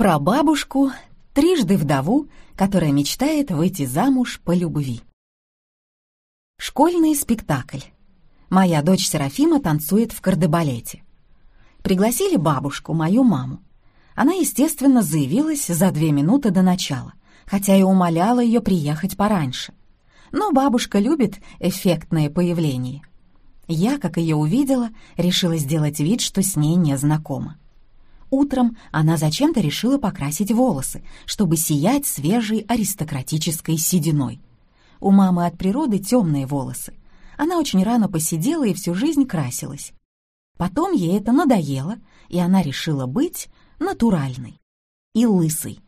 Про бабушку, трижды вдову, которая мечтает выйти замуж по любви. Школьный спектакль. Моя дочь Серафима танцует в кардебалете. Пригласили бабушку, мою маму. Она, естественно, заявилась за две минуты до начала, хотя и умоляла ее приехать пораньше. Но бабушка любит эффектное появление. Я, как ее увидела, решила сделать вид, что с ней не знакома. Утром она зачем-то решила покрасить волосы, чтобы сиять свежей аристократической сединой. У мамы от природы темные волосы. Она очень рано посидела и всю жизнь красилась. Потом ей это надоело, и она решила быть натуральной и лысой.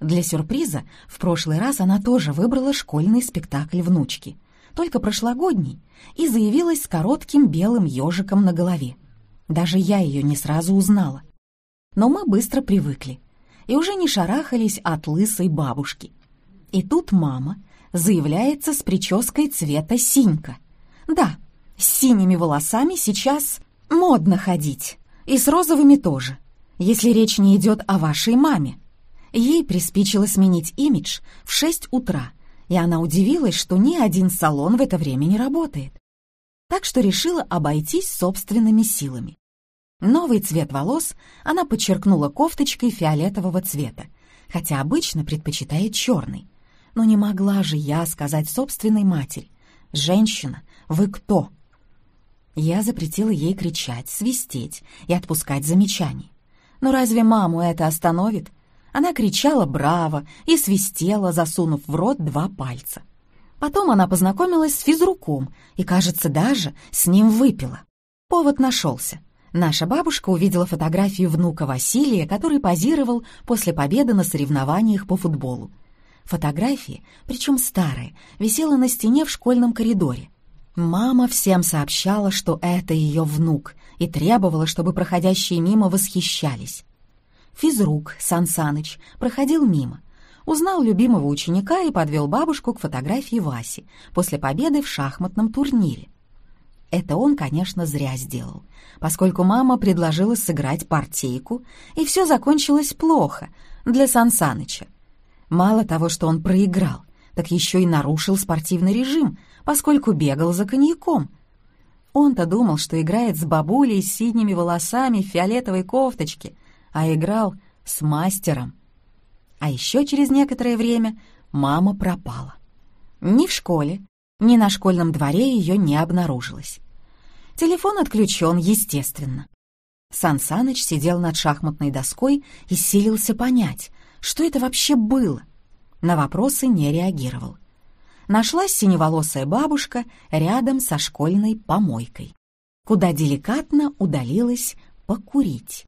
Для сюрприза в прошлый раз она тоже выбрала школьный спектакль внучки, только прошлогодний, и заявилась с коротким белым ежиком на голове. Даже я ее не сразу узнала но мы быстро привыкли и уже не шарахались от лысой бабушки. И тут мама заявляется с прической цвета синька. Да, с синими волосами сейчас модно ходить, и с розовыми тоже, если речь не идет о вашей маме. Ей приспичило сменить имидж в 6 утра, и она удивилась, что ни один салон в это время не работает. Так что решила обойтись собственными силами. Новый цвет волос она подчеркнула кофточкой фиолетового цвета, хотя обычно предпочитает черный. Но не могла же я сказать собственной матери, «Женщина, вы кто?» Я запретила ей кричать, свистеть и отпускать замечаний. Но разве маму это остановит? Она кричала «Браво!» и свистела, засунув в рот два пальца. Потом она познакомилась с физруком и, кажется, даже с ним выпила. Повод нашелся. Наша бабушка увидела фотографию внука Василия, который позировал после победы на соревнованиях по футболу. Фотография, причем старая, висела на стене в школьном коридоре. Мама всем сообщала, что это ее внук, и требовала, чтобы проходящие мимо восхищались. Физрук Сан Саныч проходил мимо, узнал любимого ученика и подвел бабушку к фотографии Васи после победы в шахматном турнире. Это он, конечно, зря сделал, поскольку мама предложила сыграть партийку, и все закончилось плохо для Сансаныча. Мало того, что он проиграл, так еще и нарушил спортивный режим, поскольку бегал за коньяком. Он-то думал, что играет с бабулей с синими волосами в фиолетовой кофточке, а играл с мастером. А еще через некоторое время мама пропала. Ни в школе, ни на школьном дворе ее не обнаружилось. Телефон отключен, естественно. Сан Саныч сидел над шахматной доской и силился понять, что это вообще было. На вопросы не реагировал. Нашлась синеволосая бабушка рядом со школьной помойкой, куда деликатно удалилась покурить.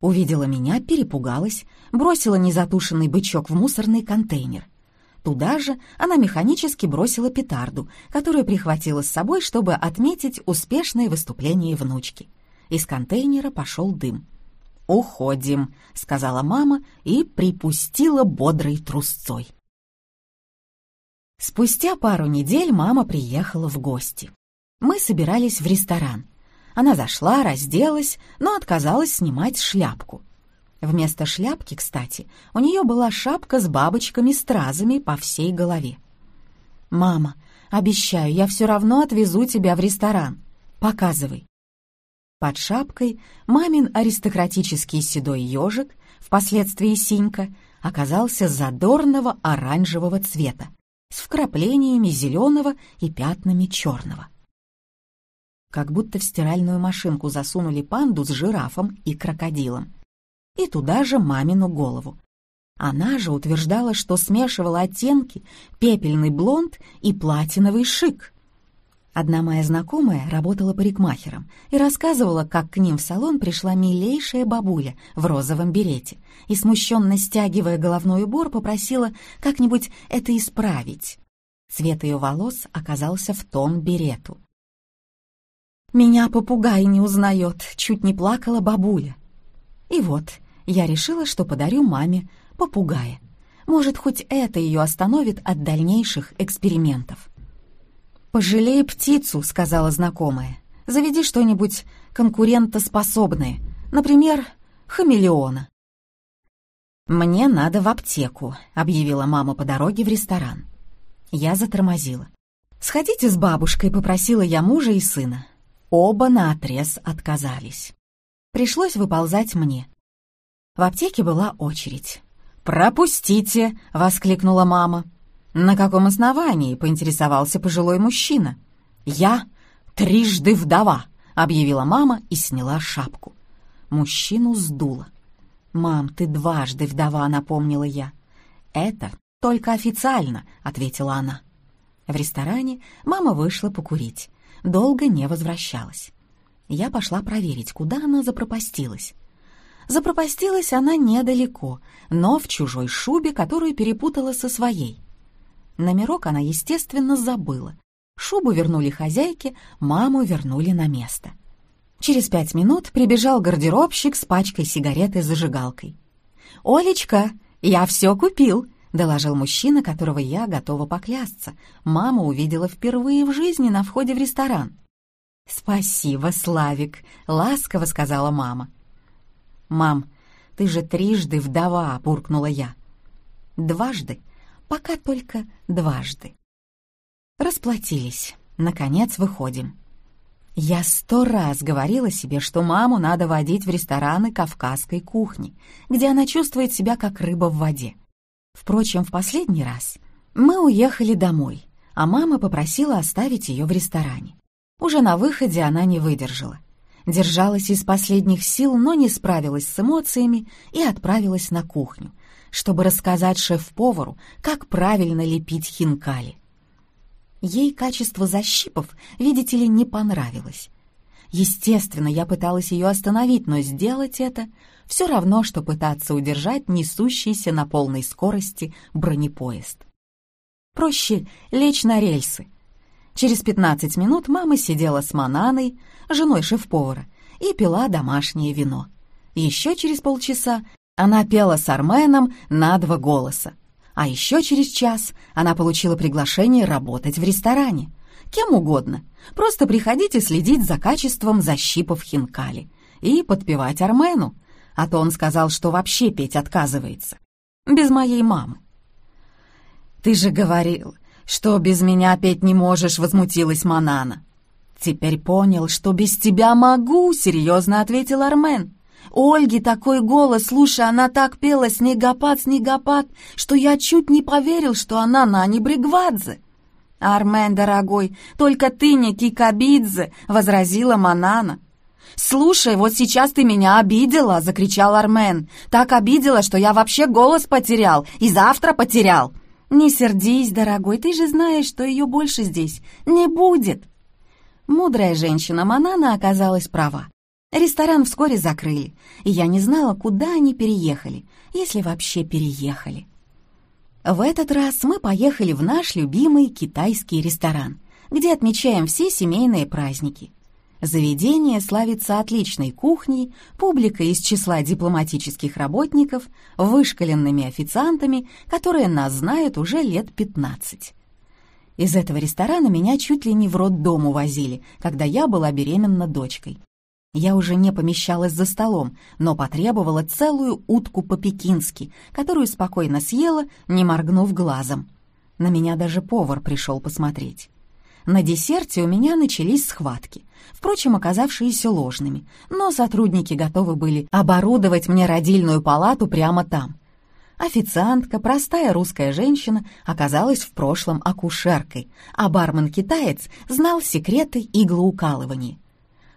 Увидела меня, перепугалась, бросила незатушенный бычок в мусорный контейнер — Туда же она механически бросила петарду, которую прихватила с собой, чтобы отметить успешное выступление внучки. Из контейнера пошел дым. «Уходим», — сказала мама и припустила бодрой трусцой. Спустя пару недель мама приехала в гости. Мы собирались в ресторан. Она зашла, разделась, но отказалась снимать шляпку. Вместо шляпки, кстати, у нее была шапка с бабочками-стразами по всей голове. «Мама, обещаю, я все равно отвезу тебя в ресторан. Показывай». Под шапкой мамин аристократический седой ежик, впоследствии синька, оказался задорного оранжевого цвета с вкраплениями зеленого и пятнами черного. Как будто в стиральную машинку засунули панду с жирафом и крокодилом и туда же мамину голову. Она же утверждала, что смешивала оттенки пепельный блонд и платиновый шик. Одна моя знакомая работала парикмахером и рассказывала, как к ним в салон пришла милейшая бабуля в розовом берете и, смущенно стягивая головной убор, попросила как-нибудь это исправить. Цвет ее волос оказался в тон берету. «Меня попугай не узнает», — чуть не плакала бабуля. И вот, я решила, что подарю маме попугая. Может, хоть это ее остановит от дальнейших экспериментов. «Пожалей птицу», — сказала знакомая. «Заведи что-нибудь конкурентоспособное, например, хамелеона». «Мне надо в аптеку», — объявила мама по дороге в ресторан. Я затормозила. «Сходите с бабушкой», — попросила я мужа и сына. Оба наотрез отказались. Пришлось выползать мне. В аптеке была очередь. «Пропустите!» — воскликнула мама. «На каком основании?» — поинтересовался пожилой мужчина. «Я трижды вдова», — объявила мама и сняла шапку. Мужчину сдуло. «Мам, ты дважды вдова», — напомнила я. «Это только официально», — ответила она. В ресторане мама вышла покурить. Долго не возвращалась. Я пошла проверить, куда она запропастилась. Запропастилась она недалеко, но в чужой шубе, которую перепутала со своей. Номерок она, естественно, забыла. Шубу вернули хозяйке, маму вернули на место. Через пять минут прибежал гардеробщик с пачкой сигарет и зажигалкой. «Олечка, я все купил!» — доложил мужчина, которого я готова поклясться. Мама увидела впервые в жизни на входе в ресторан. «Спасибо, Славик», — ласково сказала мама. «Мам, ты же трижды вдова», — буркнула я. «Дважды, пока только дважды». Расплатились. Наконец выходим. Я сто раз говорила себе, что маму надо водить в рестораны кавказской кухни, где она чувствует себя как рыба в воде. Впрочем, в последний раз мы уехали домой, а мама попросила оставить ее в ресторане. Уже на выходе она не выдержала. Держалась из последних сил, но не справилась с эмоциями и отправилась на кухню, чтобы рассказать шеф-повару, как правильно лепить хинкали. Ей качество защипов, видите ли, не понравилось. Естественно, я пыталась ее остановить, но сделать это все равно, что пытаться удержать несущийся на полной скорости бронепоезд. Проще лечь на рельсы. Через 15 минут мама сидела с Мананой, женой шеф-повара, и пила домашнее вино. Еще через полчаса она пела с Арменом на два голоса. А еще через час она получила приглашение работать в ресторане. Кем угодно. Просто приходите следить за качеством защипов хинкали и подпевать Армену. А то он сказал, что вообще петь отказывается. Без моей мамы. «Ты же говорил, что без меня петь не можешь», — возмутилась Манана. «Теперь понял, что без тебя могу», — серьезно ответил Армен. У Ольги такой голос, слушай, она так пела «Снегопад, снегопад», что я чуть не поверил, что она Нани Бригвадзе. «Армен, дорогой, только ты не Кикабидзе», — возразила Манана. «Слушай, вот сейчас ты меня обидела!» — закричал Армен. «Так обидела, что я вообще голос потерял и завтра потерял!» «Не сердись, дорогой, ты же знаешь, что ее больше здесь не будет!» Мудрая женщина Манана оказалась права. Ресторан вскоре закрыли, и я не знала, куда они переехали, если вообще переехали. В этот раз мы поехали в наш любимый китайский ресторан, где отмечаем все семейные праздники. Заведение славится отличной кухней, публикой из числа дипломатических работников, вышкаленными официантами, которые нас знают уже лет 15. Из этого ресторана меня чуть ли не в роддом увозили, когда я была беременна дочкой. Я уже не помещалась за столом, но потребовала целую утку по-пекински, которую спокойно съела, не моргнув глазом. На меня даже повар пришел посмотреть. На десерте у меня начались схватки, впрочем, оказавшиеся ложными, но сотрудники готовы были оборудовать мне родильную палату прямо там. Официантка, простая русская женщина, оказалась в прошлом акушеркой, а бармен-китаец знал секреты иглоукалывания.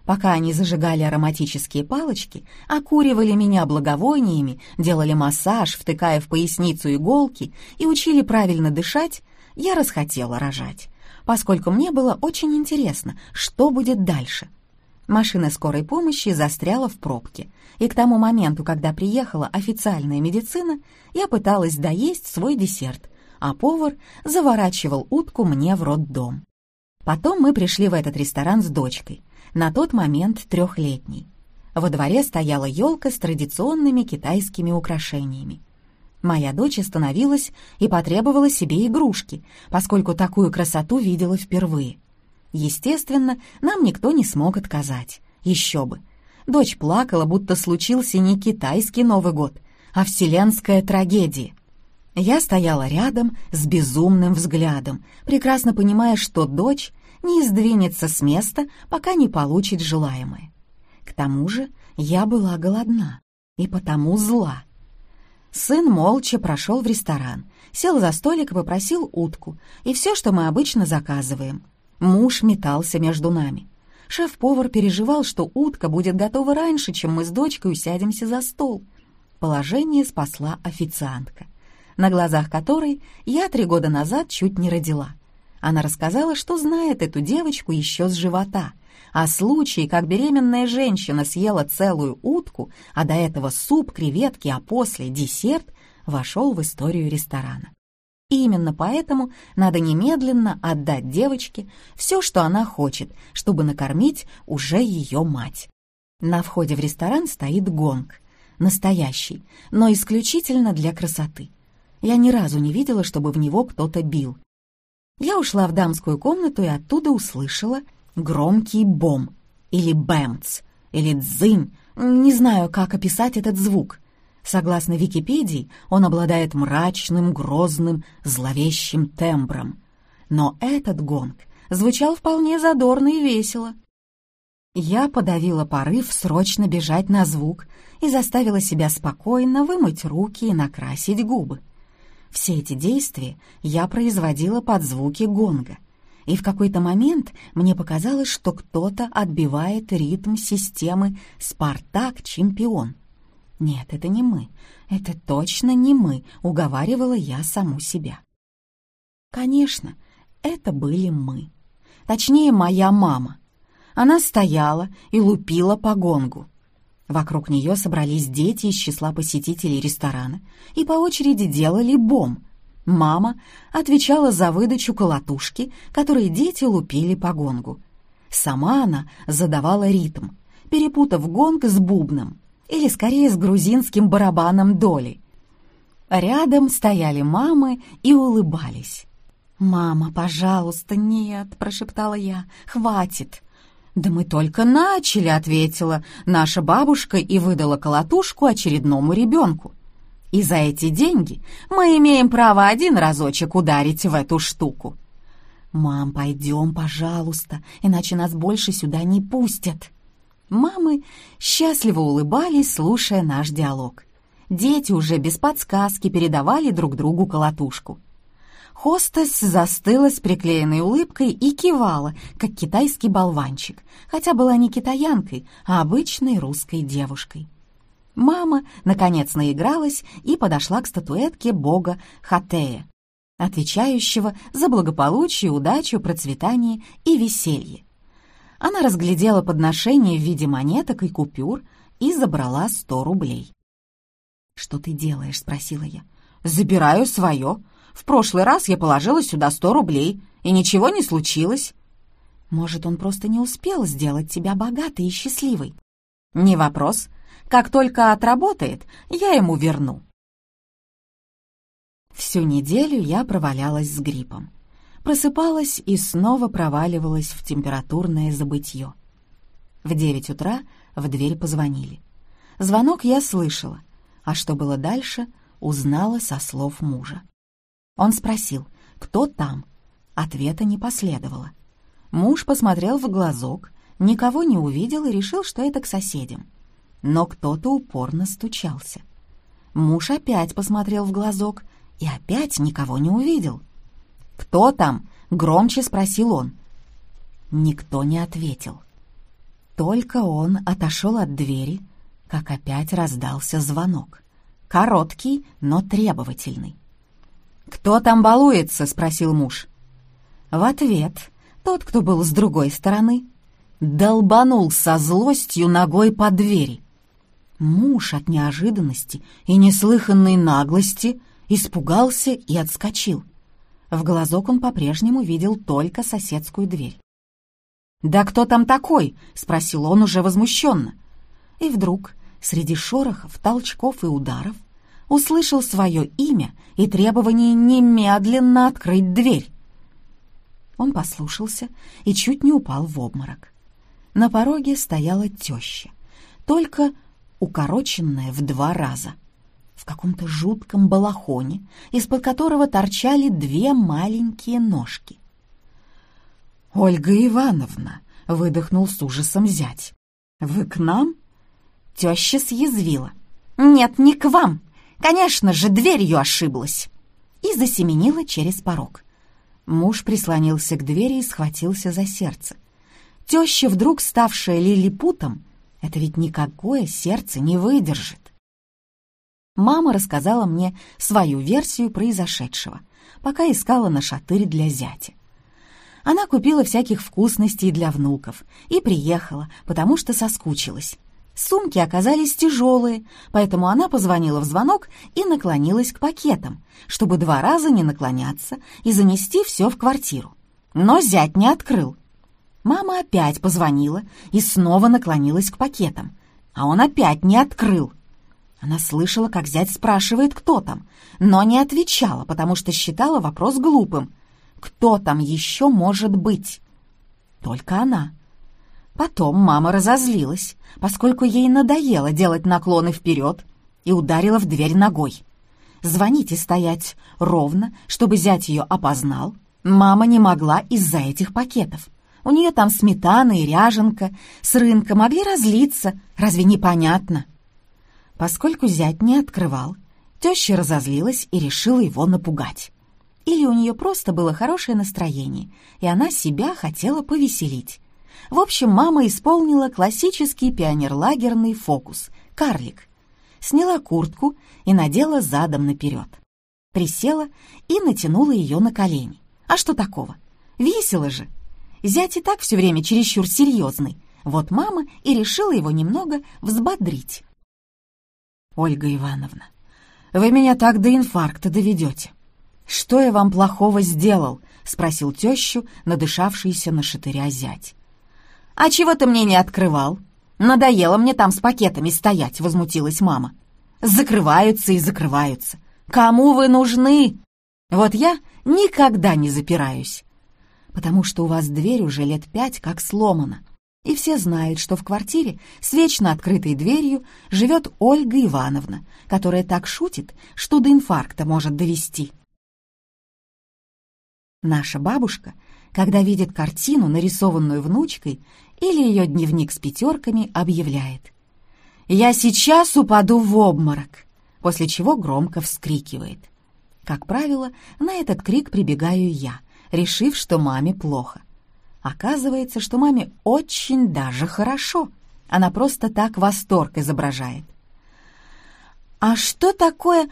Пока они зажигали ароматические палочки, окуривали меня благовониями, делали массаж, втыкая в поясницу иголки и учили правильно дышать, я расхотела рожать, поскольку мне было очень интересно, что будет дальше. Машина скорой помощи застряла в пробке, и к тому моменту, когда приехала официальная медицина, я пыталась доесть свой десерт, а повар заворачивал утку мне в роддом. Потом мы пришли в этот ресторан с дочкой на тот момент трехлетний. Во дворе стояла елка с традиционными китайскими украшениями. Моя дочь остановилась и потребовала себе игрушки, поскольку такую красоту видела впервые. Естественно, нам никто не смог отказать. Еще бы. Дочь плакала, будто случился не китайский Новый год, а вселенская трагедия. Я стояла рядом с безумным взглядом, прекрасно понимая, что дочь не сдвинется с места, пока не получит желаемое. К тому же я была голодна и потому зла. Сын молча прошел в ресторан, сел за столик и попросил утку, и все, что мы обычно заказываем. Муж метался между нами. Шеф-повар переживал, что утка будет готова раньше, чем мы с дочкой усядемся за стол. Положение спасла официантка, на глазах которой я три года назад чуть не родила. Она рассказала, что знает эту девочку еще с живота, а случай, как беременная женщина съела целую утку, а до этого суп, креветки, а после десерт, вошел в историю ресторана. И именно поэтому надо немедленно отдать девочке все, что она хочет, чтобы накормить уже ее мать. На входе в ресторан стоит гонг, настоящий, но исключительно для красоты. Я ни разу не видела, чтобы в него кто-то бил. Я ушла в дамскую комнату и оттуда услышала громкий бом, или бэмц, или дзынь, не знаю, как описать этот звук. Согласно Википедии, он обладает мрачным, грозным, зловещим тембром. Но этот гонг звучал вполне задорно и весело. Я подавила порыв срочно бежать на звук и заставила себя спокойно вымыть руки и накрасить губы. Все эти действия я производила под звуки гонга. И в какой-то момент мне показалось, что кто-то отбивает ритм системы «Спартак-чемпион». «Нет, это не мы. Это точно не мы», — уговаривала я саму себя. Конечно, это были мы. Точнее, моя мама. Она стояла и лупила по гонгу. Вокруг нее собрались дети из числа посетителей ресторана и по очереди делали бом. Мама отвечала за выдачу колотушки, которые дети лупили по гонгу. Сама она задавала ритм, перепутав гонг с бубном, или скорее с грузинским барабаном доли. Рядом стояли мамы и улыбались. «Мама, пожалуйста, нет!» — прошептала я. «Хватит!» «Да мы только начали», — ответила наша бабушка и выдала колотушку очередному ребенку. «И за эти деньги мы имеем право один разочек ударить в эту штуку». «Мам, пойдем, пожалуйста, иначе нас больше сюда не пустят». Мамы счастливо улыбались, слушая наш диалог. Дети уже без подсказки передавали друг другу колотушку. Хостес застыла с приклеенной улыбкой и кивала, как китайский болванчик, хотя была не китаянкой, а обычной русской девушкой. Мама, наконец, наигралась и подошла к статуэтке бога Хатея, отвечающего за благополучие, удачу, процветание и веселье. Она разглядела подношение в виде монеток и купюр и забрала сто рублей. «Что ты делаешь?» — спросила я. «Забираю свое», в прошлый раз я положила сюда сто рублей, и ничего не случилось». «Может, он просто не успел сделать тебя богатой и счастливой?» «Не вопрос. Как только отработает, я ему верну». Всю неделю я провалялась с гриппом. Просыпалась и снова проваливалась в температурное забытье. В девять утра в дверь позвонили. Звонок я слышала, а что было дальше, узнала со слов мужа. Он спросил, кто там? Ответа не последовало. Муж посмотрел в глазок, никого не увидел и решил, что это к соседям. Но кто-то упорно стучался. Муж опять посмотрел в глазок и опять никого не увидел. «Кто там?» — громче спросил он. Никто не ответил. Только он отошел от двери, как опять раздался звонок. Короткий, но требовательный. «Кто там балуется?» — спросил муж. В ответ тот, кто был с другой стороны, долбанул со злостью ногой по двери. Муж от неожиданности и неслыханной наглости испугался и отскочил. В глазок он по-прежнему видел только соседскую дверь. «Да кто там такой?» — спросил он уже возмущенно. И вдруг, среди шорохов, толчков и ударов, услышал свое имя и требование немедленно открыть дверь. Он послушался и чуть не упал в обморок. На пороге стояла теща, только укороченная в два раза. в каком-то жутком балахоне, из-под которого торчали две маленькие ножки. «Ольга Ивановна!» — выдохнул с ужасом зять. «Вы к нам?» Теща съязвила. «Нет, не к вам. Конечно же, дверью ошиблась!» И засеменила через порог. Муж прислонился к двери и схватился за сердце. Теща, вдруг ставшая лилипутом, это ведь никакое сердце не выдержит. Мама рассказала мне свою версию произошедшего, пока искала на шатырь для зятя. Она купила всяких вкусностей для внуков и приехала, потому что соскучилась. Сумки оказались тяжелые, поэтому она позвонила в звонок и наклонилась к пакетам, чтобы два раза не наклоняться и занести все в квартиру. Но зять не открыл. Мама опять позвонила и снова наклонилась к пакетам, а он опять не открыл. Она слышала, как зять спрашивает, кто там, но не отвечала, потому что считала вопрос глупым. Кто там еще может быть? Только она. Потом мама разозлилась, поскольку ей надоело делать наклоны вперед, и ударила в дверь ногой. Звонить и стоять ровно, чтобы зять ее опознал, мама не могла из-за этих пакетов. У нее там сметана и ряженка, с рынка могли разлиться, разве непонятно? Поскольку зять не открывал, теща разозлилась и решила его напугать. Или у нее просто было хорошее настроение, и она себя хотела повеселить. В общем, мама исполнила классический пионерлагерный фокус — карлик. Сняла куртку и надела задом наперед. Присела и натянула ее на колени. А что такого? Весело же! Зять и так все время чересчур серьезный. Вот мама и решила его немного взбодрить. «Ольга Ивановна, вы меня так до инфаркта доведете. Что я вам плохого сделал?» — спросил тещу, надышавшийся на шатыря зять. «А чего ты мне не открывал? Надоело мне там с пакетами стоять», — возмутилась мама. «Закрываются и закрываются. Кому вы нужны? Вот я никогда не запираюсь, потому что у вас дверь уже лет пять как сломана, и все знают, что в квартире с вечно открытой дверью живет Ольга Ивановна, которая так шутит, что до инфаркта может довести. Наша бабушка, когда видит картину, нарисованную внучкой, или ее дневник с пятерками, объявляет «Я сейчас упаду в обморок», после чего громко вскрикивает. Как правило, на этот крик прибегаю я, решив, что маме плохо. Оказывается, что маме очень даже хорошо. Она просто так восторг изображает. «А что такое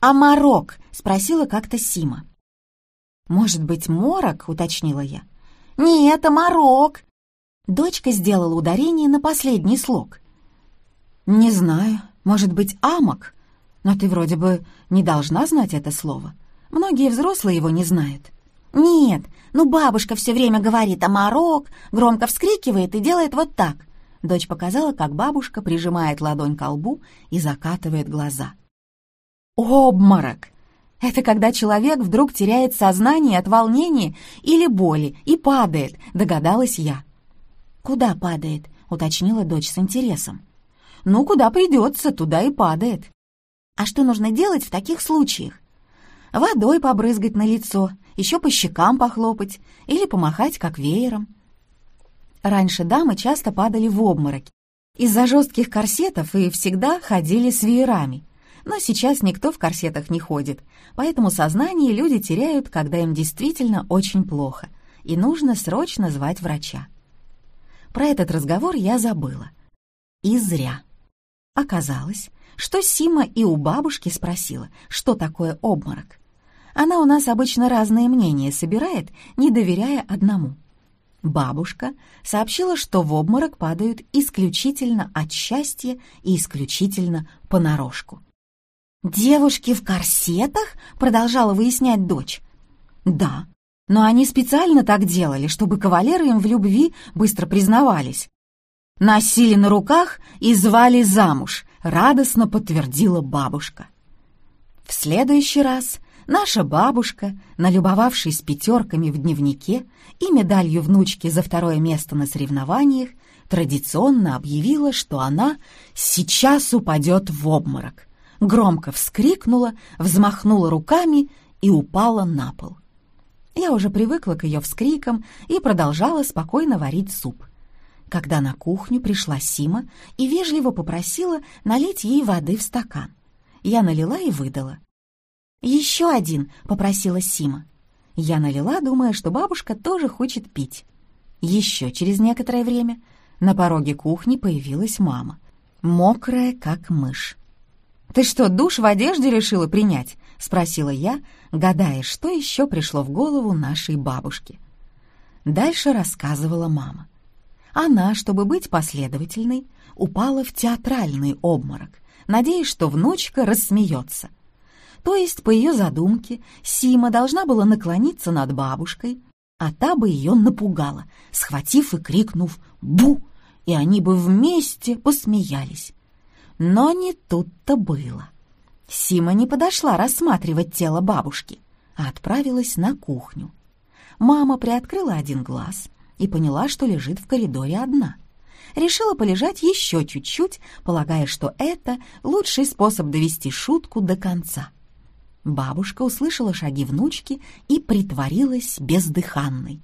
аморок?» — спросила как-то Сима. «Может быть, морок?» — уточнила я. «Нет, аморок!» Дочка сделала ударение на последний слог. «Не знаю, может быть, амок? Но ты вроде бы не должна знать это слово. Многие взрослые его не знают». «Нет, ну бабушка все время говорит «Амарок», громко вскрикивает и делает вот так». Дочь показала, как бабушка прижимает ладонь к лбу и закатывает глаза. «Обморок!» Это когда человек вдруг теряет сознание от волнения или боли и падает, догадалась я. «Куда падает?» — уточнила дочь с интересом. «Ну, куда придется, туда и падает». «А что нужно делать в таких случаях?» «Водой побрызгать на лицо еще по щекам похлопать или помахать, как веером. Раньше дамы часто падали в обмороки. Из-за жестких корсетов и всегда ходили с веерами. Но сейчас никто в корсетах не ходит, поэтому сознание люди теряют, когда им действительно очень плохо, и нужно срочно звать врача. Про этот разговор я забыла. И зря. Оказалось, что Сима и у бабушки спросила, что такое обморок. Она у нас обычно разные мнения собирает, не доверяя одному. Бабушка сообщила, что в обморок падают исключительно от счастья и исключительно понарошку. «Девушки в корсетах?» — продолжала выяснять дочь. «Да, но они специально так делали, чтобы кавалеры им в любви быстро признавались. Носили на руках и звали замуж», — радостно подтвердила бабушка. В следующий раз Наша бабушка, налюбовавшись пятерками в дневнике и медалью внучки за второе место на соревнованиях, традиционно объявила, что она сейчас упадет в обморок. громко вскрикнула, взмахнула руками и упала на пол. Я уже привыкла к ее вскрикам и продолжала спокойно варить суп. Когда на кухню пришла Сима и вежливо попросила налить ей воды в стакан. Я налила и выдала. «Еще один», — попросила Сима. Я налила, думая, что бабушка тоже хочет пить. Еще через некоторое время на пороге кухни появилась мама, мокрая, как мышь. «Ты что, душ в одежде решила принять?» — спросила я, гадая, что еще пришло в голову нашей бабушке. Дальше рассказывала мама. Она, чтобы быть последовательной, упала в театральный обморок, надеясь, что внучка рассмеется. То есть, по ее задумке, Сима должна была наклониться над бабушкой, а та бы ее напугала, схватив и крикнув «Бу!», и они бы вместе посмеялись. Но не тут-то было. Сима не подошла рассматривать тело бабушки, а отправилась на кухню. Мама приоткрыла один глаз и поняла, что лежит в коридоре одна. Решила полежать еще чуть-чуть, полагая, что это лучший способ довести шутку до конца. Бабушка услышала шаги внучки и притворилась бездыханной.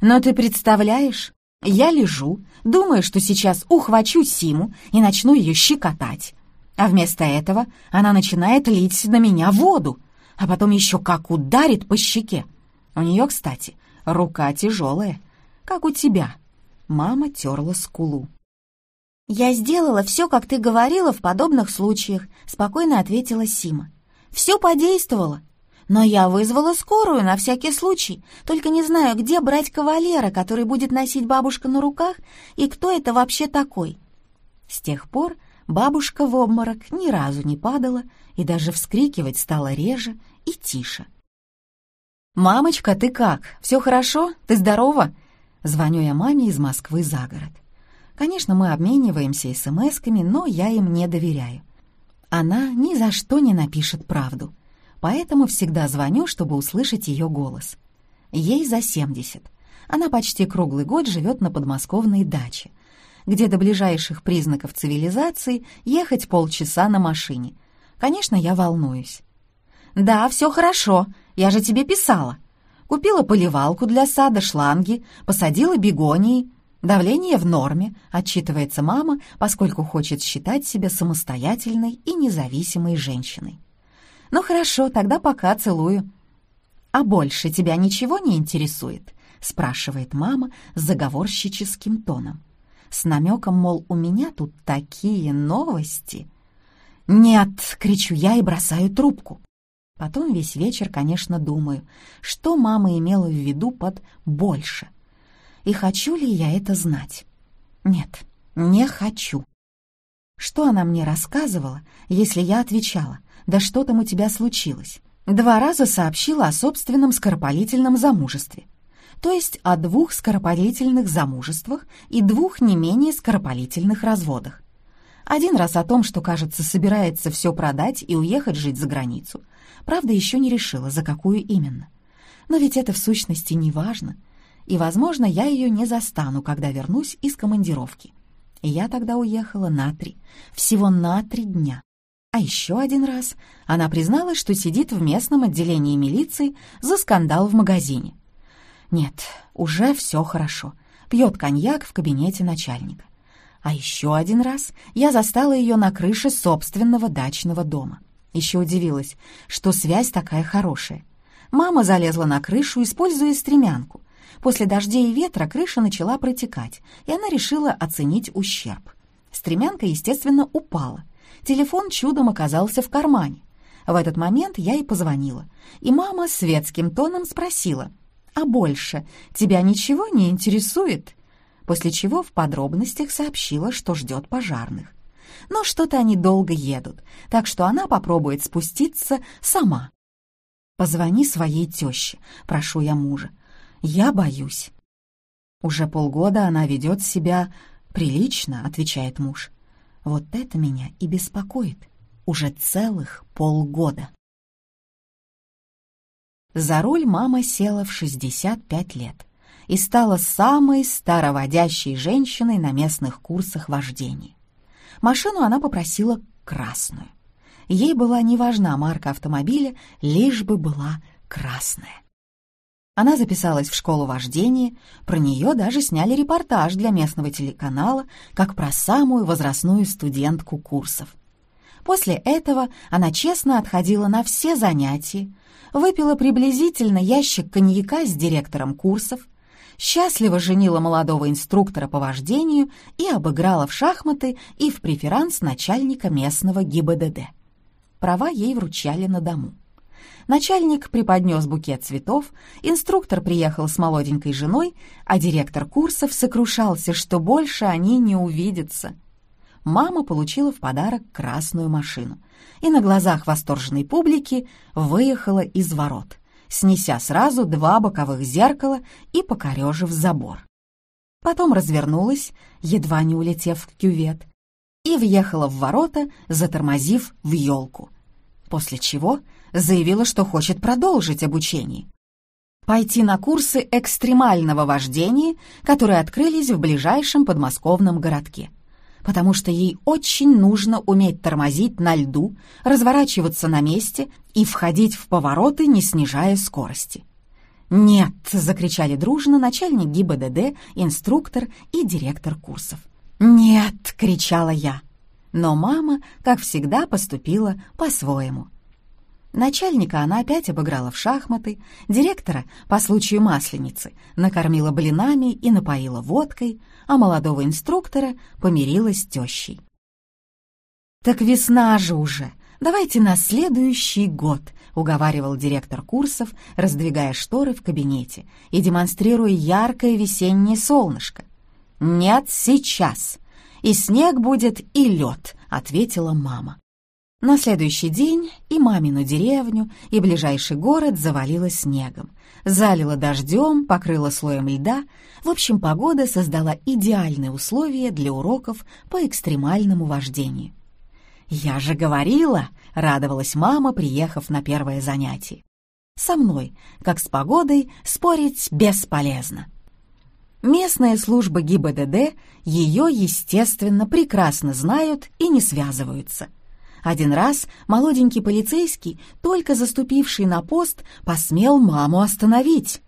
«Но ты представляешь, я лежу, думаю, что сейчас ухвачу Симу и начну ее щекотать. А вместо этого она начинает лить на меня воду, а потом еще как ударит по щеке. У нее, кстати, рука тяжелая, как у тебя». Мама терла скулу. «Я сделала все, как ты говорила в подобных случаях», — спокойно ответила Сима. Все подействовало. Но я вызвала скорую на всякий случай, только не знаю, где брать кавалера, который будет носить бабушка на руках, и кто это вообще такой. С тех пор бабушка в обморок ни разу не падала и даже вскрикивать стала реже и тише. «Мамочка, ты как? Все хорошо? Ты здорова?» Звоню я маме из Москвы за город. Конечно, мы обмениваемся смс-ками, но я им не доверяю. Она ни за что не напишет правду, поэтому всегда звоню, чтобы услышать ее голос. Ей за 70. Она почти круглый год живет на подмосковной даче, где до ближайших признаков цивилизации ехать полчаса на машине. Конечно, я волнуюсь. «Да, все хорошо, я же тебе писала. Купила поливалку для сада, шланги, посадила бегонии, Давление в норме, отчитывается мама, поскольку хочет считать себя самостоятельной и независимой женщиной. Ну хорошо, тогда пока целую. А больше тебя ничего не интересует? спрашивает мама с заговорщическим тоном. С намеком, мол, у меня тут такие новости. «Нет!» — кричу я и бросаю трубку. Потом весь вечер, конечно, думаю, что мама имела в виду под «больше» и хочу ли я это знать. Нет, не хочу. Что она мне рассказывала, если я отвечала, да что там у тебя случилось? Два раза сообщила о собственном скоропалительном замужестве, то есть о двух скоропалительных замужествах и двух не менее скоропалительных разводах. Один раз о том, что, кажется, собирается все продать и уехать жить за границу. Правда, еще не решила, за какую именно. Но ведь это в сущности не важно — и, возможно, я ее не застану, когда вернусь из командировки. Я тогда уехала на три, всего на три дня. А еще один раз она призналась, что сидит в местном отделении милиции за скандал в магазине. Нет, уже все хорошо. Пьет коньяк в кабинете начальника. А еще один раз я застала ее на крыше собственного дачного дома. Еще удивилась, что связь такая хорошая. Мама залезла на крышу, используя стремянку. После дождей и ветра крыша начала протекать, и она решила оценить ущерб. Стремянка, естественно, упала. Телефон чудом оказался в кармане. В этот момент я и позвонила, и мама светским тоном спросила, «А больше тебя ничего не интересует?» После чего в подробностях сообщила, что ждет пожарных. Но что-то они долго едут, так что она попробует спуститься сама. «Позвони своей теще», — прошу я мужа. Я боюсь. Уже полгода она ведет себя прилично, отвечает муж. Вот это меня и беспокоит. Уже целых полгода. За руль мама села в 65 лет и стала самой староводящей женщиной на местных курсах вождения. Машину она попросила красную. ей была не важна марка автомобиля, лишь бы была красная. Она записалась в школу вождения, про нее даже сняли репортаж для местного телеканала, как про самую возрастную студентку курсов. После этого она честно отходила на все занятия, выпила приблизительно ящик коньяка с директором курсов, счастливо женила молодого инструктора по вождению и обыграла в шахматы и в преферанс начальника местного ГИБДД. Права ей вручали на дому. Начальник преподнес букет цветов, инструктор приехал с молоденькой женой, а директор курсов сокрушался, что больше они не увидятся. Мама получила в подарок красную машину и на глазах восторженной публики выехала из ворот, снеся сразу два боковых зеркала и покорежив забор. Потом развернулась, едва не улетев в кювет, и въехала в ворота, затормозив в елку. После чего заявила, что хочет продолжить обучение. Пойти на курсы экстремального вождения, которые открылись в ближайшем подмосковном городке. Потому что ей очень нужно уметь тормозить на льду, разворачиваться на месте и входить в повороты, не снижая скорости. «Нет!» — закричали дружно начальник ГИБДД, инструктор и директор курсов. «Нет!» — кричала я. Но мама, как всегда, поступила по-своему. Начальника она опять обыграла в шахматы, директора, по случаю масленицы, накормила блинами и напоила водкой, а молодого инструктора помирила с тещей. «Так весна же уже! Давайте на следующий год!» — уговаривал директор курсов, раздвигая шторы в кабинете и демонстрируя яркое весеннее солнышко. «Нет, сейчас! И снег будет, и лед!» — ответила мама. На следующий день и мамину деревню, и ближайший город завалило снегом, залило дождем, покрыло слоем льда. В общем, погода создала идеальные условия для уроков по экстремальному вождению. «Я же говорила!» — радовалась мама, приехав на первое занятие. «Со мной, как с погодой, спорить бесполезно». Местная служба ГИБДД ее, естественно, прекрасно знают и не связываются — один раз молоденький полицейский, только заступивший на пост, посмел маму остановить.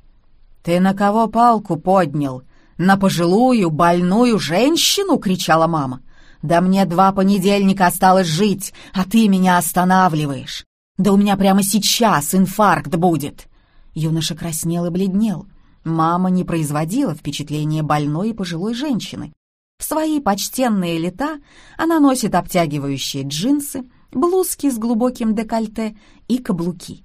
«Ты на кого палку поднял? На пожилую, больную женщину?» — кричала мама. «Да мне два понедельника осталось жить, а ты меня останавливаешь. Да у меня прямо сейчас инфаркт будет!» Юноша краснел и бледнел. Мама не производила впечатления больной и пожилой женщины. В свои почтенные лета она носит обтягивающие джинсы, блузки с глубоким декольте и каблуки.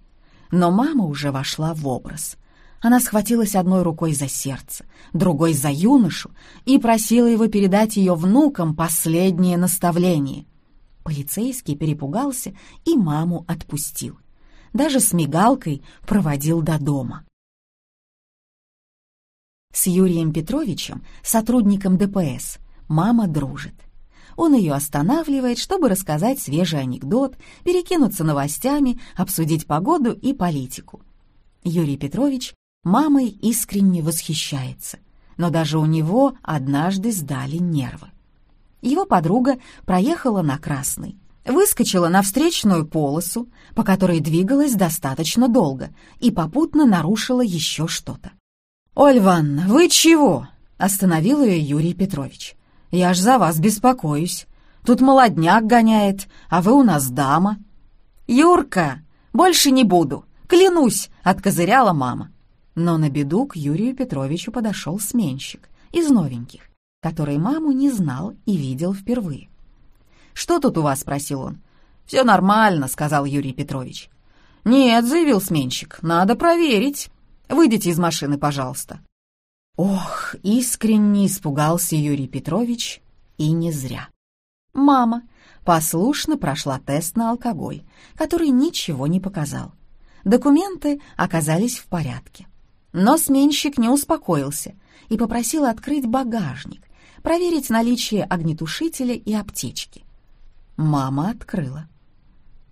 Но мама уже вошла в образ. Она схватилась одной рукой за сердце, другой за юношу и просила его передать ее внукам последнее наставление. Полицейский перепугался и маму отпустил. Даже с мигалкой проводил до дома. С Юрием Петровичем, сотрудником ДПС, мама дружит. Он ее останавливает, чтобы рассказать свежий анекдот, перекинуться новостями, обсудить погоду и политику. Юрий Петрович мамой искренне восхищается, но даже у него однажды сдали нервы. Его подруга проехала на красный, выскочила на встречную полосу, по которой двигалась достаточно долго, и попутно нарушила еще что-то. «Оль Ивановна, вы чего?» — остановил ее Юрий Петрович. «Я ж за вас беспокоюсь. Тут молодняк гоняет, а вы у нас дама». «Юрка, больше не буду, клянусь!» — откозыряла мама. Но на беду к Юрию Петровичу подошел сменщик из новеньких, который маму не знал и видел впервые. «Что тут у вас?» — спросил он. «Все нормально», — сказал Юрий Петрович. «Нет», — заявил сменщик, — «надо проверить. Выйдите из машины, пожалуйста». Ох, искренне испугался Юрий Петрович, и не зря. Мама послушно прошла тест на алкоголь, который ничего не показал. Документы оказались в порядке. Но сменщик не успокоился и попросил открыть багажник, проверить наличие огнетушителя и аптечки. Мама открыла.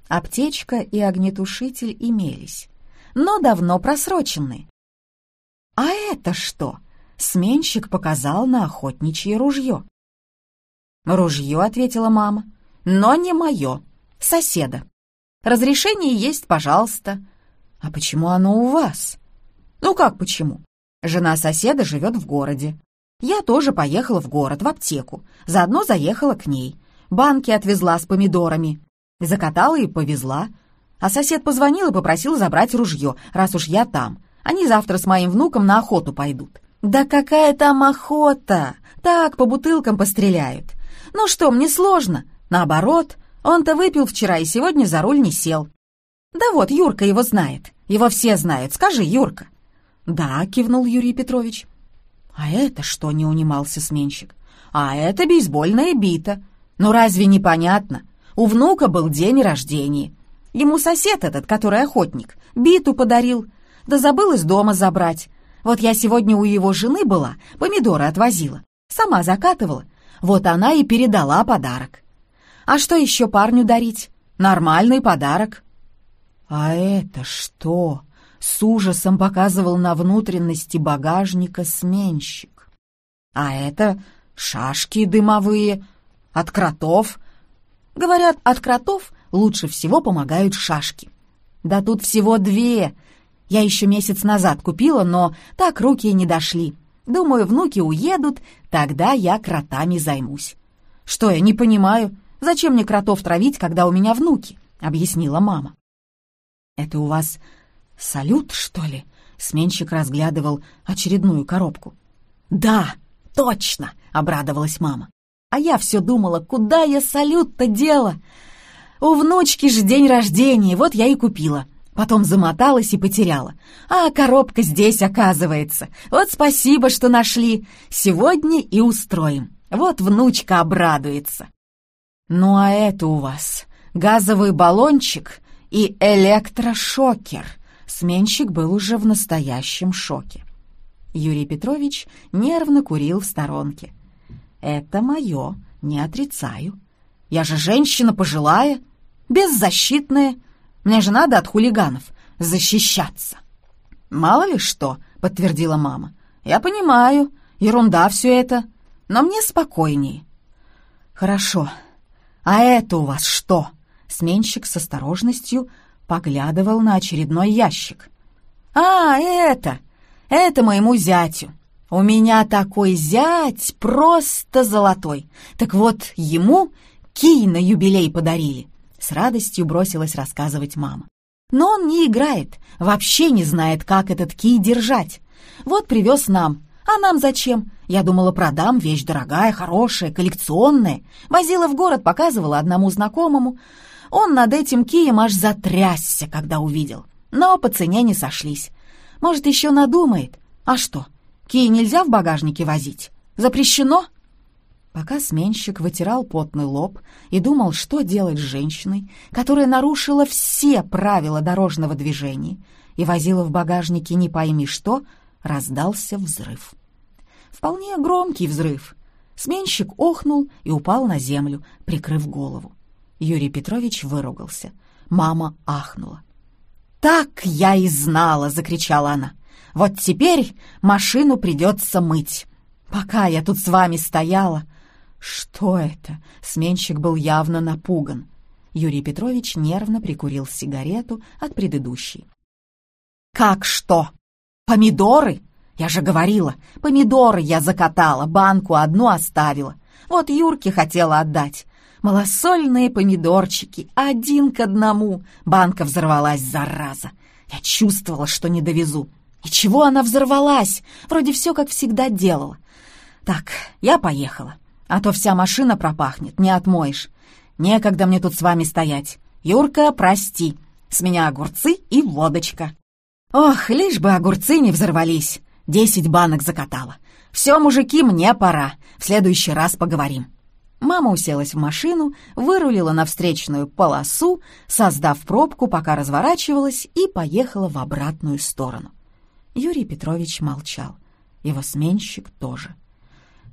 Аптечка и огнетушитель имелись, но давно просроченные. «А это что?» сменщик показал на охотничье ружье. «Ружье», — ответила мама, — «но не мое, соседа». Разрешение есть, пожалуйста. А почему оно у вас? Ну как почему? Жена соседа живет в городе. Я тоже поехала в город, в аптеку. Заодно заехала к ней. Банки отвезла с помидорами. Закатала и повезла. А сосед позвонил и попросил забрать ружье, раз уж я там. Они завтра с моим внуком на охоту пойдут. Да какая там охота! Так, по бутылкам постреляют. Ну что, мне сложно. Наоборот, он-то выпил вчера и сегодня за руль не сел. Да вот, Юрка его знает. Его все знают. Скажи, Юрка. Да, кивнул Юрий Петрович. А это что, не унимался сменщик? А это бейсбольная бита. Ну разве непонятно? У внука был день рождения. Ему сосед этот, который охотник, биту подарил. Да забыл из дома забрать. Вот я сегодня у его жены была, помидоры отвозила. Сама закатывала. Вот она и передала подарок. А что еще парню дарить? Нормальный подарок. А это что? С ужасом показывал на внутренности багажника сменщик. А это шашки дымовые от кротов. Говорят, от кротов лучше всего помогают шашки. Да тут всего две. Я еще месяц назад купила, но так руки и не дошли. Думаю, внуки уедут, тогда я кротами займусь. Что я не понимаю? Зачем мне кротов травить, когда у меня внуки?» — объяснила мама. «Это у вас салют, что ли?» — сменщик разглядывал очередную коробку. «Да, точно!» — обрадовалась мама. «А я все думала, куда я салют-то дела? У внучки же день рождения, вот я и купила. Потом замоталась и потеряла. А коробка здесь, оказывается. Вот спасибо, что нашли. Сегодня и устроим. Вот внучка обрадуется». «Ну а это у вас газовый баллончик и электрошокер». Сменщик был уже в настоящем шоке. Юрий Петрович нервно курил в сторонке. «Это мое, не отрицаю. Я же женщина пожилая, беззащитная. Мне же надо от хулиганов защищаться». «Мало ли что», — подтвердила мама. «Я понимаю, ерунда все это, но мне спокойнее». «Хорошо, «А это у вас что?» Сменщик с осторожностью поглядывал на очередной ящик. «А, это! Это моему зятю. У меня такой зять просто золотой. Так вот, ему кий на юбилей подарили». С радостью бросилась рассказывать мама. Но он не играет, вообще не знает, как этот кий держать. Вот привез нам, а нам зачем? Я думала, продам, вещь дорогая, хорошая, коллекционная. Возила в город, показывала одному знакомому. Он над этим кием аж затрясся, когда увидел. Но по цене не сошлись. Может, еще надумает. А что, кий нельзя в багажнике возить? Запрещено? Пока сменщик вытирал потный лоб и думал, что делать с женщиной, которая нарушила все правила дорожного движения и возила в багажнике не пойми что, раздался взрыв. Вполне громкий взрыв. Сменщик охнул и упал на землю, прикрыв голову. Юрий Петрович выругался. Мама ахнула. «Так я и знала!» — закричала она. «Вот теперь машину придется мыть. Пока я тут с вами стояла...» «Что это?» — сменщик был явно напуган. Юрий Петрович нервно прикурил сигарету от предыдущей. «Как что? Помидоры? Я же говорила, помидоры я закатала, банку одну оставила. Вот Юрке хотела отдать. Малосольные помидорчики, один к одному. Банка взорвалась, зараза. Я чувствовала, что не довезу. И чего она взорвалась? Вроде все как всегда делала. Так, я поехала. А то вся машина пропахнет, не отмоешь. Некогда мне тут с вами стоять. Юрка, прости. С меня огурцы и водочка. Ох, лишь бы огурцы не взорвались. Десять банок закатала. «Все, мужики, мне пора. В следующий раз поговорим». Мама уселась в машину, вырулила на встречную полосу, создав пробку, пока разворачивалась, и поехала в обратную сторону. Юрий Петрович молчал. Его сменщик тоже.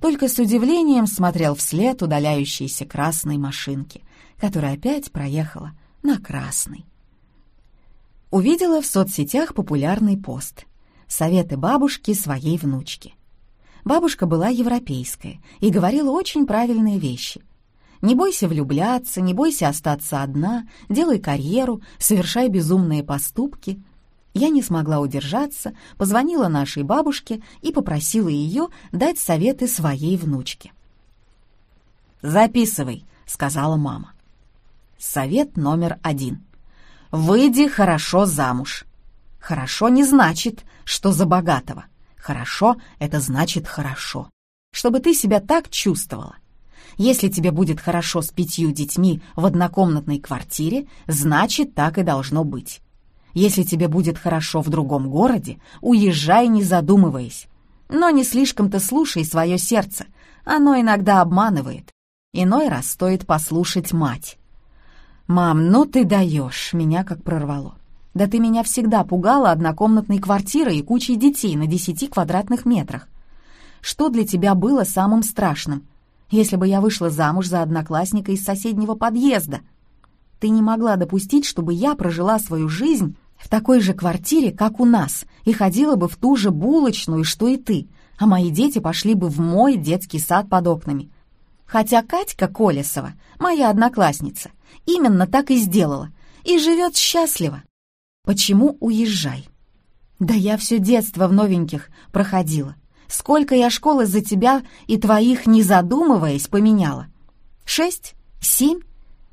Только с удивлением смотрел вслед удаляющейся красной машинки, которая опять проехала на красный. Увидела в соцсетях популярный пост — советы бабушки своей внучке. Бабушка была европейская и говорила очень правильные вещи. Не бойся влюбляться, не бойся остаться одна, делай карьеру, совершай безумные поступки. Я не смогла удержаться, позвонила нашей бабушке и попросила ее дать советы своей внучке. «Записывай», — сказала мама. Совет номер один. Выйди хорошо замуж. Хорошо не значит, что за богатого. Хорошо — это значит хорошо. Чтобы ты себя так чувствовала. Если тебе будет хорошо с пятью детьми в однокомнатной квартире, значит, так и должно быть. Если тебе будет хорошо в другом городе, уезжай, не задумываясь. Но не слишком-то слушай свое сердце, оно иногда обманывает. Иной раз стоит послушать мать. «Мам, ну ты даешь!» — меня как прорвало. «Да ты меня всегда пугала однокомнатной квартирой и кучей детей на десяти квадратных метрах. Что для тебя было самым страшным? Если бы я вышла замуж за одноклассника из соседнего подъезда. Ты не могла допустить, чтобы я прожила свою жизнь в такой же квартире, как у нас, и ходила бы в ту же булочную, что и ты, а мои дети пошли бы в мой детский сад под окнами. Хотя Катька Колесова, моя одноклассница, именно так и сделала. И живет счастливо. Почему уезжай? Да я все детство в новеньких проходила. Сколько я школ из-за тебя и твоих, не задумываясь, поменяла? Шесть? Семь?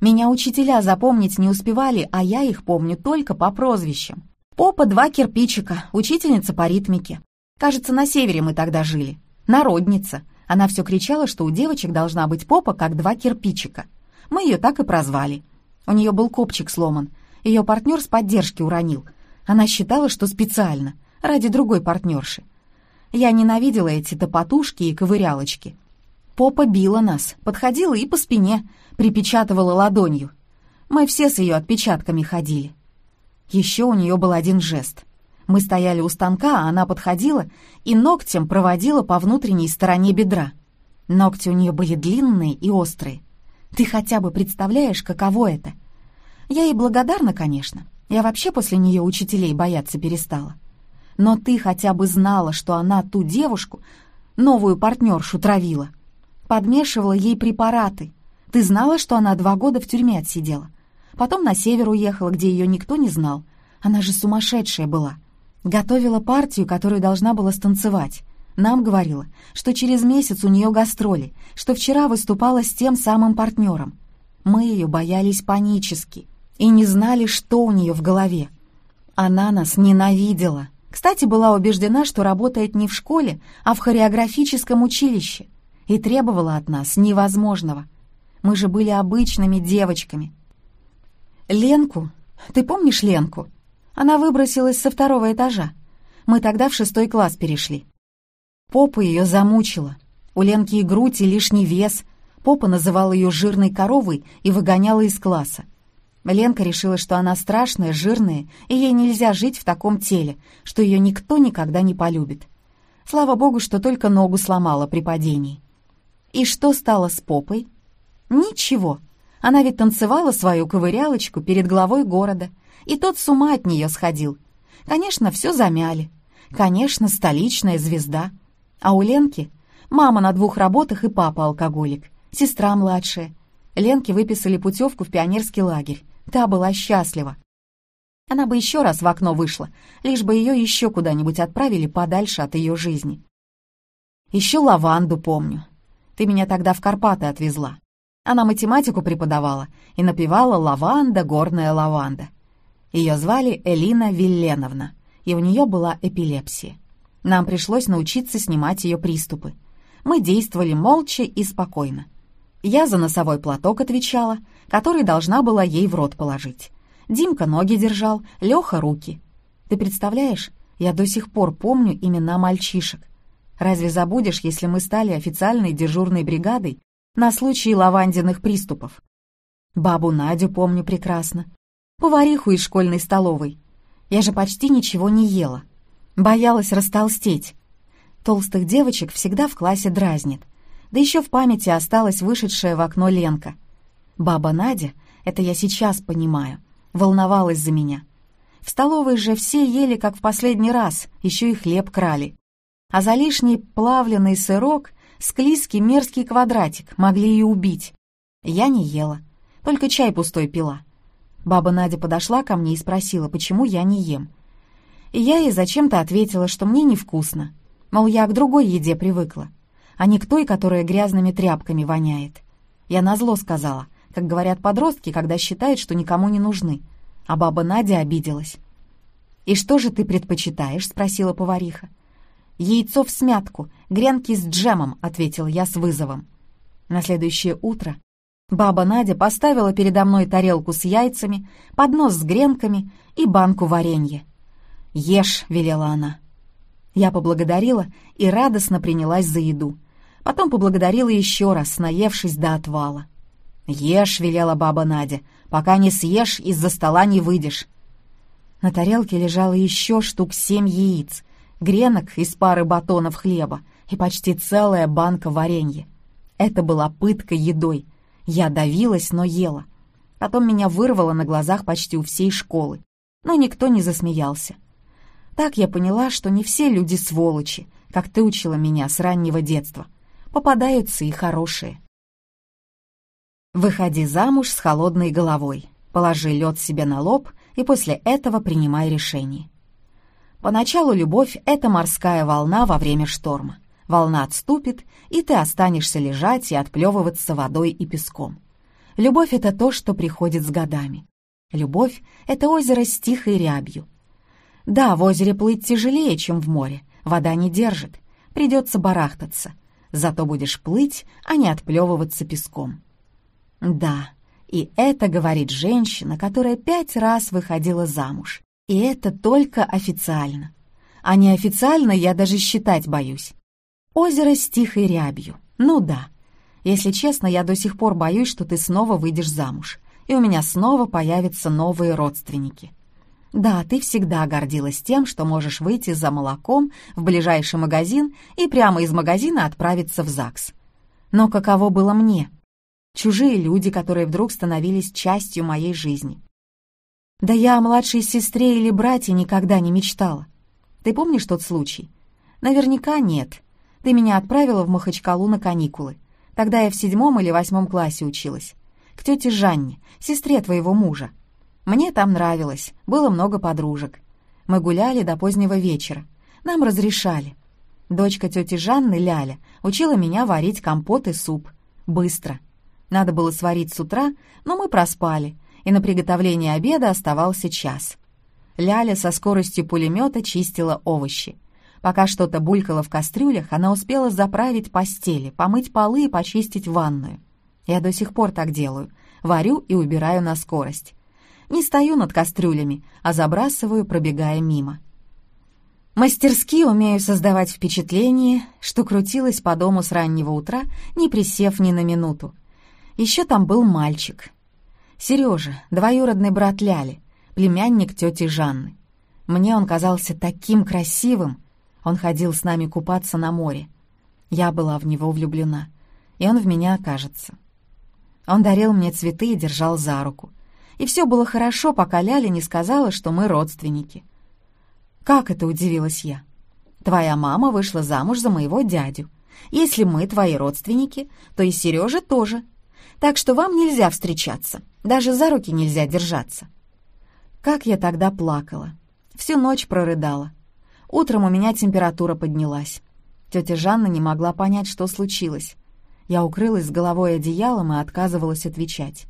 Меня учителя запомнить не успевали, а я их помню только по прозвищам. Попа два кирпичика, учительница по ритмике. Кажется, на севере мы тогда жили. Народница. Она все кричала, что у девочек должна быть попа, как два кирпичика. Мы ее так и прозвали. У нее был копчик сломан. Ее партнер с поддержки уронил. Она считала, что специально, ради другой партнерши. Я ненавидела эти топотушки и ковырялочки. Попа била нас, подходила и по спине, припечатывала ладонью. Мы все с ее отпечатками ходили. Еще у нее был один жест. Мы стояли у станка, а она подходила и ногтем проводила по внутренней стороне бедра. Ногти у нее были длинные и острые. Ты хотя бы представляешь, каково это? Я ей благодарна, конечно. Я вообще после нее учителей бояться перестала. Но ты хотя бы знала, что она ту девушку, новую партнершу, травила. Подмешивала ей препараты. Ты знала, что она два года в тюрьме отсидела? Потом на север уехала, где ее никто не знал. Она же сумасшедшая была. Готовила партию, которую должна была станцевать. Нам говорила, что через месяц у нее гастроли, что вчера выступала с тем самым партнером. Мы ее боялись панически и не знали, что у нее в голове. Она нас ненавидела. Кстати, была убеждена, что работает не в школе, а в хореографическом училище и требовала от нас невозможного. Мы же были обычными девочками. Ленку, ты помнишь Ленку? Она выбросилась со второго этажа. Мы тогда в шестой класс перешли. Попа ее замучила. У Ленки и грудь, и лишний вес. Попа называла ее жирной коровой и выгоняла из класса. Ленка решила, что она страшная, жирная, и ей нельзя жить в таком теле, что ее никто никогда не полюбит. Слава богу, что только ногу сломала при падении. И что стало с попой? Ничего. Она ведь танцевала свою ковырялочку перед главой города, и тот с ума от нее сходил. Конечно, все замяли. Конечно, столичная звезда — а у Ленки мама на двух работах и папа алкоголик, сестра младшая. Ленке выписали путевку в пионерский лагерь. Та была счастлива. Она бы еще раз в окно вышла, лишь бы ее еще куда-нибудь отправили подальше от ее жизни. Еще лаванду помню. Ты меня тогда в Карпаты отвезла. Она математику преподавала и напевала «Лаванда, горная лаванда». Ее звали Элина Вилленовна, и у нее была эпилепсия. Нам пришлось научиться снимать ее приступы. Мы действовали молча и спокойно. Я за носовой платок отвечала, который должна была ей в рот положить. Димка ноги держал, Леха руки. Ты представляешь, я до сих пор помню имена мальчишек. Разве забудешь, если мы стали официальной дежурной бригадой на случай лавандиных приступов? Бабу Надю помню прекрасно. Повариху из школьной столовой. Я же почти ничего не ела. Боялась растолстеть. Толстых девочек всегда в классе дразнит. Да еще в памяти осталась вышедшая в окно Ленка. Баба Надя, это я сейчас понимаю, волновалась за меня. В столовой же все ели, как в последний раз, еще и хлеб крали. А за лишний плавленый сырок, склизкий мерзкий квадратик могли и убить. Я не ела, только чай пустой пила. Баба Надя подошла ко мне и спросила, почему я не ем. И я ей зачем-то ответила, что мне невкусно. Мол, я к другой еде привыкла, а не к той, которая грязными тряпками воняет. Я назло сказала, как говорят подростки, когда считают, что никому не нужны. А баба Надя обиделась. «И что же ты предпочитаешь?» — спросила повариха. «Яйцо в смятку, гренки с джемом», — ответил я с вызовом. На следующее утро баба Надя поставила передо мной тарелку с яйцами, поднос с гренками и банку варенья. «Ешь», — велела она. Я поблагодарила и радостно принялась за еду. Потом поблагодарила еще раз, наевшись до отвала. «Ешь», — велела баба Надя, — «пока не съешь, из-за стола не выйдешь». На тарелке лежало еще штук семь яиц, гренок из пары батонов хлеба и почти целая банка варенья. Это была пытка едой. Я давилась, но ела. Потом меня вырвало на глазах почти у всей школы. Но никто не засмеялся. Так я поняла, что не все люди сволочи, как ты учила меня с раннего детства. Попадаются и хорошие. Выходи замуж с холодной головой, положи лед себе на лоб и после этого принимай решение. Поначалу любовь — это морская волна во время шторма. Волна отступит, и ты останешься лежать и отплевываться водой и песком. Любовь — это то, что приходит с годами. Любовь — это озеро с тихой рябью. Да, в озере плыть тяжелее, чем в море, вода не держит, придется барахтаться. Зато будешь плыть, а не отплевываться песком. Да, и это говорит женщина, которая пять раз выходила замуж. И это только официально. А неофициально я даже считать боюсь. Озеро с тихой рябью. Ну да. Если честно, я до сих пор боюсь, что ты снова выйдешь замуж, и у меня снова появятся новые родственники. Да, ты всегда гордилась тем, что можешь выйти за молоком в ближайший магазин и прямо из магазина отправиться в ЗАГС. Но каково было мне? чужие люди, которые вдруг становились частью моей жизни. Да я о младшей сестре или брате никогда не мечтала. Ты помнишь тот случай? Наверняка нет. Ты меня отправила в Махачкалу на каникулы. Тогда я в седьмом или восьмом классе училась. К тете Жанне, сестре твоего мужа. Мне там нравилось, было много подружек. Мы гуляли до позднего вечера. Нам разрешали. Дочка тети Жанны, Ляля, учила меня варить компот и суп. Быстро. Надо было сварить с утра, но мы проспали, и на приготовление обеда оставался час. Ляля со скоростью пулемета чистила овощи. Пока что-то булькало в кастрюлях, она успела заправить постели, помыть полы и почистить ванную. Я до сих пор так делаю. Варю и убираю на скорость. Не стою над кастрюлями, а забрасываю, пробегая мимо. Мастерски умею создавать впечатление, что крутилась по дому с раннего утра, не присев ни на минуту. Еще там был мальчик. Сережа, двоюродный брат Ляли, племянник тети Жанны. Мне он казался таким красивым. Он ходил с нами купаться на море. Я была в него влюблена, и он в меня окажется. Он дарил мне цветы и держал за руку. И все было хорошо, пока Ляля не сказала, что мы родственники. «Как это?» — удивилась я. «Твоя мама вышла замуж за моего дядю. Если мы твои родственники, то и Сережа тоже», так что вам нельзя встречаться, даже за руки нельзя держаться». Как я тогда плакала. Всю ночь прорыдала. Утром у меня температура поднялась. Тетя Жанна не могла понять, что случилось. Я укрылась с головой одеялом и отказывалась отвечать.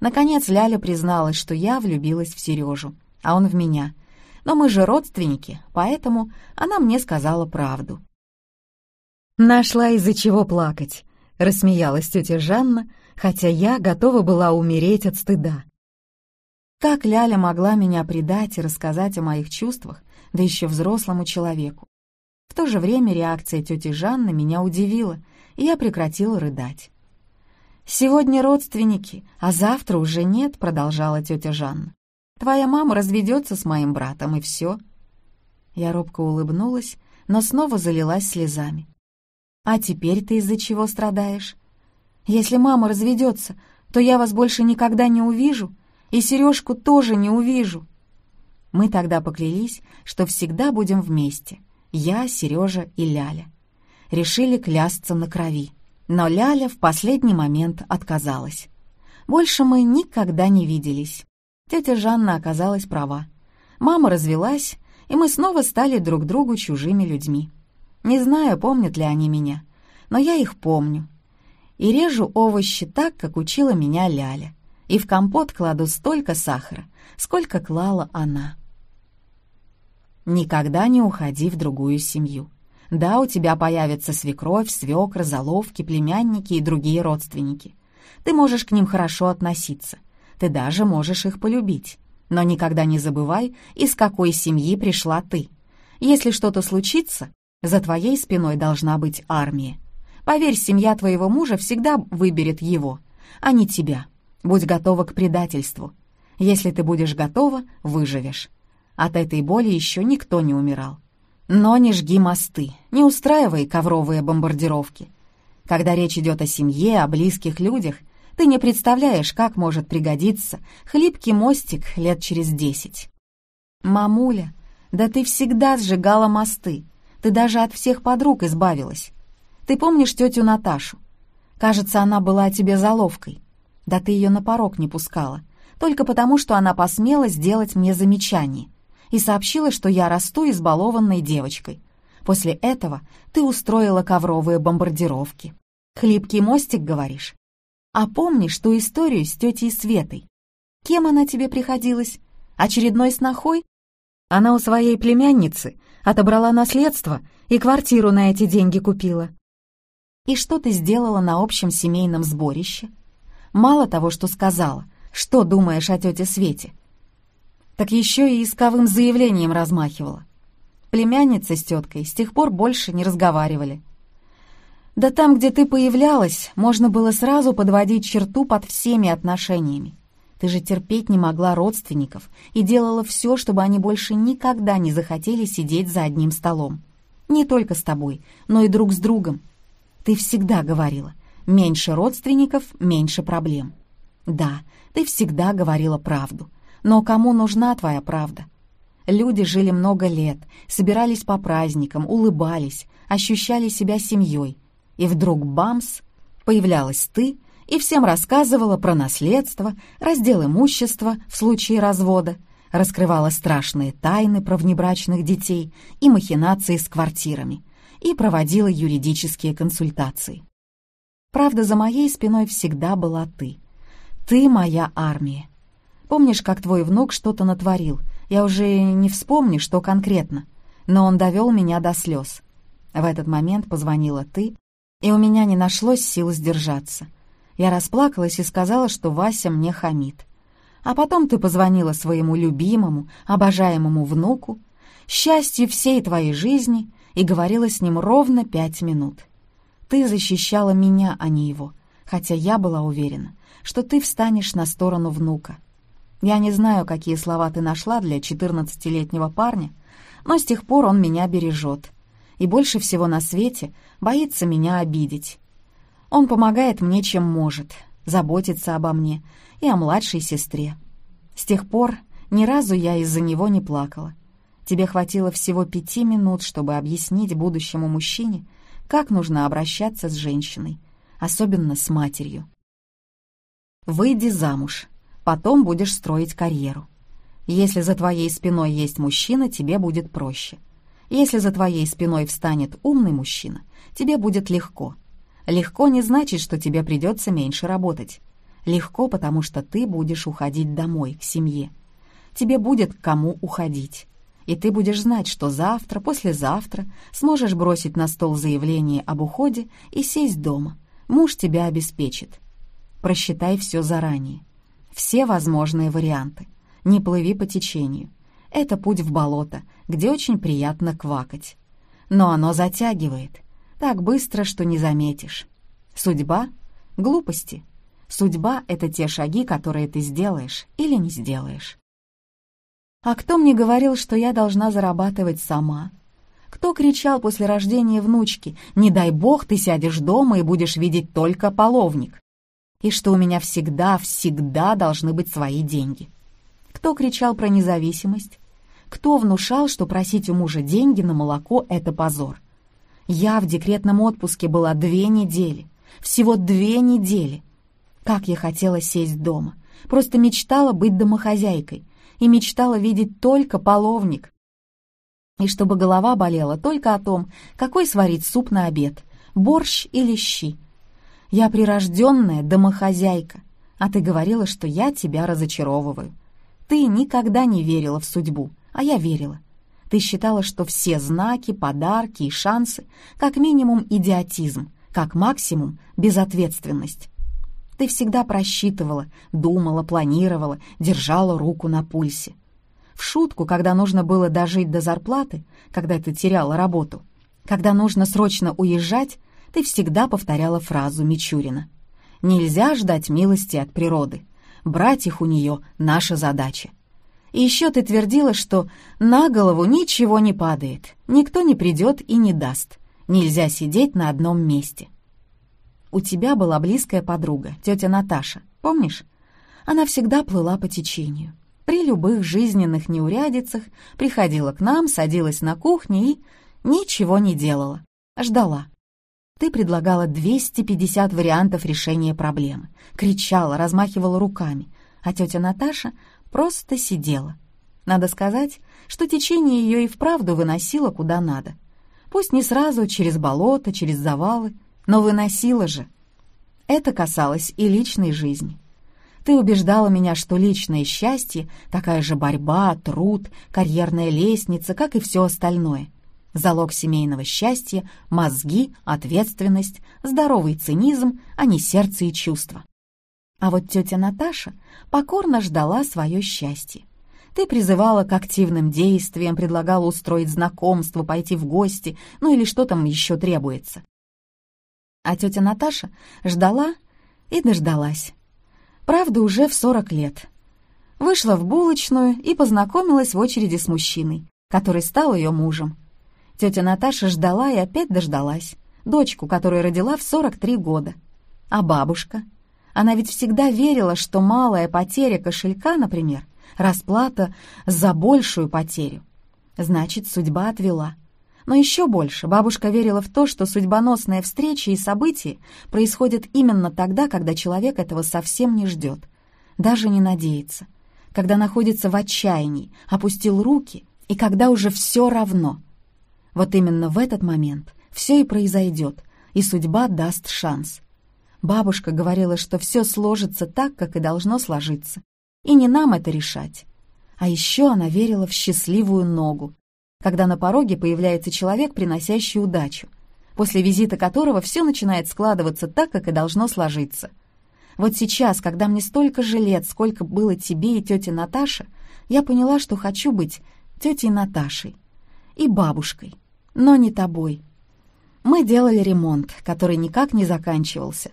Наконец Ляля призналась, что я влюбилась в Сережу, а он в меня. Но мы же родственники, поэтому она мне сказала правду. «Нашла из-за чего плакать», — рассмеялась тетя Жанна, хотя я готова была умереть от стыда. Как Ляля могла меня предать и рассказать о моих чувствах, да еще взрослому человеку? В то же время реакция тети Жанны меня удивила, и я прекратила рыдать. «Сегодня родственники, а завтра уже нет», — продолжала тетя Жанна. «Твоя мама разведется с моим братом, и все». Я робко улыбнулась, но снова залилась слезами. «А теперь ты из-за чего страдаешь?» Если мама разведется, то я вас больше никогда не увижу, и Сережку тоже не увижу. Мы тогда поклялись, что всегда будем вместе. Я, Сережа и Ляля. Решили клясться на крови. Но Ляля в последний момент отказалась. Больше мы никогда не виделись. Тетя Жанна оказалась права. Мама развелась, и мы снова стали друг другу чужими людьми. Не знаю, помнят ли они меня, но я их помню. И режу овощи так, как учила меня Ляля. И в компот кладу столько сахара, сколько клала она. Никогда не уходи в другую семью. Да, у тебя появятся свекровь, свекр, заловки, племянники и другие родственники. Ты можешь к ним хорошо относиться. Ты даже можешь их полюбить. Но никогда не забывай, из какой семьи пришла ты. Если что-то случится, за твоей спиной должна быть армия. Поверь, семья твоего мужа всегда выберет его, а не тебя. Будь готова к предательству. Если ты будешь готова, выживешь. От этой боли еще никто не умирал. Но не жги мосты, не устраивай ковровые бомбардировки. Когда речь идет о семье, о близких людях, ты не представляешь, как может пригодиться хлипкий мостик лет через десять. Мамуля, да ты всегда сжигала мосты. Ты даже от всех подруг избавилась. Ты помнишь тетю Наташу? Кажется, она была тебе заловкой. Да ты ее на порог не пускала, только потому, что она посмела сделать мне замечание и сообщила, что я расту избалованной девочкой. После этого ты устроила ковровые бомбардировки. Хлипкий мостик, говоришь? А помнишь ту историю с тетей Светой? Кем она тебе приходилась? Очередной снохой? Она у своей племянницы отобрала наследство и квартиру на эти деньги купила. И что ты сделала на общем семейном сборище? Мало того, что сказала, что думаешь о тете Свете, так еще и исковым заявлением размахивала. Племянница с теткой с тех пор больше не разговаривали. Да там, где ты появлялась, можно было сразу подводить черту под всеми отношениями. Ты же терпеть не могла родственников и делала все, чтобы они больше никогда не захотели сидеть за одним столом. Не только с тобой, но и друг с другом. Ты всегда говорила, меньше родственников, меньше проблем. Да, ты всегда говорила правду. Но кому нужна твоя правда? Люди жили много лет, собирались по праздникам, улыбались, ощущали себя семьей, и вдруг бамс, появлялась ты и всем рассказывала про наследство, раздел имущества в случае развода, раскрывала страшные тайны про внебрачных детей и махинации с квартирами и проводила юридические консультации. Правда, за моей спиной всегда была ты. Ты моя армия. Помнишь, как твой внук что-то натворил? Я уже не вспомню, что конкретно, но он довел меня до слез. В этот момент позвонила ты и у меня не нашлось сил сдержаться. Я расплакалась и сказала, что Вася мне хамит. А потом ты позвонила своему любимому, обожаемому внуку, счастью всей твоей жизни, и говорила с ним ровно пять минут. Ты защищала меня, а не его, хотя я была уверена, что ты встанешь на сторону внука. Я не знаю, какие слова ты нашла для четырнадцатилетнего парня, но с тех пор он меня бережет. И больше всего на свете боится меня обидеть. Он помогает мне, чем может, заботится обо мне и о младшей сестре. С тех пор ни разу я из-за него не плакала. Тебе хватило всего пяти минут, чтобы объяснить будущему мужчине, как нужно обращаться с женщиной, особенно с матерью. Выйди замуж, потом будешь строить карьеру. Если за твоей спиной есть мужчина, тебе будет проще. Если за твоей спиной встанет умный мужчина, тебе будет легко. Легко не значит, что тебе придется меньше работать. Легко, потому что ты будешь уходить домой, к семье. Тебе будет к кому уходить. И ты будешь знать, что завтра, послезавтра сможешь бросить на стол заявление об уходе и сесть дома. Муж тебя обеспечит. Просчитай все заранее. Все возможные варианты. Не плыви по течению. Это путь в болото, где очень приятно квакать. Но оно затягивает — так быстро, что не заметишь. Судьба — глупости. Судьба — это те шаги, которые ты сделаешь или не сделаешь. А кто мне говорил, что я должна зарабатывать сама? Кто кричал после рождения внучки «Не дай бог, ты сядешь дома и будешь видеть только половник»? И что у меня всегда, всегда должны быть свои деньги? Кто кричал про независимость? Кто внушал, что просить у мужа деньги на молоко — это позор? Я в декретном отпуске была две недели. Всего две недели. Как я хотела сесть дома. Просто мечтала быть домохозяйкой. И мечтала видеть только половник. И чтобы голова болела только о том, какой сварить суп на обед. Борщ или щи. Я прирожденная домохозяйка. А ты говорила, что я тебя разочаровываю. Ты никогда не верила в судьбу, а я верила. Ты считала, что все знаки, подарки и шансы как минимум идиотизм, как максимум безответственность. Ты всегда просчитывала, думала, планировала, держала руку на пульсе. В шутку, когда нужно было дожить до зарплаты, когда ты теряла работу, когда нужно срочно уезжать, ты всегда повторяла фразу Мичурина. «Нельзя ждать милости от природы. Брать их у нее — наша задача. И еще ты твердила, что на голову ничего не падает, никто не придет и не даст. Нельзя сидеть на одном месте. У тебя была близкая подруга, тетя Наташа, помнишь? Она всегда плыла по течению. При любых жизненных неурядицах приходила к нам, садилась на кухне и ничего не делала. Ждала. Ты предлагала 250 вариантов решения проблемы, кричала, размахивала руками, а тетя Наташа просто сидела. Надо сказать, что течение ее и вправду выносило куда надо. Пусть не сразу, через болото, через завалы, но выносило же. Это касалось и личной жизни. Ты убеждала меня, что личное счастье — такая же борьба, труд, карьерная лестница, как и все остальное — Залог семейного счастья — мозги, ответственность, здоровый цинизм, а не сердце и чувства. А вот тетя Наташа покорно ждала свое счастье. Ты призывала к активным действиям, предлагала устроить знакомство, пойти в гости, ну или что там еще требуется. А тетя Наташа ждала и дождалась. Правда, уже в сорок лет. Вышла в булочную и познакомилась в очереди с мужчиной, который стал ее мужем. Тетя Наташа ждала и опять дождалась. Дочку, которую родила в 43 года. А бабушка? Она ведь всегда верила, что малая потеря кошелька, например, расплата за большую потерю. Значит, судьба отвела. Но еще больше бабушка верила в то, что судьбоносные встречи и события происходят именно тогда, когда человек этого совсем не ждет, даже не надеется, когда находится в отчаянии, опустил руки и когда уже все равно — вот именно в этот момент все и произойдет, и судьба даст шанс. Бабушка говорила, что все сложится так, как и должно сложиться, и не нам это решать. А еще она верила в счастливую ногу, когда на пороге появляется человек, приносящий удачу, после визита которого все начинает складываться так, как и должно сложиться. Вот сейчас, когда мне столько же лет, сколько было тебе и тете Наташе, я поняла, что хочу быть тетей Наташей и бабушкой, но не тобой. Мы делали ремонт, который никак не заканчивался.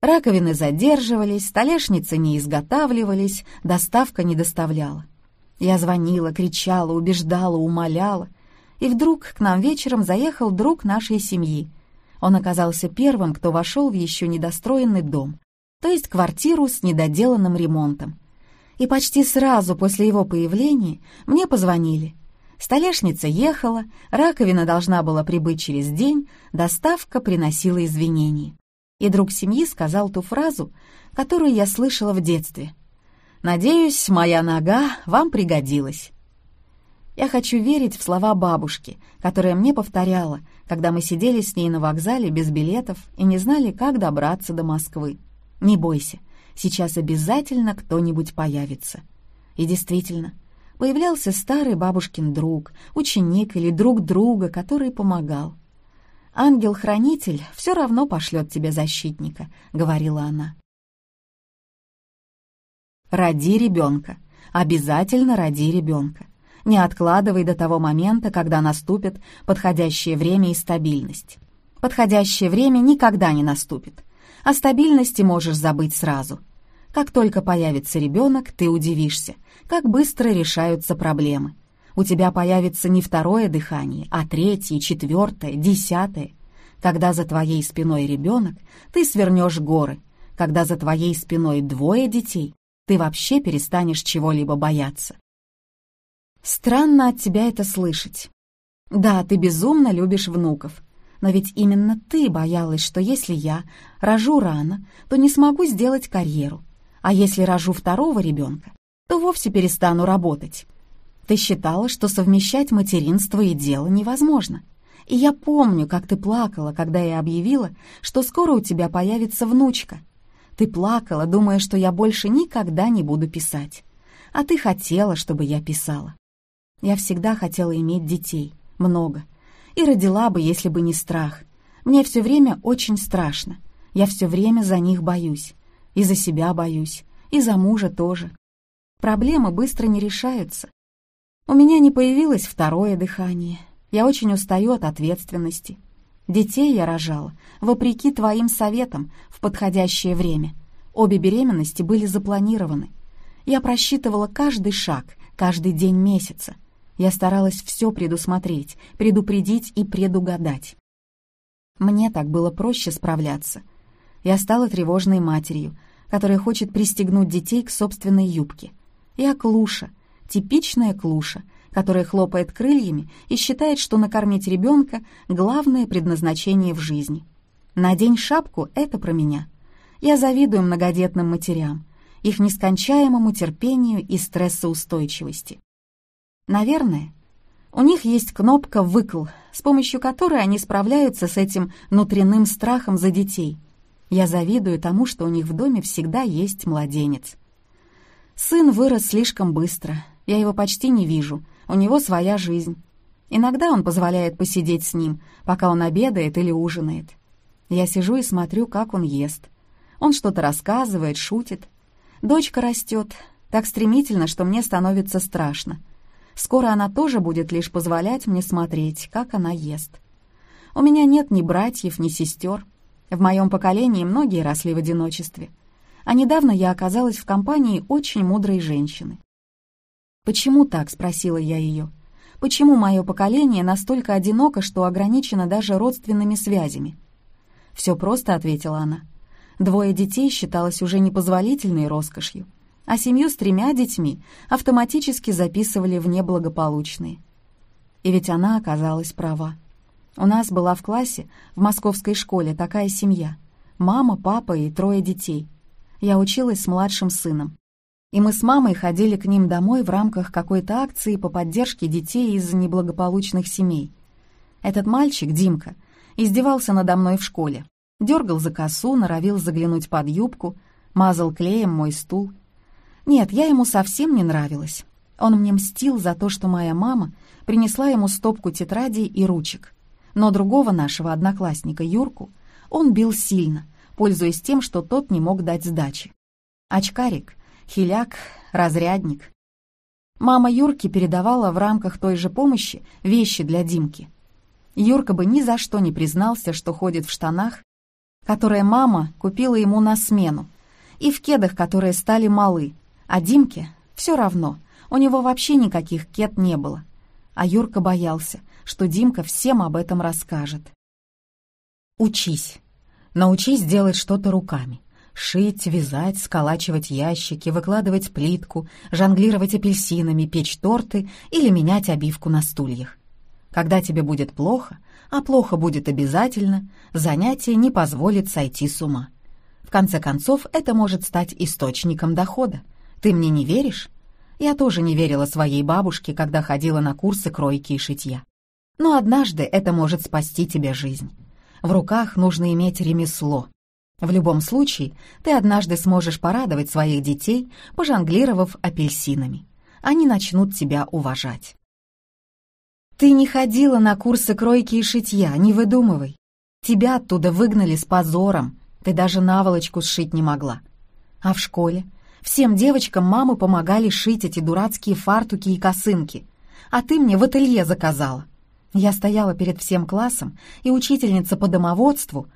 Раковины задерживались, столешницы не изготавливались, доставка не доставляла. Я звонила, кричала, убеждала, умоляла. И вдруг к нам вечером заехал друг нашей семьи. Он оказался первым, кто вошел в еще недостроенный дом, то есть квартиру с недоделанным ремонтом. И почти сразу после его появления мне позвонили. Столешница ехала, раковина должна была прибыть через день, доставка приносила извинения. И друг семьи сказал ту фразу, которую я слышала в детстве. «Надеюсь, моя нога вам пригодилась». Я хочу верить в слова бабушки, которая мне повторяла, когда мы сидели с ней на вокзале без билетов и не знали, как добраться до Москвы. «Не бойся, сейчас обязательно кто-нибудь появится». И действительно, появлялся старый бабушкин друг, ученик или друг друга, который помогал. «Ангел-хранитель все равно пошлет тебе защитника», — говорила она. «Роди ребенка. Обязательно роди ребенка. Не откладывай до того момента, когда наступит подходящее время и стабильность. Подходящее время никогда не наступит. О стабильности можешь забыть сразу. Как только появится ребенок, ты удивишься, как быстро решаются проблемы. У тебя появится не второе дыхание, а третье, четвертое, десятое. Когда за твоей спиной ребенок, ты свернешь горы. Когда за твоей спиной двое детей, ты вообще перестанешь чего-либо бояться. Странно от тебя это слышать. Да, ты безумно любишь внуков. Но ведь именно ты боялась, что если я рожу рано, то не смогу сделать карьеру. А если рожу второго ребенка, то вовсе перестану работать. Ты считала, что совмещать материнство и дело невозможно. И я помню, как ты плакала, когда я объявила, что скоро у тебя появится внучка. Ты плакала, думая, что я больше никогда не буду писать. А ты хотела, чтобы я писала. Я всегда хотела иметь детей, много. И родила бы, если бы не страх. Мне все время очень страшно. Я все время за них боюсь. И за себя боюсь, и за мужа тоже. Проблемы быстро не решаются. У меня не появилось второе дыхание. Я очень устаю от ответственности. Детей я рожала, вопреки твоим советам, в подходящее время. Обе беременности были запланированы. Я просчитывала каждый шаг, каждый день месяца. Я старалась все предусмотреть, предупредить и предугадать. Мне так было проще справляться. Я стала тревожной матерью, которая хочет пристегнуть детей к собственной юбке. Я клуша, типичная клуша, которая хлопает крыльями и считает, что накормить ребенка — главное предназначение в жизни. Надень шапку — это про меня. Я завидую многодетным матерям, их нескончаемому терпению и стрессоустойчивости. Наверное, у них есть кнопка «выкл», с помощью которой они справляются с этим внутренним страхом за детей. Я завидую тому, что у них в доме всегда есть младенец. Сын вырос слишком быстро, я его почти не вижу, у него своя жизнь. Иногда он позволяет посидеть с ним, пока он обедает или ужинает. Я сижу и смотрю, как он ест. Он что-то рассказывает, шутит. Дочка растет так стремительно, что мне становится страшно. Скоро она тоже будет лишь позволять мне смотреть, как она ест. У меня нет ни братьев, ни сестер. В моем поколении многие росли в одиночестве. А недавно я оказалась в компании очень мудрой женщины. «Почему так?» — спросила я ее. «Почему мое поколение настолько одиноко, что ограничено даже родственными связями?» «Все просто», — ответила она. «Двое детей считалось уже непозволительной роскошью, а семью с тремя детьми автоматически записывали в неблагополучные». И ведь она оказалась права. У нас была в классе, в московской школе, такая семья. Мама, папа и трое детей. Я училась с младшим сыном и мы с мамой ходили к ним домой в рамках какой-то акции по поддержке детей из неблагополучных семей. Этот мальчик, Димка, издевался надо мной в школе, дергал за косу, норовил заглянуть под юбку, мазал клеем мой стул. Нет, я ему совсем не нравилась. Он мне мстил за то, что моя мама принесла ему стопку тетрадей и ручек. Но другого нашего одноклассника, Юрку, он бил сильно, пользуясь тем, что тот не мог дать сдачи. Очкарик, хиляк, разрядник. Мама Юрки передавала в рамках той же помощи вещи для Димки. Юрка бы ни за что не признался, что ходит в штанах, которые мама купила ему на смену, и в кедах, которые стали малы, а Димке все равно, у него вообще никаких кед не было. А Юрка боялся, что Димка всем об этом расскажет. Учись. Научись делать что-то руками. Шить, вязать, сколачивать ящики, выкладывать плитку, жонглировать апельсинами, печь торты или менять обивку на стульях. Когда тебе будет плохо, а плохо будет обязательно, занятие не позволит сойти с ума. В конце концов, это может стать источником дохода. Ты мне не веришь? Я тоже не верила своей бабушке, когда ходила на курсы кройки и шитья. Но однажды это может спасти тебе жизнь. В руках нужно иметь ремесло, в любом случае, ты однажды сможешь порадовать своих детей, пожонглировав апельсинами. Они начнут тебя уважать. Ты не ходила на курсы кройки и шитья, не выдумывай. Тебя оттуда выгнали с позором, ты даже наволочку сшить не могла. А в школе? Всем девочкам мамы помогали шить эти дурацкие фартуки и косынки, а ты мне в ателье заказала. Я стояла перед всем классом, и учительница по домоводству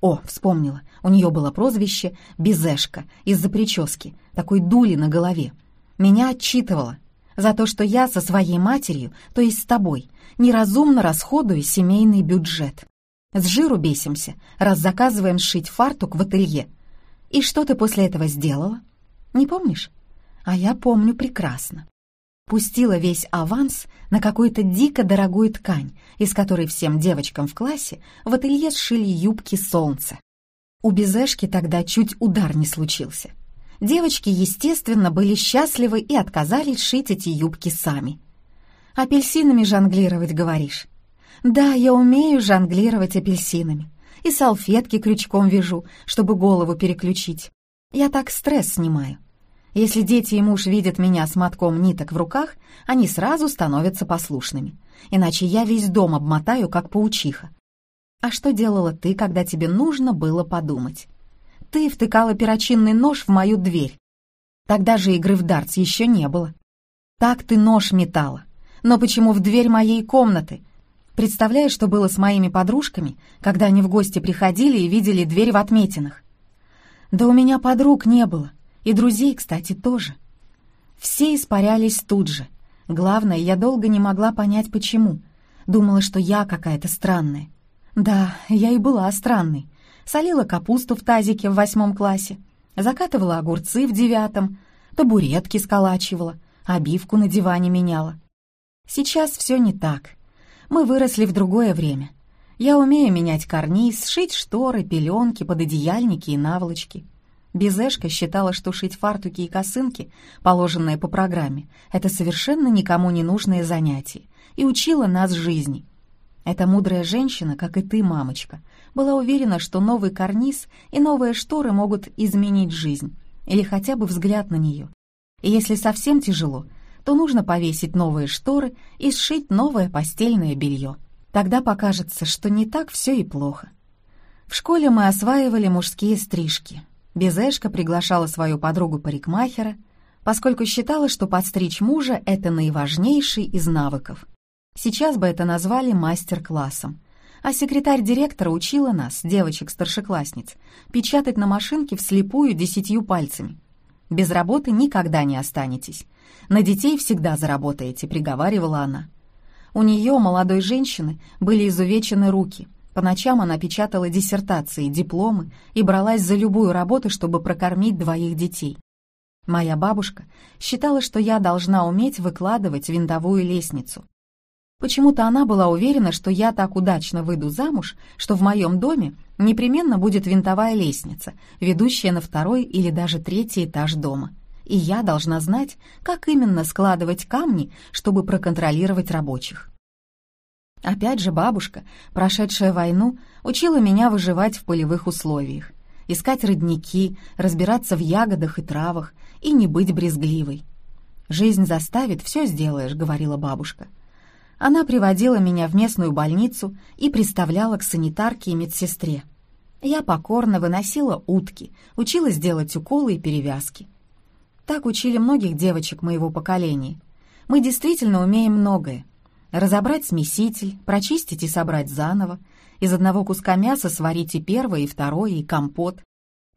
о, вспомнила. У нее было прозвище «Безешка» из-за прически, такой дули на голове. Меня отчитывала за то, что я со своей матерью, то есть с тобой, неразумно расходую семейный бюджет. С жиру бесимся, раз заказываем сшить фартук в ателье. И что ты после этого сделала? Не помнишь? А я помню прекрасно. Пустила весь аванс на какую-то дико дорогую ткань, из которой всем девочкам в классе в ателье сшили юбки солнца. У Безешки тогда чуть удар не случился. Девочки, естественно, были счастливы и отказались шить эти юбки сами. «Апельсинами жонглировать, говоришь?» «Да, я умею жонглировать апельсинами. И салфетки крючком вяжу, чтобы голову переключить. Я так стресс снимаю. Если дети и муж видят меня с мотком ниток в руках, они сразу становятся послушными. Иначе я весь дом обмотаю, как паучиха. А что делала ты, когда тебе нужно было подумать? Ты втыкала перочинный нож в мою дверь. Тогда же игры в дартс еще не было. Так ты нож метала. Но почему в дверь моей комнаты? Представляешь, что было с моими подружками, когда они в гости приходили и видели дверь в отметинах? Да у меня подруг не было. И друзей, кстати, тоже. Все испарялись тут же. Главное, я долго не могла понять, почему. Думала, что я какая-то странная. Да, я и была странной. Солила капусту в тазике в восьмом классе, закатывала огурцы в девятом, табуретки сколачивала, обивку на диване меняла. Сейчас все не так. Мы выросли в другое время. Я умею менять карниз, сшить шторы, пеленки, пододеяльники и наволочки. Безешка считала, что шить фартуки и косынки, положенные по программе, это совершенно никому не нужное занятие, и учила нас жизни. Эта мудрая женщина, как и ты, мамочка, была уверена, что новый карниз и новые шторы могут изменить жизнь, или хотя бы взгляд на нее. И если совсем тяжело, то нужно повесить новые шторы и сшить новое постельное белье. Тогда покажется, что не так все и плохо. В школе мы осваивали мужские стрижки, Безешка приглашала свою подругу-парикмахера, поскольку считала, что подстричь мужа — это наиважнейший из навыков. Сейчас бы это назвали мастер-классом. А секретарь директора учила нас, девочек-старшеклассниц, печатать на машинке вслепую десятью пальцами. Без работы никогда не останетесь. На детей всегда заработаете, приговаривала она. У нее, молодой женщины, были изувечены руки — по ночам она печатала диссертации, дипломы и бралась за любую работу, чтобы прокормить двоих детей. Моя бабушка считала, что я должна уметь выкладывать винтовую лестницу. Почему-то она была уверена, что я так удачно выйду замуж, что в моем доме непременно будет винтовая лестница, ведущая на второй или даже третий этаж дома. И я должна знать, как именно складывать камни, чтобы проконтролировать рабочих. Опять же бабушка, прошедшая войну, учила меня выживать в полевых условиях, искать родники, разбираться в ягодах и травах и не быть брезгливой. «Жизнь заставит, все сделаешь», — говорила бабушка. Она приводила меня в местную больницу и приставляла к санитарке и медсестре. Я покорно выносила утки, училась делать уколы и перевязки. Так учили многих девочек моего поколения. Мы действительно умеем многое, Разобрать смеситель, прочистить и собрать заново. Из одного куска мяса сварить и первое, и второе, и компот.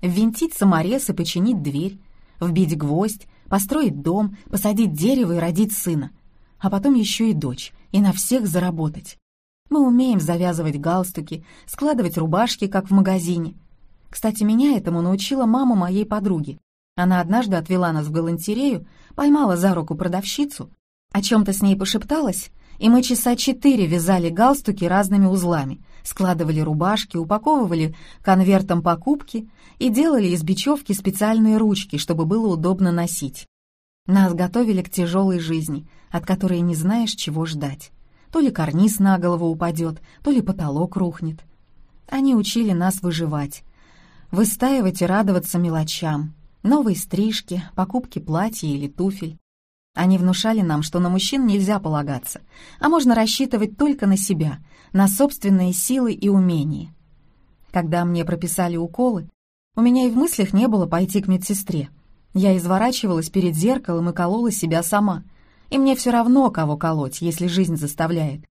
Ввинтить саморез и починить дверь. Вбить гвоздь, построить дом, посадить дерево и родить сына. А потом еще и дочь, и на всех заработать. Мы умеем завязывать галстуки, складывать рубашки, как в магазине. Кстати, меня этому научила мама моей подруги. Она однажды отвела нас в галантерею, поймала за руку продавщицу, о чем-то с ней пошепталась и мы часа четыре вязали галстуки разными узлами, складывали рубашки, упаковывали конвертом покупки и делали из бечевки специальные ручки, чтобы было удобно носить. Нас готовили к тяжелой жизни, от которой не знаешь, чего ждать. То ли карниз на голову упадет, то ли потолок рухнет. Они учили нас выживать, выстаивать и радоваться мелочам, новой стрижке, покупке платья или туфель. Они внушали нам, что на мужчин нельзя полагаться, а можно рассчитывать только на себя, на собственные силы и умения. Когда мне прописали уколы, у меня и в мыслях не было пойти к медсестре. Я изворачивалась перед зеркалом и колола себя сама. И мне все равно, кого колоть, если жизнь заставляет.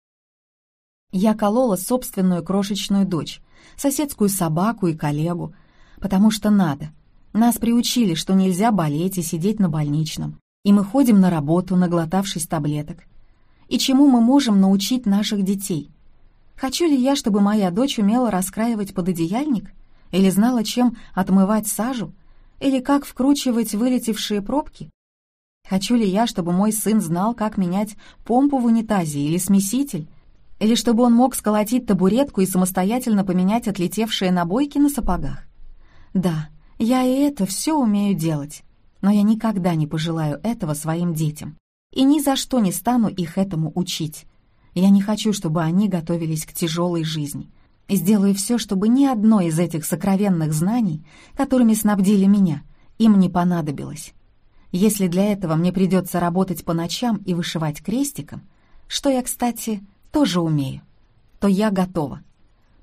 Я колола собственную крошечную дочь, соседскую собаку и коллегу, потому что надо. Нас приучили, что нельзя болеть и сидеть на больничном и мы ходим на работу, наглотавшись таблеток. И чему мы можем научить наших детей? Хочу ли я, чтобы моя дочь умела раскраивать пододеяльник? Или знала, чем отмывать сажу? Или как вкручивать вылетевшие пробки? Хочу ли я, чтобы мой сын знал, как менять помпу в унитазе или смеситель? Или чтобы он мог сколотить табуретку и самостоятельно поменять отлетевшие набойки на сапогах? Да, я и это все умею делать, но я никогда не пожелаю этого своим детям и ни за что не стану их этому учить. Я не хочу, чтобы они готовились к тяжелой жизни. Сделаю все, чтобы ни одно из этих сокровенных знаний, которыми снабдили меня, им не понадобилось. Если для этого мне придется работать по ночам и вышивать крестиком, что я, кстати, тоже умею, то я готова.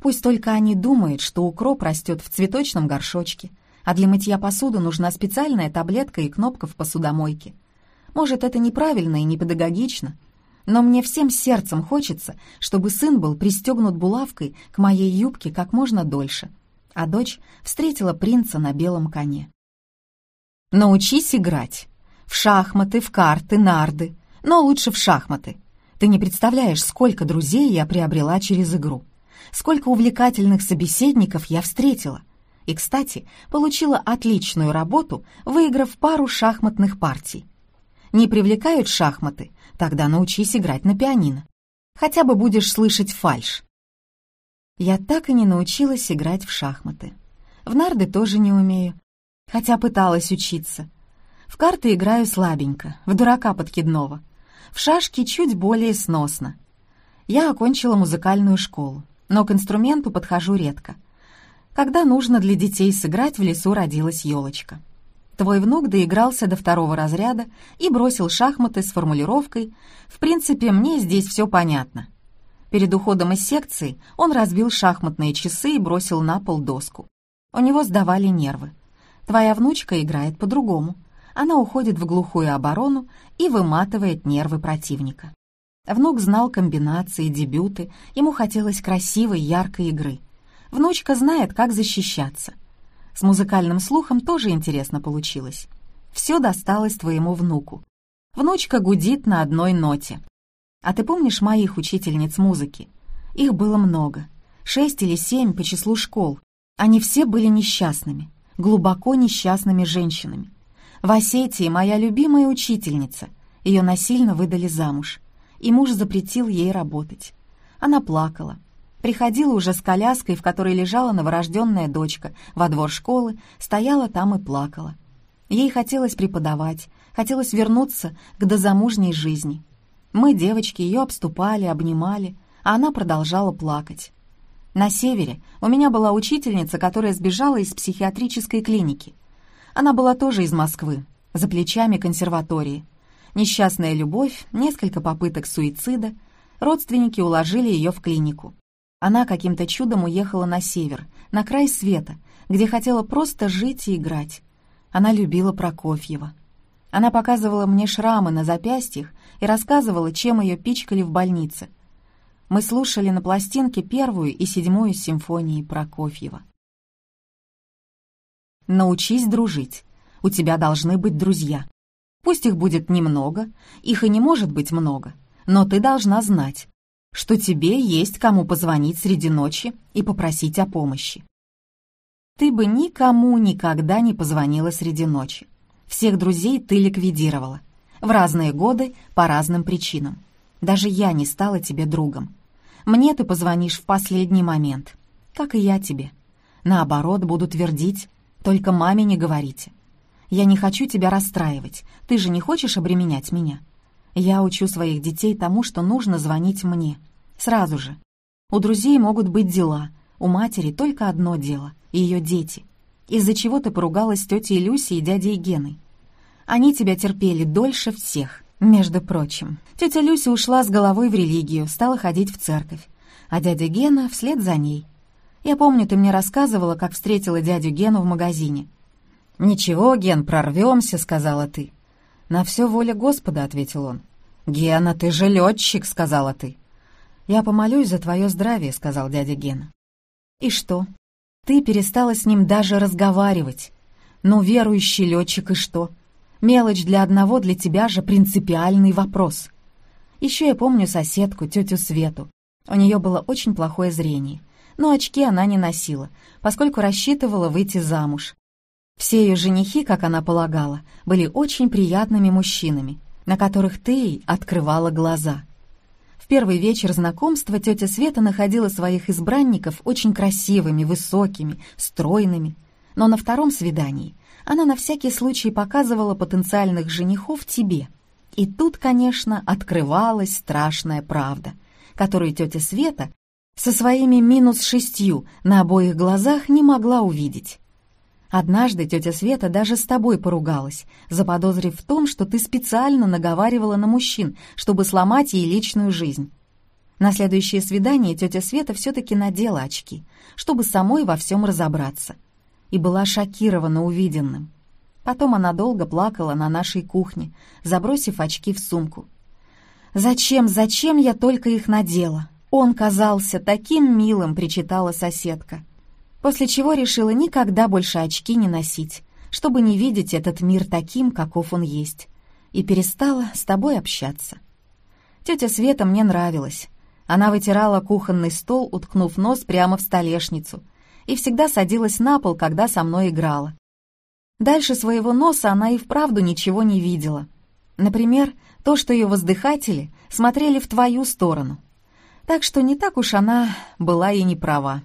Пусть только они думают, что укроп растет в цветочном горшочке, а для мытья посуды нужна специальная таблетка и кнопка в посудомойке. Может, это неправильно и непедагогично, но мне всем сердцем хочется, чтобы сын был пристегнут булавкой к моей юбке как можно дольше, а дочь встретила принца на белом коне. Научись играть. В шахматы, в карты, нарды, но лучше в шахматы. Ты не представляешь, сколько друзей я приобрела через игру, сколько увлекательных собеседников я встретила. И, кстати, получила отличную работу, выиграв пару шахматных партий. Не привлекают шахматы, тогда научись играть на пианино. Хотя бы будешь слышать фальш. Я так и не научилась играть в шахматы. В нарды тоже не умею, хотя пыталась учиться. В карты играю слабенько, в дурака подкидного — в шашки чуть более сносно. Я окончила музыкальную школу, но к инструменту подхожу редко. Когда нужно для детей сыграть, в лесу родилась елочка. Твой внук доигрался до второго разряда и бросил шахматы с формулировкой «В принципе, мне здесь все понятно». Перед уходом из секции он разбил шахматные часы и бросил на пол доску. У него сдавали нервы. Твоя внучка играет по-другому она уходит в глухую оборону и выматывает нервы противника. Внук знал комбинации, дебюты, ему хотелось красивой, яркой игры. Внучка знает, как защищаться. С музыкальным слухом тоже интересно получилось. Все досталось твоему внуку. Внучка гудит на одной ноте. А ты помнишь моих учительниц музыки? Их было много. Шесть или семь по числу школ. Они все были несчастными, глубоко несчастными женщинами. В Осетии моя любимая учительница. Ее насильно выдали замуж, и муж запретил ей работать. Она плакала. Приходила уже с коляской, в которой лежала новорожденная дочка, во двор школы, стояла там и плакала. Ей хотелось преподавать, хотелось вернуться к дозамужней жизни. Мы, девочки, ее обступали, обнимали, а она продолжала плакать. На севере у меня была учительница, которая сбежала из психиатрической клиники — она была тоже из Москвы, за плечами консерватории. Несчастная любовь, несколько попыток суицида. Родственники уложили ее в клинику. Она каким-то чудом уехала на север, на край света, где хотела просто жить и играть. Она любила Прокофьева. Она показывала мне шрамы на запястьях и рассказывала, чем ее пичкали в больнице. Мы слушали на пластинке первую и седьмую симфонии Прокофьева. Научись дружить. У тебя должны быть друзья. Пусть их будет немного, их и не может быть много, но ты должна знать, что тебе есть кому позвонить среди ночи и попросить о помощи. Ты бы никому никогда не позвонила среди ночи. Всех друзей ты ликвидировала. В разные годы, по разным причинам. Даже я не стала тебе другом. Мне ты позвонишь в последний момент, как и я тебе. Наоборот, буду твердить, только маме не говорите. Я не хочу тебя расстраивать. Ты же не хочешь обременять меня? Я учу своих детей тому, что нужно звонить мне. Сразу же. У друзей могут быть дела. У матери только одно дело — ее дети. Из-за чего ты поругалась с тетей Люсей и дядей Геной. Они тебя терпели дольше всех. Между прочим, тетя Люся ушла с головой в религию, стала ходить в церковь, а дядя Гена вслед за ней — я помню, ты мне рассказывала, как встретила дядю Гену в магазине. «Ничего, Ген, прорвемся», — сказала ты. «На все воля Господа», — ответил он. «Гена, ты же летчик», — сказала ты. «Я помолюсь за твое здравие», — сказал дядя Гена. «И что? Ты перестала с ним даже разговаривать. Ну, верующий летчик и что? Мелочь для одного, для тебя же принципиальный вопрос». Еще я помню соседку, тетю Свету. У нее было очень плохое зрение — но очки она не носила, поскольку рассчитывала выйти замуж. Все ее женихи, как она полагала, были очень приятными мужчинами, на которых ты открывала глаза. В первый вечер знакомства тетя Света находила своих избранников очень красивыми, высокими, стройными. Но на втором свидании она на всякий случай показывала потенциальных женихов тебе. И тут, конечно, открывалась страшная правда, которую тетя Света со своими минус шестью на обоих глазах не могла увидеть. Однажды тетя Света даже с тобой поругалась, заподозрив в том, что ты специально наговаривала на мужчин, чтобы сломать ей личную жизнь. На следующее свидание тетя Света все-таки надела очки, чтобы самой во всем разобраться. И была шокирована увиденным. Потом она долго плакала на нашей кухне, забросив очки в сумку. «Зачем, зачем я только их надела? Он казался таким милым», — причитала соседка после чего решила никогда больше очки не носить, чтобы не видеть этот мир таким, каков он есть, и перестала с тобой общаться. Тетя Света мне нравилась. Она вытирала кухонный стол, уткнув нос прямо в столешницу, и всегда садилась на пол, когда со мной играла. Дальше своего носа она и вправду ничего не видела. Например, то, что ее воздыхатели смотрели в твою сторону. Так что не так уж она была и не права.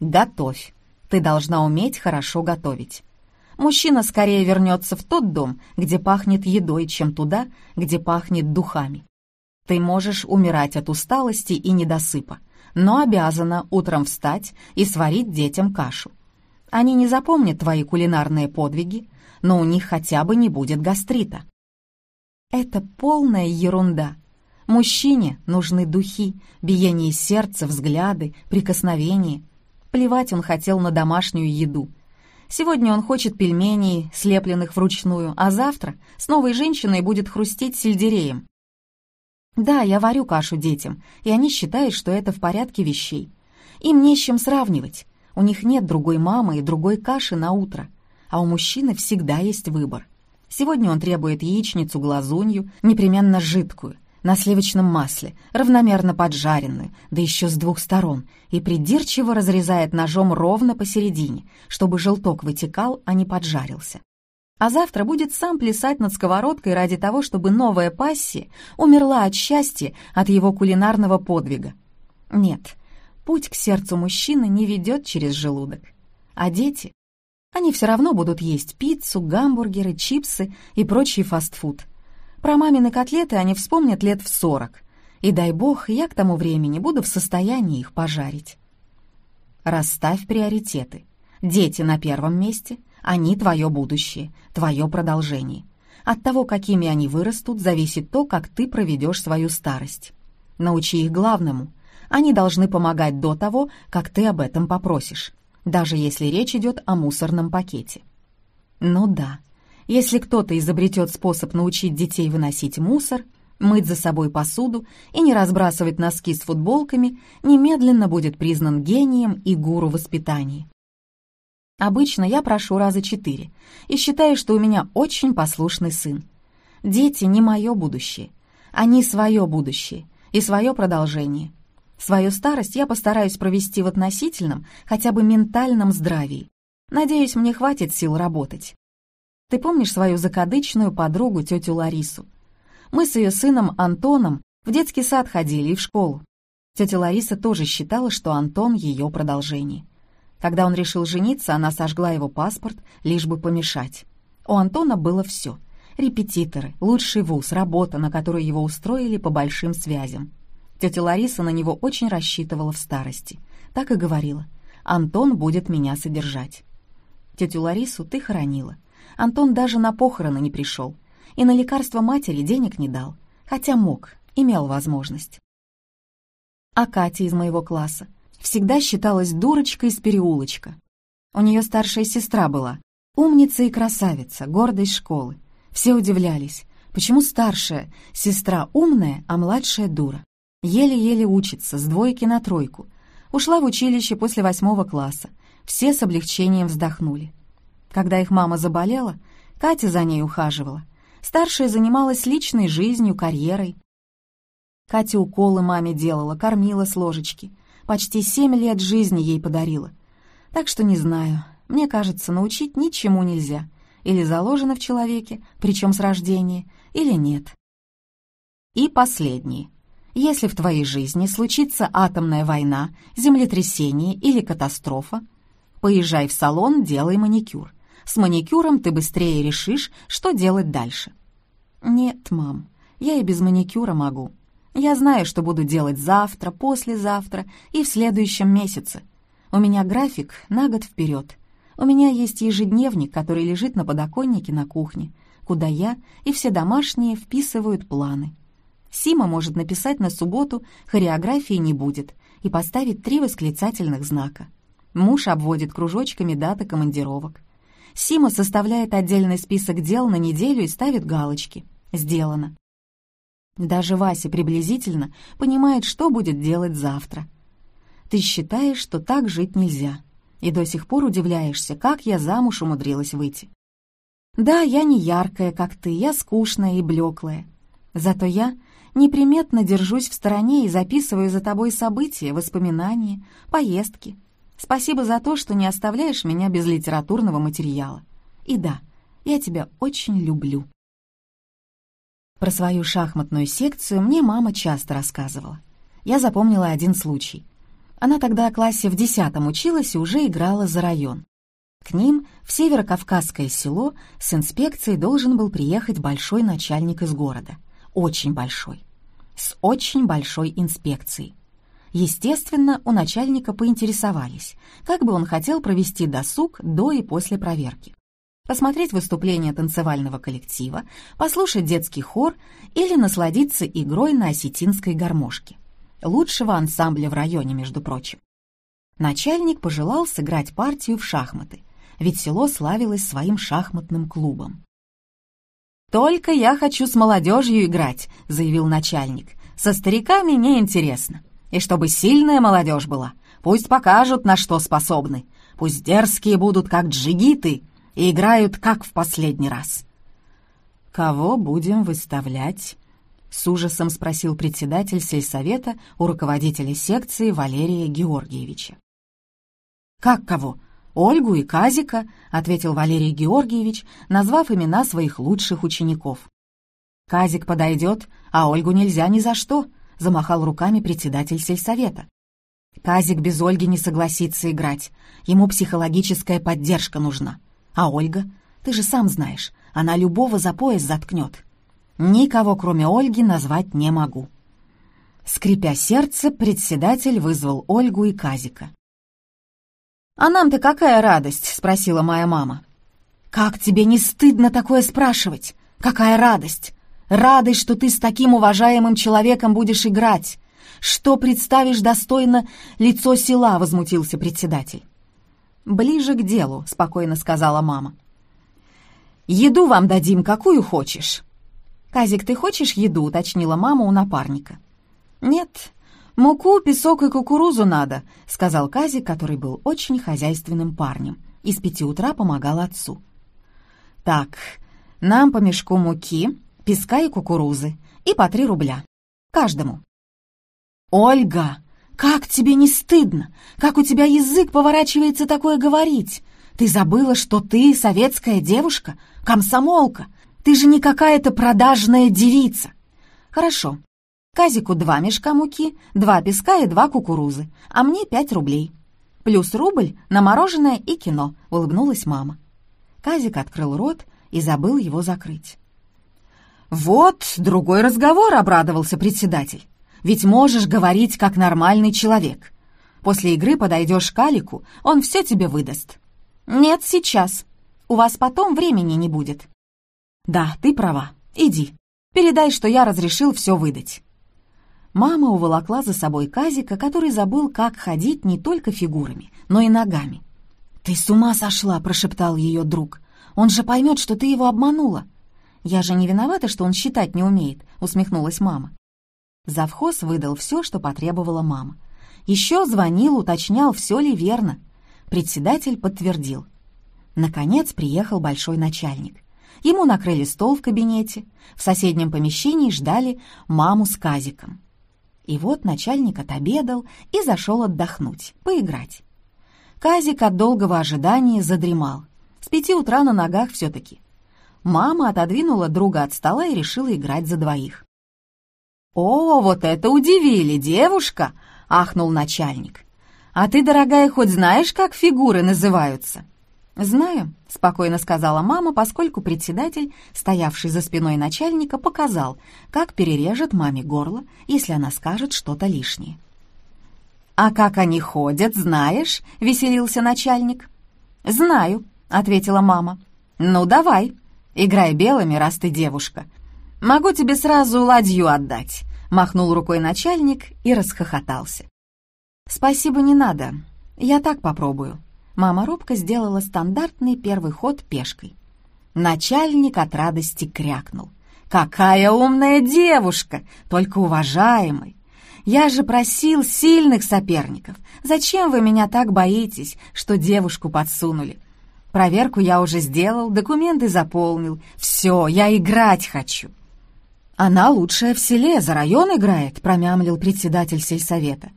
Готовь. Ты должна уметь хорошо готовить. Мужчина скорее вернется в тот дом, где пахнет едой, чем туда, где пахнет духами. Ты можешь умирать от усталости и недосыпа, но обязана утром встать и сварить детям кашу. Они не запомнят твои кулинарные подвиги, но у них хотя бы не будет гастрита. Это полная ерунда. Мужчине нужны духи, биение сердца, взгляды, прикосновения — Плевать он хотел на домашнюю еду. Сегодня он хочет пельменей, слепленных вручную, а завтра с новой женщиной будет хрустеть сельдереем. Да, я варю кашу детям, и они считают, что это в порядке вещей. Им не с чем сравнивать. У них нет другой мамы и другой каши на утро. А у мужчины всегда есть выбор. Сегодня он требует яичницу-глазунью, непременно жидкую, на сливочном масле, равномерно поджаренную, да еще с двух сторон, и придирчиво разрезает ножом ровно посередине, чтобы желток вытекал, а не поджарился. А завтра будет сам плясать над сковородкой ради того, чтобы новая пассия умерла от счастья от его кулинарного подвига. Нет, путь к сердцу мужчины не ведет через желудок. А дети? Они все равно будут есть пиццу, гамбургеры, чипсы и прочий фастфуд — про мамины котлеты они вспомнят лет в сорок, и дай бог, я к тому времени буду в состоянии их пожарить. Расставь приоритеты. Дети на первом месте, они твое будущее, твое продолжение. От того, какими они вырастут, зависит то, как ты проведешь свою старость. Научи их главному. Они должны помогать до того, как ты об этом попросишь, даже если речь идет о мусорном пакете. Ну да, если кто-то изобретет способ научить детей выносить мусор, мыть за собой посуду и не разбрасывать носки с футболками, немедленно будет признан гением и гуру воспитания. Обычно я прошу раза четыре и считаю, что у меня очень послушный сын. Дети не мое будущее. Они свое будущее и свое продолжение. Свою старость я постараюсь провести в относительном, хотя бы ментальном здравии. Надеюсь, мне хватит сил работать. Ты помнишь свою закадычную подругу, тетю Ларису? Мы с ее сыном Антоном в детский сад ходили и в школу. Тетя Лариса тоже считала, что Антон — ее продолжение. Когда он решил жениться, она сожгла его паспорт, лишь бы помешать. У Антона было все — репетиторы, лучший вуз, работа, на которую его устроили по большим связям. Тетя Лариса на него очень рассчитывала в старости. Так и говорила. «Антон будет меня содержать». Тетю Ларису ты хоронила. Антон даже на похороны не пришел и на лекарства матери денег не дал, хотя мог, имел возможность. А Катя из моего класса всегда считалась дурочкой из переулочка. У нее старшая сестра была, умница и красавица, гордость школы. Все удивлялись, почему старшая сестра умная, а младшая дура. Еле-еле учится, с двойки на тройку. Ушла в училище после восьмого класса. Все с облегчением вздохнули. Когда их мама заболела, Катя за ней ухаживала. Старшая занималась личной жизнью, карьерой. Катя уколы маме делала, кормила с ложечки. Почти семь лет жизни ей подарила. Так что не знаю, Мне кажется, научить ничему нельзя. Или заложено в человеке, причем с рождения, или нет. И последнее. Если в твоей жизни случится атомная война, землетрясение или катастрофа, поезжай в салон, делай маникюр. С маникюром ты быстрее решишь, что делать дальше. Нет, мам, я и без маникюра могу. Я знаю, что буду делать завтра, послезавтра и в следующем месяце. У меня график на год вперед. У меня есть ежедневник, который лежит на подоконнике на кухне, куда я и все домашние вписывают планы. Сима может написать на субботу «хореографии не будет» и поставить три восклицательных знака. Муж обводит кружочками даты командировок. Сима составляет отдельный список дел на неделю и ставит галочки. Сделано. Даже Вася приблизительно понимает, что будет делать завтра. Ты считаешь, что так жить нельзя, и до сих пор удивляешься, как я замуж умудрилась выйти. Да, я не яркая, как ты, я скучная и блеклая. Зато я неприметно держусь в стороне и записываю за тобой события, воспоминания, поездки, Спасибо за то, что не оставляешь меня без литературного материала. И да, я тебя очень люблю. Про свою шахматную секцию мне мама часто рассказывала. Я запомнила один случай. Она тогда в классе в десятом училась и уже играла за район. К ним в северокавказское село с инспекцией должен был приехать большой начальник из города. Очень большой. С очень большой инспекцией. Естественно, у начальника поинтересовались, как бы он хотел провести досуг до и после проверки. Посмотреть выступление танцевального коллектива, послушать детский хор или насладиться игрой на осетинской гармошке. Лучшего ансамбля в районе, между прочим. Начальник пожелал сыграть партию в шахматы, ведь село славилось своим шахматным клубом. «Только я хочу с молодежью играть», — заявил начальник. «Со стариками неинтересно. И чтобы сильная молодежь была, пусть покажут, на что способны. Пусть дерзкие будут, как джигиты, и играют, как в последний раз. «Кого будем выставлять?» — с ужасом спросил председатель сельсовета у руководителя секции Валерия Георгиевича. «Как кого? Ольгу и Казика», — ответил Валерий Георгиевич, назвав имена своих лучших учеников. «Казик подойдет, а Ольгу нельзя ни за что», — замахал руками председатель сельсовета. «Казик без Ольги не согласится играть. Ему психологическая поддержка нужна. А Ольга? Ты же сам знаешь, она любого за пояс заткнет. Никого, кроме Ольги, назвать не могу». Скрипя сердце, председатель вызвал Ольгу и Казика. «А нам-то какая радость?» — спросила моя мама. «Как тебе не стыдно такое спрашивать? Какая радость? Радость, что ты с таким уважаемым человеком будешь играть. Что представишь достойно лицо села, возмутился председатель. Ближе к делу, спокойно сказала мама. Еду вам дадим, какую хочешь. Казик, ты хочешь еду, уточнила мама у напарника. Нет, муку, песок и кукурузу надо, сказал Казик, который был очень хозяйственным парнем и с пяти утра помогал отцу. Так, нам по мешку муки, песка и кукурузы, и по три рубля. Каждому. «Ольга, как тебе не стыдно? Как у тебя язык поворачивается такое говорить? Ты забыла, что ты советская девушка, комсомолка. Ты же не какая-то продажная девица. Хорошо. Казику два мешка муки, два песка и два кукурузы, а мне пять рублей. Плюс рубль на мороженое и кино», — улыбнулась мама. Казик открыл рот и забыл его закрыть. «Вот другой разговор», — обрадовался председатель. «Ведь можешь говорить как нормальный человек. После игры подойдешь к Алику, он все тебе выдаст». «Нет, сейчас. У вас потом времени не будет». «Да, ты права. Иди. Передай, что я разрешил все выдать». Мама уволокла за собой Казика, который забыл, как ходить не только фигурами, но и ногами. «Ты с ума сошла!» — прошептал ее друг. «Он же поймет, что ты его обманула». «Я же не виновата, что он считать не умеет», — усмехнулась мама. Завхоз выдал все, что потребовала мама. Еще звонил, уточнял, все ли верно. Председатель подтвердил. Наконец приехал большой начальник. Ему накрыли стол в кабинете. В соседнем помещении ждали маму с Казиком. И вот начальник отобедал и зашел отдохнуть, поиграть. Казик от долгого ожидания задремал. С пяти утра на ногах все-таки. Мама отодвинула друга от стола и решила играть за двоих. «О, вот это удивили, девушка!» — ахнул начальник. «А ты, дорогая, хоть знаешь, как фигуры называются?» «Знаю», — спокойно сказала мама, поскольку председатель, стоявший за спиной начальника, показал, как перережет маме горло, если она скажет что-то лишнее. «А как они ходят, знаешь?» — веселился начальник. «Знаю», — ответила мама. «Ну, давай, играй белыми, раз ты девушка. Могу тебе сразу ладью отдать», — махнул рукой начальник и расхохотался. «Спасибо, не надо. Я так попробую». Мама робко сделала стандартный первый ход пешкой. Начальник от радости крякнул. «Какая умная девушка! Только уважаемый! Я же просил сильных соперников. Зачем вы меня так боитесь, что девушку подсунули? Проверку я уже сделал, документы заполнил. Все, я играть хочу». «Она лучшая в селе, за район играет», — промямлил председатель сельсовета.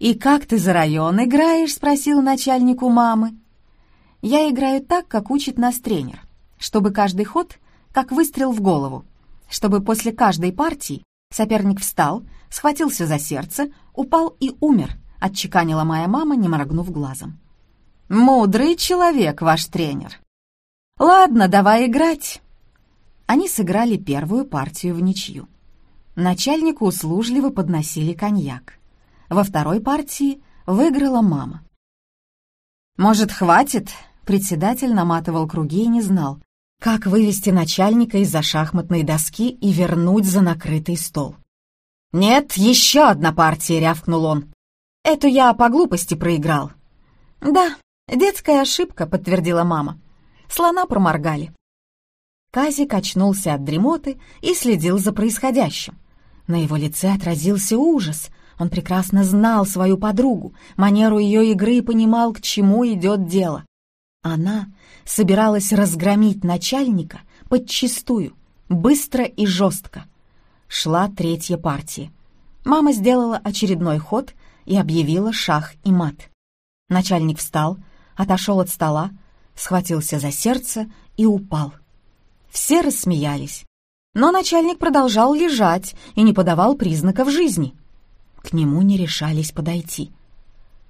«И как ты за район играешь?» — спросил начальнику мамы. «Я играю так, как учит нас тренер, чтобы каждый ход как выстрел в голову, чтобы после каждой партии соперник встал, схватился за сердце, упал и умер», — отчеканила моя мама, не моргнув глазом. «Мудрый человек ваш тренер». «Ладно, давай играть». Они сыграли первую партию в ничью. Начальнику услужливо подносили коньяк. Во второй партии выиграла мама. «Может, хватит?» Председатель наматывал круги и не знал, как вывести начальника из-за шахматной доски и вернуть за накрытый стол. «Нет, еще одна партия!» — рявкнул он. «Эту я по глупости проиграл». «Да, детская ошибка», — подтвердила мама. «Слона проморгали». Казик очнулся от дремоты и следил за происходящим. На его лице отразился ужас. Он прекрасно знал свою подругу, манеру ее игры и понимал, к чему идет дело. Она собиралась разгромить начальника подчистую, быстро и жестко — шла третья партия. Мама сделала очередной ход и объявила шах и мат. Начальник встал, отошел от стола, схватился за сердце и упал. Все рассмеялись. Но начальник продолжал лежать и не подавал признаков жизни. К нему не решались подойти.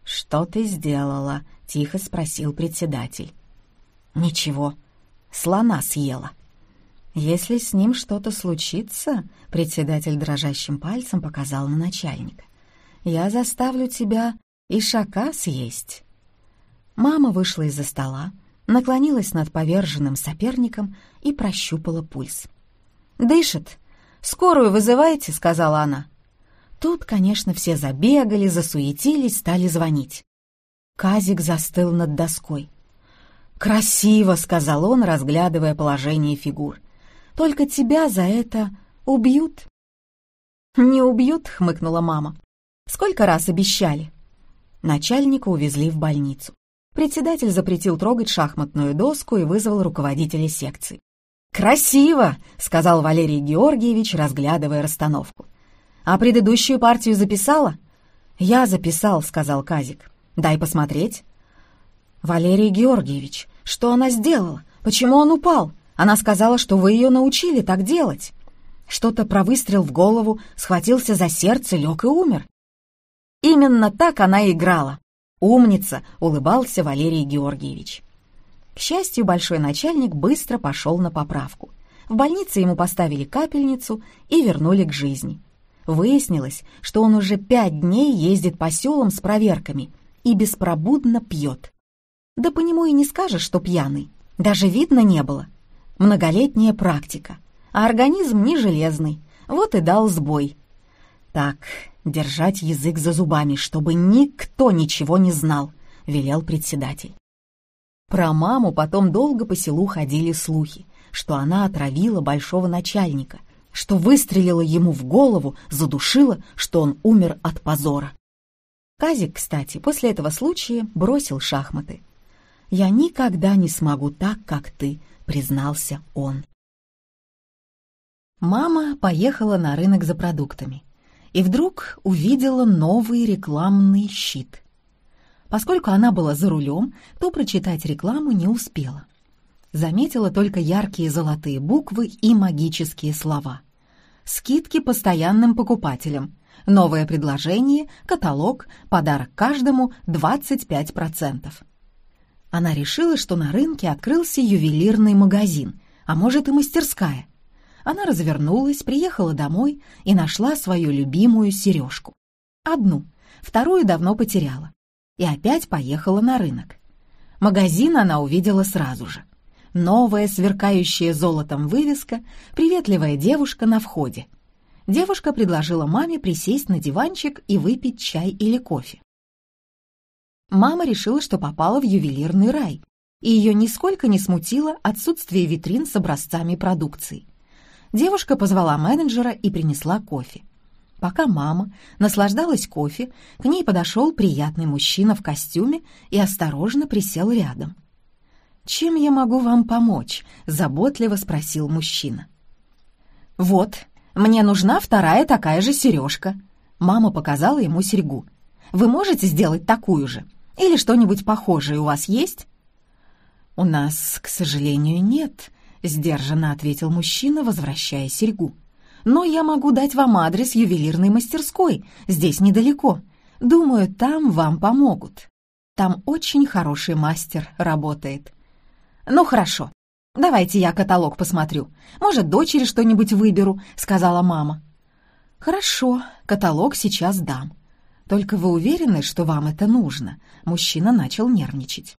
«Что ты сделала?» — тихо спросил председатель. «Ничего, слона съела». «Если с ним что-то случится», — председатель дрожащим пальцем показал на начальника, «я заставлю тебя и шака съесть». Мама вышла из-за стола, наклонилась над поверженным соперником и прощупала пульс. «Дышит. Скорую вызывайте», — сказала она. Тут, конечно, все забегали, засуетились, стали звонить. Казик застыл над доской. «Красиво», — сказал он, разглядывая положение фигур. Только тебя за это убьют». «Не убьют», — хмыкнула мама. «Сколько раз обещали?» Начальника увезли в больницу. Председатель запретил трогать шахматную доску и вызвал руководителя секции. «Красиво!» — сказал Валерий Георгиевич, разглядывая расстановку. «А предыдущую партию записала?» «Я записал», — сказал Казик. «Дай посмотреть». «Валерий Георгиевич, что она сделала? Почему он упал?» Она сказала, что вы ее научили так делать. Что-то про выстрел в голову, схватился за сердце, лег и умер. Именно так она играла. «Умница!» — улыбался Валерий Георгиевич. К счастью, большой начальник быстро пошел на поправку. В больнице ему поставили капельницу и вернули к жизни. Выяснилось, что он уже пять дней ездит по селам с проверками и беспробудно пьет. Да по нему и не скажешь, что пьяный. Даже видно не было многолетняя практика, а организм не железный, вот и дал сбой. Так, держать язык за зубами, чтобы никто ничего не знал, велел председатель. Про маму потом долго по селу ходили слухи, что она отравила большого начальника, что выстрелила ему в голову, задушила, что он умер от позора. Казик, кстати, после этого случая бросил шахматы. «Я никогда не смогу так, как ты», — признался он. Мама поехала на рынок за продуктами и вдруг увидела новый рекламный щит. Поскольку она была за рулем, то прочитать рекламу не успела. Заметила только яркие золотые буквы и магические слова. Скидки постоянным покупателям. Новое предложение, каталог, подарок каждому 25%. Она решила, что на рынке открылся ювелирный магазин, а может и мастерская. Она развернулась, приехала домой и нашла свою любимую сережку. Одну, вторую давно потеряла и опять поехала на рынок. Магазин она увидела сразу же. Новая, сверкающая золотом вывеска, приветливая девушка на входе. Девушка предложила маме присесть на диванчик и выпить чай или кофе. Мама решила, что попала в ювелирный рай, и ее нисколько не смутило отсутствие витрин с образцами продукции. Девушка позвала менеджера и принесла кофе. Пока мама наслаждалась кофе, к ней подошел приятный мужчина в костюме и осторожно присел рядом. «Чем я могу вам помочь?» — заботливо спросил мужчина. «Вот, мне нужна вторая такая же сережка». Мама показала ему серьгу. «Вы можете сделать такую же? Или что-нибудь похожее у вас есть?» «У нас, к сожалению, нет», — сдержанно ответил мужчина, возвращая серьгу но я могу дать вам адрес ювелирной мастерской, здесь недалеко. Думаю, там вам помогут. Там очень хороший мастер работает. Ну хорошо, давайте я каталог посмотрю. Может, дочери что-нибудь выберу, сказала мама. Хорошо, каталог сейчас дам. Только вы уверены, что вам это нужно? Мужчина начал нервничать.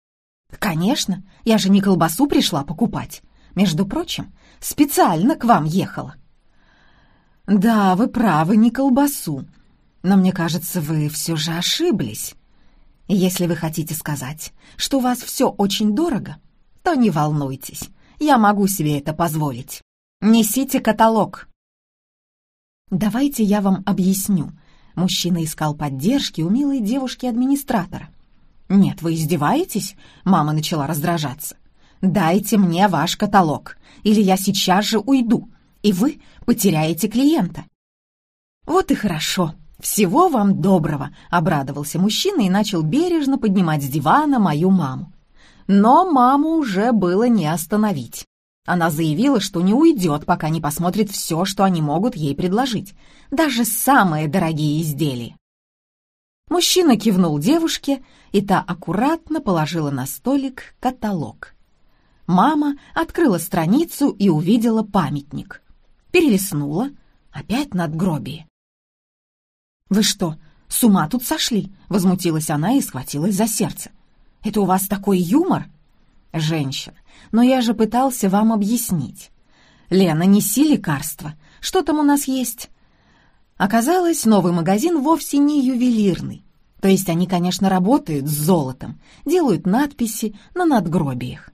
Конечно, я же не колбасу пришла покупать. Между прочим, специально к вам ехала. «Да, вы правы, не колбасу. Но мне кажется, вы все же ошиблись. Если вы хотите сказать, что у вас все очень дорого, то не волнуйтесь, я могу себе это позволить. Несите каталог». «Давайте я вам объясню». Мужчина искал поддержки у милой девушки-администратора. «Нет, вы издеваетесь?» — мама начала раздражаться. «Дайте мне ваш каталог, или я сейчас же уйду и вы потеряете клиента». «Вот и хорошо. Всего вам доброго», — обрадовался мужчина и начал бережно поднимать с дивана мою маму. Но маму уже было не остановить. Она заявила, что не уйдет, пока не посмотрит все, что они могут ей предложить, даже самые дорогие изделия. Мужчина кивнул девушке, и та аккуратно положила на столик каталог. Мама открыла страницу и увидела памятник перелистнула, опять надгробие. «Вы что, с ума тут сошли?» — возмутилась она и схватилась за сердце. «Это у вас такой юмор?» «Женщина, но я же пытался вам объяснить. Лена, неси лекарства. Что там у нас есть?» Оказалось, новый магазин вовсе не ювелирный. То есть они, конечно, работают с золотом, делают надписи на надгробиях.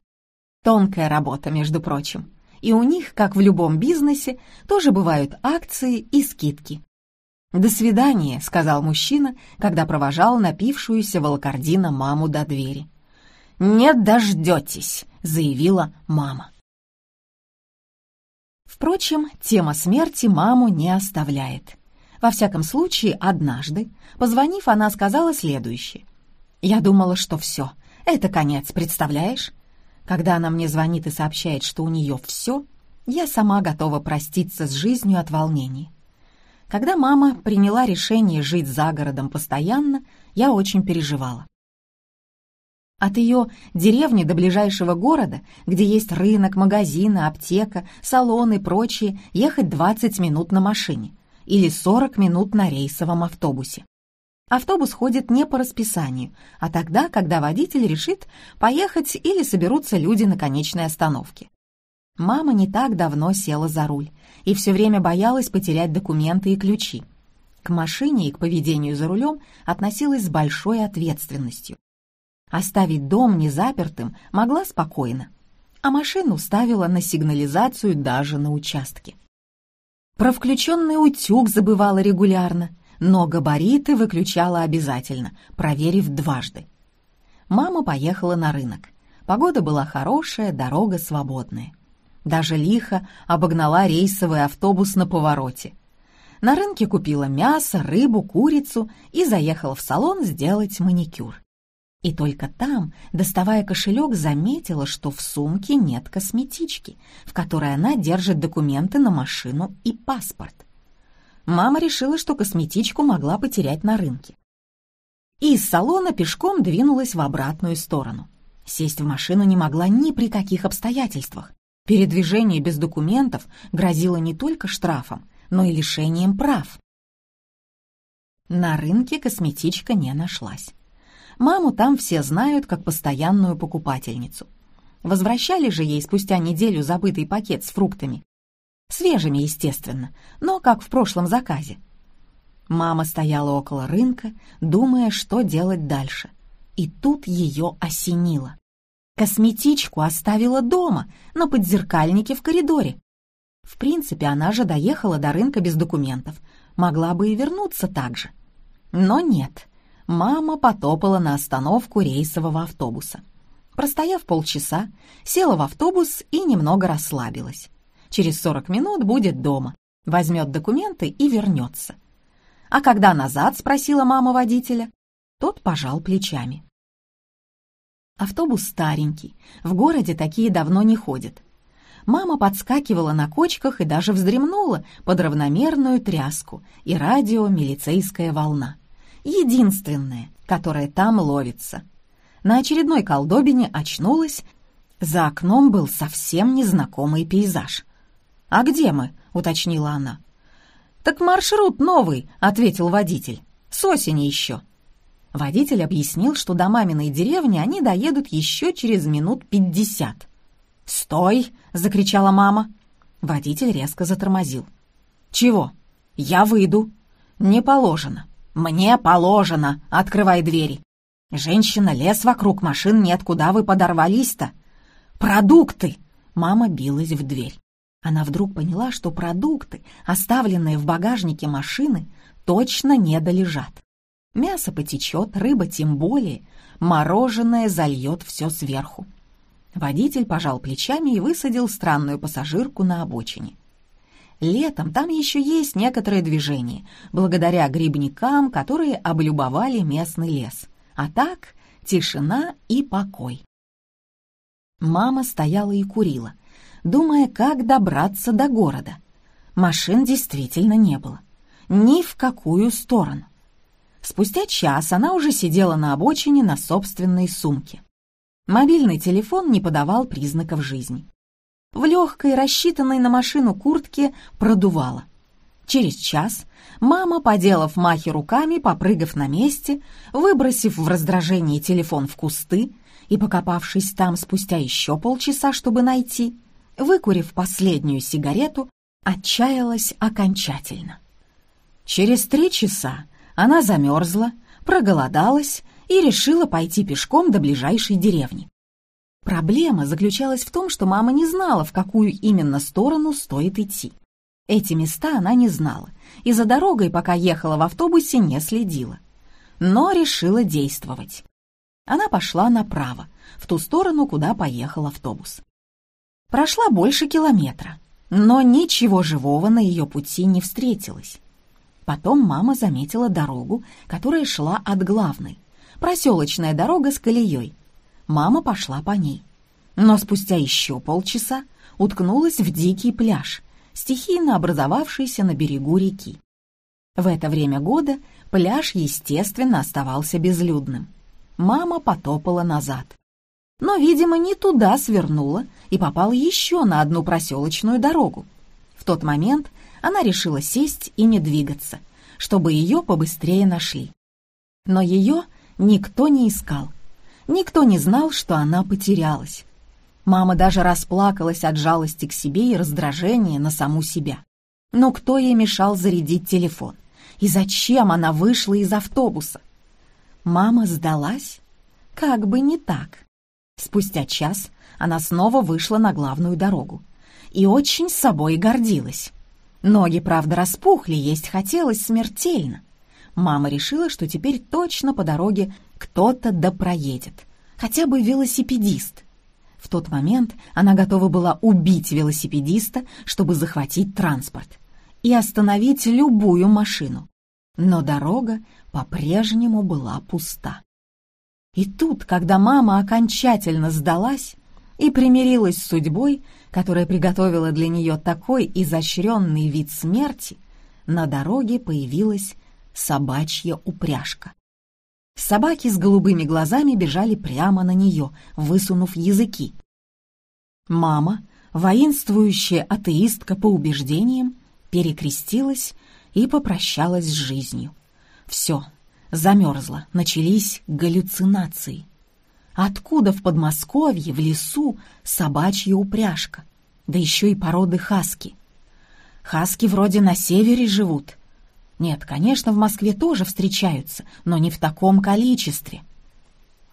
Тонкая работа, между прочим и у них, как в любом бизнесе, тоже бывают акции и скидки. «До свидания», — сказал мужчина, когда провожал напившуюся волокордина маму до двери. «Не дождетесь», — заявила мама. Впрочем, тема смерти маму не оставляет. Во всяком случае, однажды, позвонив, она сказала следующее. «Я думала, что все, это конец, представляешь? Когда она мне звонит и сообщает, что у нее все, я сама готова проститься с жизнью от волнений. Когда мама приняла решение жить за городом постоянно, я очень переживала. От ее деревни до ближайшего города, где есть рынок, магазины, аптека, салоны и прочее, ехать 20 минут на машине или 40 минут на рейсовом автобусе. Автобус ходит не по расписанию, а тогда, когда водитель решит поехать или соберутся люди на конечной остановке. Мама не так давно села за руль и все время боялась потерять документы и ключи. К машине и к поведению за рулем относилась с большой ответственностью. Оставить дом незапертым могла спокойно, а машину ставила на сигнализацию даже на участке. Про включенный утюг забывала регулярно, но габариты выключала обязательно, проверив дважды. Мама поехала на рынок. Погода была хорошая, дорога свободная. Даже лихо обогнала рейсовый автобус на повороте. На рынке купила мясо, рыбу, курицу и заехала в салон сделать маникюр. И только там, доставая кошелек, заметила, что в сумке нет косметички, в которой она держит документы на машину и паспорт. Мама решила, что косметичку могла потерять на рынке. И из салона пешком двинулась в обратную сторону. Сесть в машину не могла ни при каких обстоятельствах. Передвижение без документов грозило не только штрафом, но и лишением прав. На рынке косметичка не нашлась. Маму там все знают как постоянную покупательницу. Возвращали же ей спустя неделю забытый пакет с фруктами. Свежими, естественно, но как в прошлом заказе. Мама стояла около рынка, думая, что делать дальше. И тут ее осенило. Косметичку оставила дома, на подзеркальнике в коридоре. В принципе, она же доехала до рынка без документов. Могла бы и вернуться так же. Но нет мама потопала на остановку рейсового автобуса. Простояв полчаса, села в автобус и немного расслабилась. Через 40 минут будет дома, возьмет документы и вернется. «А когда назад?» — спросила мама водителя. Тот пожал плечами. Автобус старенький, в городе такие давно не ходят. Мама подскакивала на кочках и даже вздремнула под равномерную тряску и радио «Милицейская волна» единственное, которое там ловится. На очередной колдобине очнулась. За окном был совсем незнакомый пейзаж. «А где мы?» — уточнила она. «Так маршрут новый», — ответил водитель. «С осени еще». Водитель объяснил, что до маминой деревни они доедут еще через минут пятьдесят. «Стой!» — закричала мама. Водитель резко затормозил. «Чего? Я выйду». «Не положено». «Мне положено! Открывай двери!» «Женщина, лес вокруг, машин нет, куда вы подорвались-то?» «Продукты!» Мама билась в дверь. Она вдруг поняла, что продукты, оставленные в багажнике машины, точно не долежат. Мясо потечет, рыба тем более, мороженое зальет все сверху. Водитель пожал плечами и высадил странную пассажирку на обочине. Летом там еще есть некоторое движение, благодаря грибникам, которые облюбовали местный лес. А так тишина и покой. Мама стояла и курила, думая, как добраться до города. Машин действительно не было. Ни в какую сторону. Спустя час она уже сидела на обочине на собственной сумке. Мобильный телефон не подавал признаков жизни. В легкой, рассчитанной на машину куртке продувало. Через час мама, поделав махи руками, попрыгав на месте, выбросив в раздражении телефон в кусты и покопавшись там спустя еще полчаса, чтобы найти, выкурив последнюю сигарету, отчаялась окончательно. Через три часа она замерзла, проголодалась и решила пойти пешком до ближайшей деревни. Проблема заключалась в том, что мама не знала, в какую именно сторону стоит идти. Эти места она не знала, и за дорогой, пока ехала в автобусе, не следила. Но решила действовать. Она пошла направо, в ту сторону, куда поехал автобус. Прошла больше километра, но ничего живого на ее пути не встретилось. Потом мама заметила дорогу, которая шла от главной. Проселочная дорога с колеей, мама пошла по ней. Но спустя еще полчаса уткнулась в дикий пляж, стихийно образовавшийся на берегу реки. В это время года пляж, естественно, оставался безлюдным. Мама потопала назад. Но, видимо, не туда свернула и попала еще на одну проселочную дорогу. В тот момент она решила сесть и не двигаться, чтобы ее побыстрее нашли. Но ее никто не искал — Никто не знал, что она потерялась. Мама даже расплакалась от жалости к себе и раздражения на саму себя. Но кто ей мешал зарядить телефон? И зачем она вышла из автобуса? Мама сдалась? Как бы не так. Спустя час она снова вышла на главную дорогу и очень с собой гордилась. Ноги, правда, распухли, есть хотелось смертельно. Мама решила, что теперь точно по дороге кто-то да проедет, хотя бы велосипедист. В тот момент она готова была убить велосипедиста, чтобы захватить транспорт и остановить любую машину. Но дорога по-прежнему была пуста. И тут, когда мама окончательно сдалась и примирилась с судьбой, которая приготовила для нее такой изощренный вид смерти, на дороге появилась собачья упряжка. Собаки с голубыми глазами бежали прямо на нее, высунув языки. Мама, воинствующая атеистка по убеждениям, перекрестилась и попрощалась с жизнью. Все, замерзла, начались галлюцинации. Откуда в Подмосковье, в лесу, собачья упряжка? Да еще и породы хаски. Хаски вроде на севере живут. Нет, конечно, в Москве тоже встречаются, но не в таком количестве.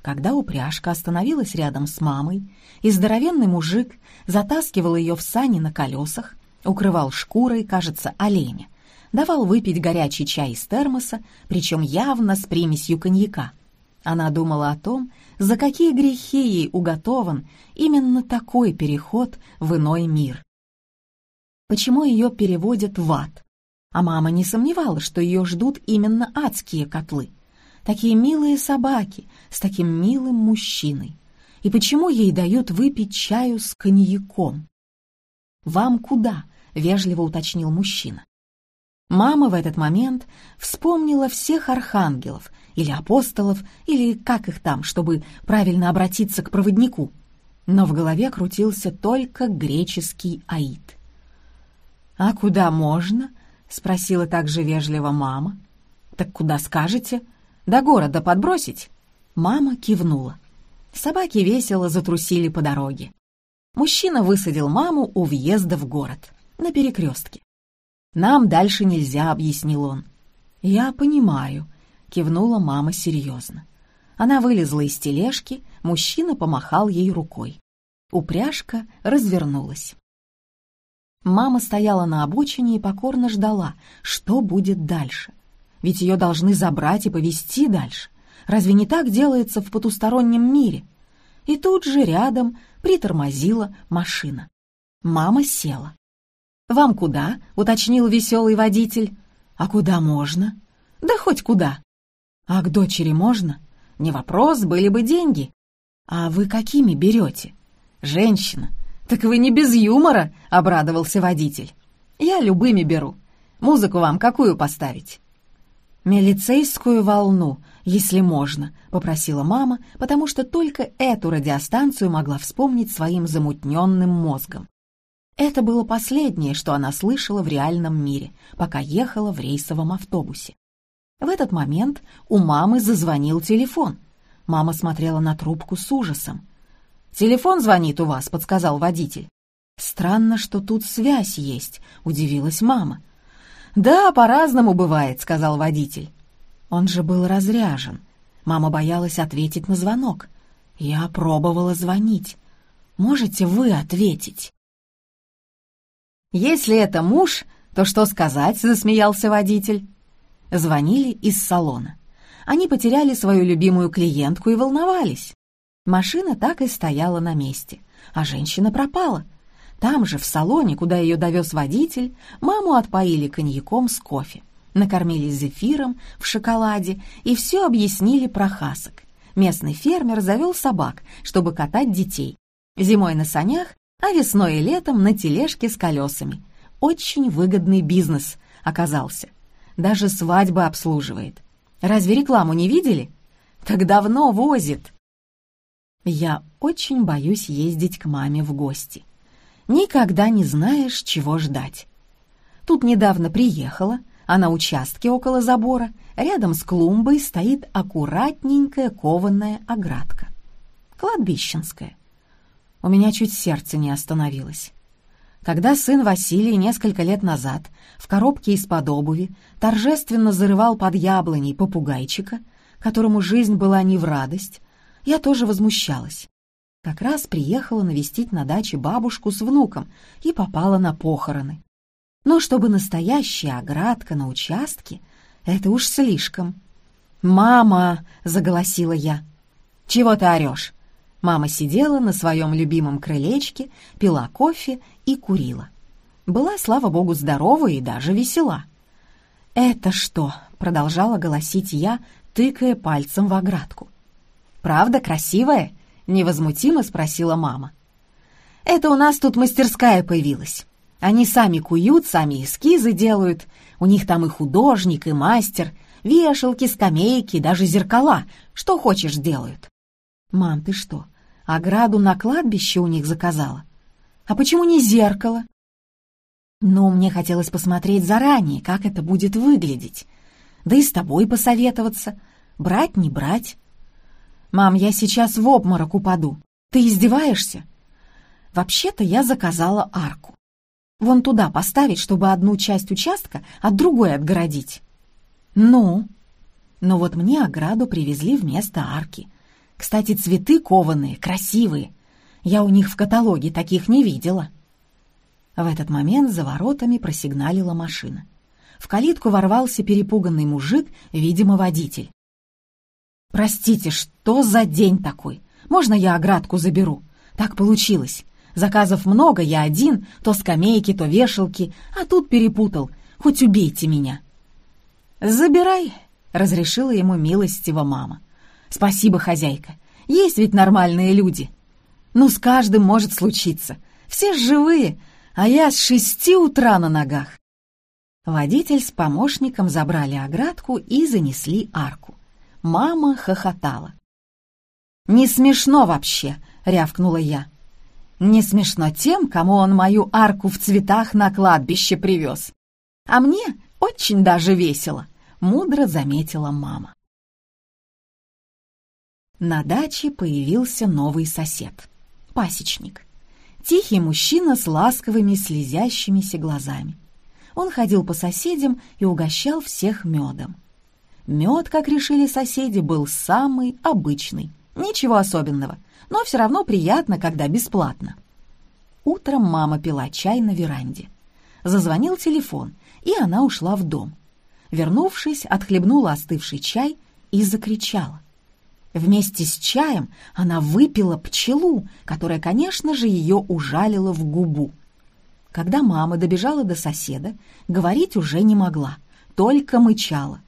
Когда упряжка остановилась рядом с мамой, и здоровенный мужик затаскивал ее в сани на колесах, укрывал шкурой, кажется, оленя, давал выпить горячий чай из термоса, причем явно с примесью коньяка. Она думала о том, за какие грехи ей уготован именно такой переход в иной мир. Почему ее переводят в ад? А мама не сомневалась, что ее ждут именно адские котлы. Такие милые собаки с таким милым мужчиной. И почему ей дают выпить чаю с коньяком? «Вам куда?» — вежливо уточнил мужчина. Мама в этот момент вспомнила всех архангелов или апостолов, или как их там, чтобы правильно обратиться к проводнику. Но в голове крутился только греческий аид. «А куда можно?» — спросила также вежливо мама. «Так куда скажете? До города подбросить?» Мама кивнула. Собаки весело затрусили по дороге. Мужчина высадил маму у въезда в город, на перекрестке. «Нам дальше нельзя», — объяснил он. «Я понимаю», — кивнула мама серьезно. Она вылезла из тележки, мужчина помахал ей рукой. Упряжка развернулась. Мама стояла на обочине и покорно ждала, что будет дальше. Ведь ее должны забрать и повезти дальше. Разве не так делается в потустороннем мире? И тут же рядом притормозила машина. Мама села. «Вам куда?» — уточнил веселый водитель. «А куда можно?» «Да хоть куда». «А к дочери можно?» «Не вопрос, были бы деньги». «А вы какими берете?» «Женщина». «Так вы не без юмора», — обрадовался водитель. «Я любыми беру. Музыку вам какую поставить?» «Милицейскую волну, если можно», — попросила мама, потому что только эту радиостанцию могла вспомнить своим замутненным мозгом. Это было последнее, что она слышала в реальном мире, пока ехала в рейсовом автобусе. В этот момент у мамы зазвонил телефон. Мама смотрела на трубку с ужасом. «Телефон звонит у вас», — подсказал водитель. «Странно, что тут связь есть», — удивилась мама. «Да, по-разному бывает», — сказал водитель. Он же был разряжен. Мама боялась ответить на звонок. «Я пробовала звонить. Можете вы ответить?» «Если это муж, то что сказать?» — засмеялся водитель. Звонили из салона. Они потеряли свою любимую клиентку и волновались. Машина так и стояла на месте, а женщина пропала. Там же, в салоне, куда ее довез водитель, маму отпоили коньяком с кофе, накормили зефиром в шоколаде и все объяснили про хасок. Местный фермер завел собак, чтобы катать детей. Зимой на санях а весной и летом на тележке с колесами. Очень выгодный бизнес оказался. Даже свадьбы обслуживает. Разве рекламу не видели? Так давно возит. Я очень боюсь ездить к маме в гости. Никогда не знаешь, чего ждать. Тут недавно приехала, а на участке около забора, рядом с клумбой, стоит аккуратненькая кованая оградка. Кладбищенская у меня чуть сердце не остановилось. Когда сын Василий несколько лет назад в коробке из-под обуви торжественно зарывал под яблоней попугайчика, которому жизнь была не в радость, я тоже возмущалась. Как раз приехала навестить на даче бабушку с внуком и попала на похороны. Но чтобы настоящая оградка на участке, это уж слишком. «Мама!» — заголосила я. «Чего ты орешь? Мама сидела на своем любимом крылечке, пила кофе и курила. Была, слава богу, здорова и даже весела. «Это что?» — продолжала голосить я, тыкая пальцем в оградку. Правда красивая?» — невозмутимо спросила мама. «Это у нас тут мастерская появилась. Они сами куют, сами эскизы делают. У них там и художник, и мастер, вешалки, скамейки, даже зеркала. Что хочешь, делают». «Мам, ты что, ограду на кладбище у них заказала? А почему не зеркало?» «Ну, мне хотелось посмотреть заранее, как это будет выглядеть. Да и с тобой посоветоваться. Брать, не брать». «Мам, я сейчас в обморок упаду. Ты издеваешься?» «Вообще-то я заказала арку. Вон туда поставить, чтобы одну часть участка от другой отгородить». «Ну?» «Но вот мне ограду привезли вместо арки. Кстати, цветы кованые, красивые. Я у них в каталоге таких не видела». В этот момент за воротами просигналила машина. В калитку ворвался перепуганный мужик, видимо, водитель. «Простите, что за день такой? Можно я оградку заберу? Так получилось. Заказов много, я один, то скамейки, то вешалки, а тут перепутал. Хоть убейте меня». «Забирай», — разрешила ему милостиво мама. «Спасибо, хозяйка. Есть ведь нормальные люди. Ну, с каждым может случиться. Все живые, а я с шести утра на ногах. Водитель с помощником забрали оградку и занесли арку. Мама хохотала. «Не смешно вообще!» — рявкнула я. «Не смешно тем, кому он мою арку в цветах на кладбище привез. А мне очень даже весело», — мудро заметила мама. На даче появился новый сосед — пасечник. Тихий мужчина с ласковыми слезящимися глазами. Он ходил по соседям и угощал всех медом. Мед, как решили соседи, был самый обычный. Ничего особенного, но все равно приятно, когда бесплатно. Утром мама пила чай на веранде. Зазвонил телефон, и она ушла в дом. Вернувшись, отхлебнула остывший чай и закричала. Вместе с чаем она выпила пчелу, которая, конечно же, ее ужалила в губу. Когда мама добежала до соседа, говорить уже не могла, только мычала.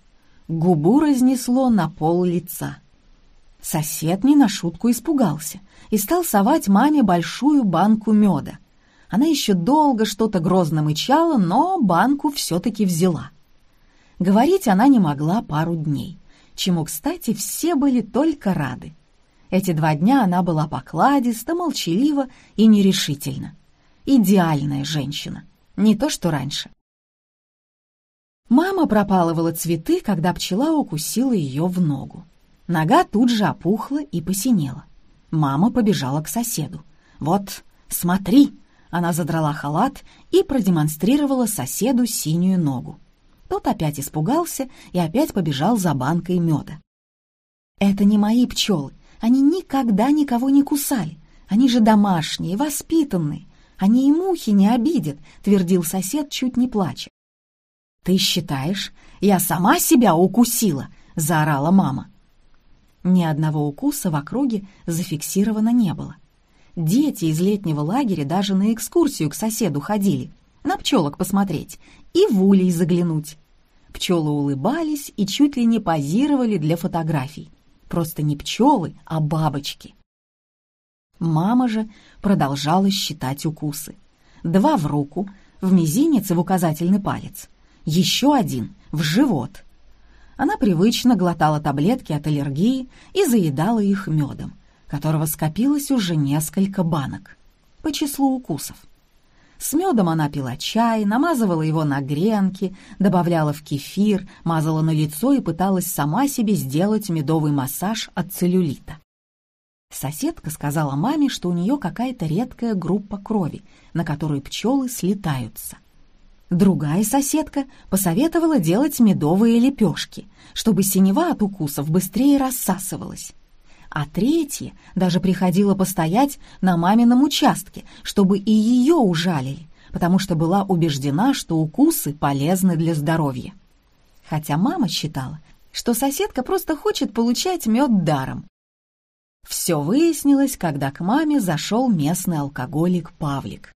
Губу разнесло на пол лица. Сосед не на шутку испугался и стал совать маме большую банку меда. Она еще долго что-то грозно мычала, но банку все-таки взяла. Говорить она не могла пару дней чему, кстати, все были только рады. Эти два дня она была покладиста, молчалива и нерешительна. Идеальная женщина, не то что раньше. Мама пропалывала цветы, когда пчела укусила ее в ногу. Нога тут же опухла и посинела. Мама побежала к соседу. «Вот, смотри!» Она задрала халат и продемонстрировала соседу синюю ногу. Тот опять испугался и опять побежал за банкой меда. «Это не мои пчелы. Они никогда никого не кусали. Они же домашние, воспитанные. Они и мухи не обидят», — твердил сосед, чуть не плача. «Ты считаешь, я сама себя укусила?» — заорала мама. Ни одного укуса в округе зафиксировано не было. Дети из летнего лагеря даже на экскурсию к соседу ходили, на пчелок посмотреть и в улей заглянуть. Пчелы улыбались и чуть ли не позировали для фотографий. Просто не пчелы, а бабочки. Мама же продолжала считать укусы. Два в руку, в мизинец и в указательный палец. Еще один в живот. Она привычно глотала таблетки от аллергии и заедала их медом, которого скопилось уже несколько банок по числу укусов. С медом она пила чай, намазывала его на гренки, добавляла в кефир, мазала на лицо и пыталась сама себе сделать медовый массаж от целлюлита. Соседка сказала маме, что у нее какая-то редкая группа крови, на которую пчелы слетаются. Другая соседка посоветовала делать медовые лепешки, чтобы синева от укусов быстрее рассасывалась а третья даже приходила постоять на мамином участке, чтобы и ее ужалили, потому что была убеждена, что укусы полезны для здоровья. Хотя мама считала, что соседка просто хочет получать мед даром. Все выяснилось, когда к маме зашел местный алкоголик Павлик.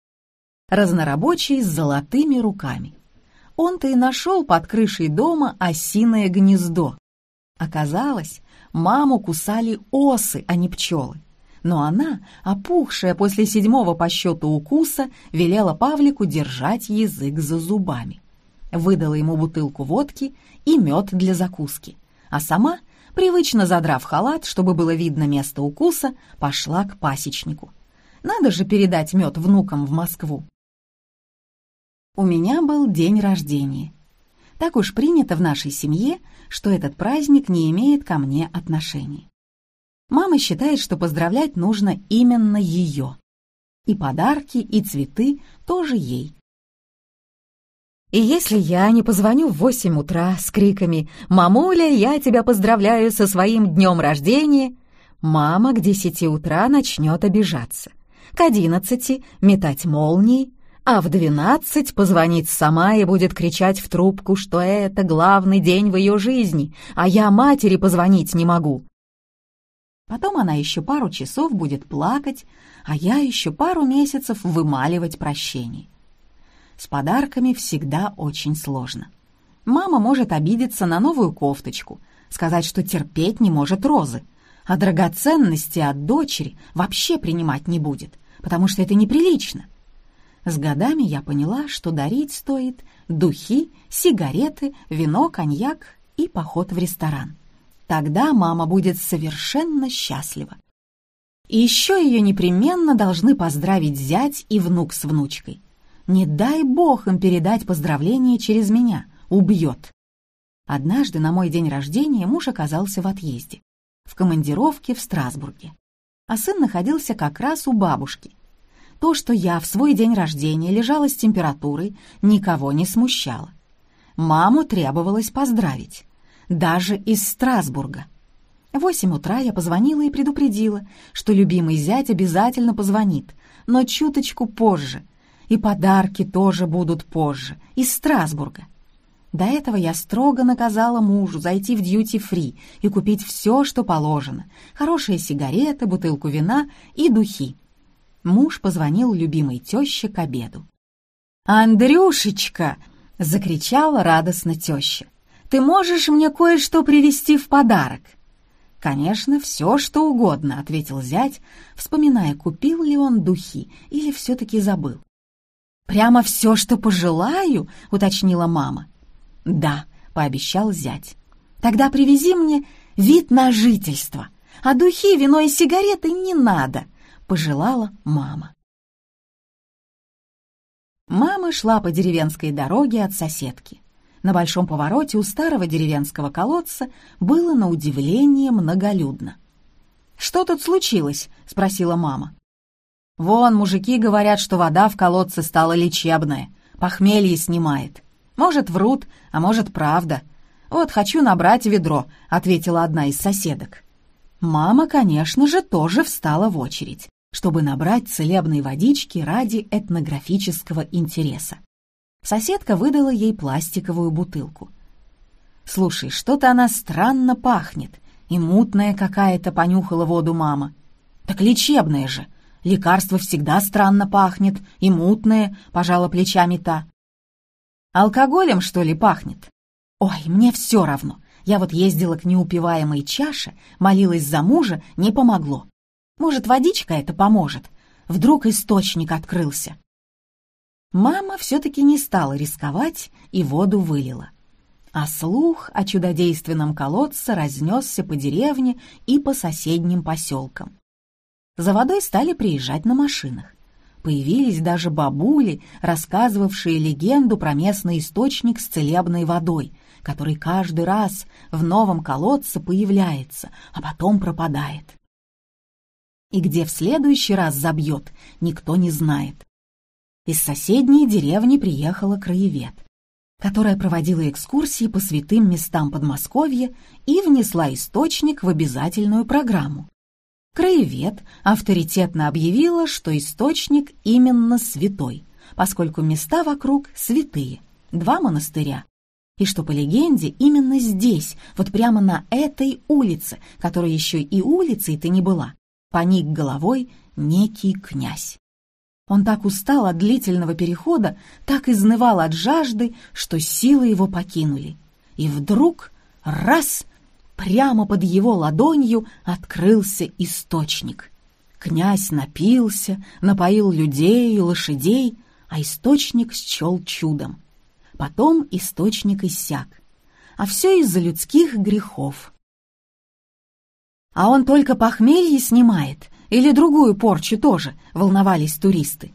Разнорабочий с золотыми руками. Он-то и нашел под крышей дома осиное гнездо. Оказалось, маму кусали осы, а не пчелы. Но она, опухшая после седьмого по счету укуса, велела Павлику держать язык за зубами. Выдала ему бутылку водки и мед для закуски, а сама, привычно задрав халат, чтобы было видно место укуса, пошла к пасечнику. Надо же передать мед внукам в Москву. У меня был день рождения. Так уж принято в нашей семье, что этот праздник не имеет ко мне отношения. Мама считает, что поздравлять нужно именно ее. И подарки, и цветы тоже ей. И если я не позвоню в восемь утра с криками «Мамуля, я тебя поздравляю со своим днем рождения», мама к десяти утра начнет обижаться, к одиннадцати метать молнии, а в двенадцать позвонит сама и будет кричать в трубку, что это главный день в ее жизни, а я матери позвонить не могу. Потом она еще пару часов будет плакать, а я еще пару месяцев вымаливать прощение. С подарками всегда очень сложно. Мама может обидеться на новую кофточку, сказать, что терпеть не может розы, а драгоценности от дочери вообще принимать не будет, потому что это неприлично. С годами я поняла, что дарить стоит духи, сигареты, вино, коньяк и поход в ресторан. Тогда мама будет совершенно счастлива. И еще ее непременно должны поздравить зять и внук с внучкой. Не дай бог им передать поздравление через меня. Убьет. Однажды на мой день рождения муж оказался в отъезде. В командировке в Страсбурге. А сын находился как раз у бабушки. То, что я в свой день рождения лежала с температурой, никого не смущало. Маму требовалось поздравить. Даже из Страсбурга. В восемь утра я позвонила и предупредила, что любимый зять обязательно позвонит, но чуточку позже — и подарки тоже будут позже, из Страсбурга. До этого я строго наказала мужу зайти в дьюти-фри и купить все, что положено. Хорошие сигареты, бутылку вина и духи. Муж позвонил любимой теще к обеду. «Андрюшечка!» — закричала радостно теща. «Ты можешь мне кое-что привезти в подарок?» «Конечно, все, что угодно», — ответил зять, вспоминая, купил ли он духи или все-таки забыл. «Прямо все, что пожелаю?» — уточнила мама. «Да», — пообещал зять. «Тогда привези мне вид на жительство, а духи, вино и сигареты не надо», — пожелала мама. Мама шла по деревенской дороге от соседки. На большом повороте у старого деревенского колодца было на удивление многолюдно. «Что тут случилось?» — спросила мама. Вон, мужики говорят, что вода в колодце стала лечебная, похмелье снимает. Может, врут, а может, правда. Вот хочу набрать ведро, ответила одна из соседок. Мама, конечно же, тоже встала в очередь, чтобы набрать целебной водички ради этнографического интереса. Соседка выдала ей пластиковую бутылку. «Слушай, что-то она странно пахнет, и мутная какая-то понюхала воду мама. Так лечебная же, Лекарство всегда странно пахнет и мутное», — пожала плечами та. «Алкоголем, что ли, пахнет?» «Ой, мне все равно. Я вот ездила к неупиваемой чаше, молилась за мужа, не помогло. Может, водичка это поможет? Вдруг источник открылся?» Мама все-таки не стала рисковать и воду вылила. А слух о чудодейственном колодце разнесся по деревне и по соседним поселкам. За водой стали приезжать на машинах. Появились даже бабули, рассказывавшие легенду про местный источник с целебной водой, который каждый раз в новом колодце появляется, а потом пропадает. И где в следующий раз забьет, никто не знает. Из соседней деревни приехала краевед, которая проводила экскурсии по святым местам Подмосковья и внесла источник в обязательную программу. Краевед авторитетно объявила, что источник именно святой, поскольку места вокруг святые, два монастыря. И что по легенде именно здесь, вот прямо на этой улице, которая еще и улицей-то не была, поник головой некий князь. Он так устал от длительного перехода, так изнывал от жажды, что силы его покинули. И вдруг, раз, прямо под его ладонью открылся источник. Князь напился, напоил людей и лошадей, а источник счел чудом. Потом источник иссяк. А все из-за людских грехов. «А он только похмелье снимает или другую порчу тоже?» — волновались туристы.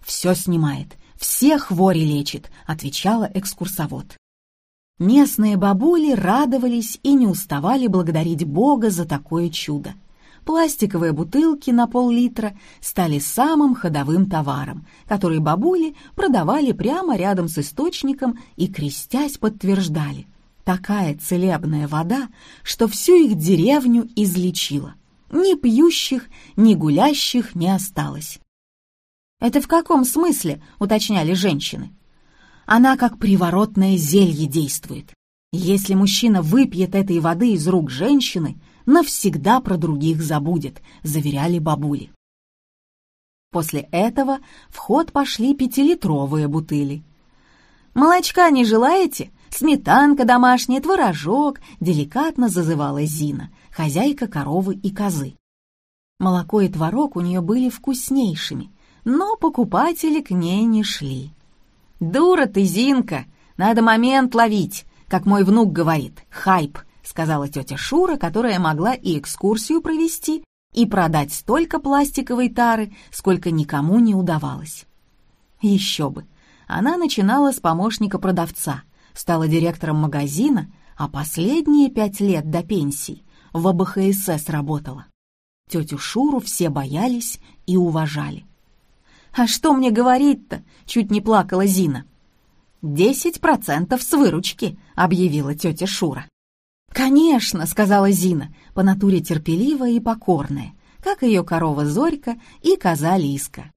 «Все снимает, все хвори лечит», — отвечала экскурсовод. Местные бабули радовались и не уставали благодарить Бога за такое чудо. Пластиковые бутылки на пол-литра стали самым ходовым товаром, который бабули продавали прямо рядом с источником и, крестясь, подтверждали. Такая целебная вода, что всю их деревню излечила. Ни пьющих, ни гулящих не осталось. «Это в каком смысле?» — уточняли женщины. Она как приворотное зелье действует. Если мужчина выпьет этой воды из рук женщины, навсегда про других забудет, заверяли бабули. После этого в ход пошли пятилитровые бутыли. «Молочка не желаете? Сметанка домашняя, творожок!» — деликатно зазывала Зина, хозяйка коровы и козы. Молоко и творог у нее были вкуснейшими, но покупатели к ней не шли. «Дура ты, Зинка! Надо момент ловить, как мой внук говорит, хайп», сказала тетя Шура, которая могла и экскурсию провести, и продать столько пластиковой тары, сколько никому не удавалось. Еще бы! Она начинала с помощника продавца, стала директором магазина, а последние пять лет до пенсии в АБХСС работала. Тетю Шуру все боялись и уважали. «А что мне говорить-то?» — чуть не плакала Зина. «Десять процентов с выручки», — объявила тетя Шура. «Конечно», — сказала Зина, по натуре терпеливая и покорная, как ее корова Зорька и коза Лиска.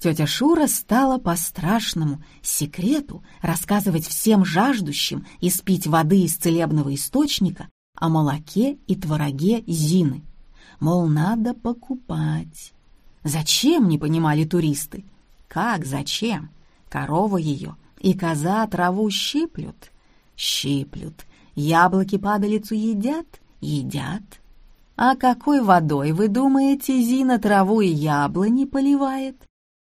Тетя Шура стала по-страшному секрету рассказывать всем жаждущим испить воды из целебного источника о молоке и твороге Зины. Мол, надо покупать. Зачем, не понимали туристы? Как зачем? Корова ее и коза траву щиплют? Щиплют. Яблоки падалицу едят? Едят. А какой водой, вы думаете, Зина траву и яблони поливает?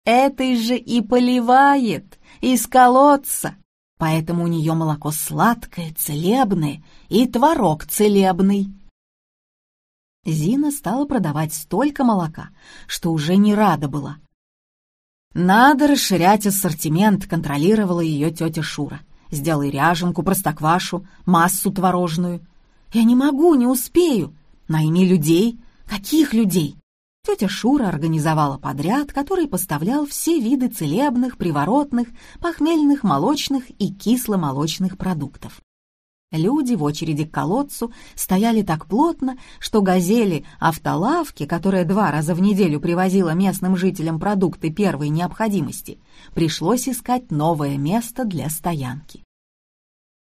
Этой же и поливает, из колодца. Поэтому у нее молоко сладкое, целебное, и творог целебный. Зина стала продавать столько молока, что уже не рада была. «Надо расширять ассортимент», — контролировала ее тетя Шура. «Сделай ряженку, простоквашу, массу творожную». «Я не могу, не успею». «Найми людей». «Каких людей?» Тетя Шура организовала подряд, который поставлял все виды целебных, приворотных, похмельных, молочных и кисломолочных продуктов. Люди в очереди к колодцу стояли так плотно, что газели автолавки, которая два раза в неделю привозила местным жителям продукты первой необходимости, пришлось искать новое место для стоянки.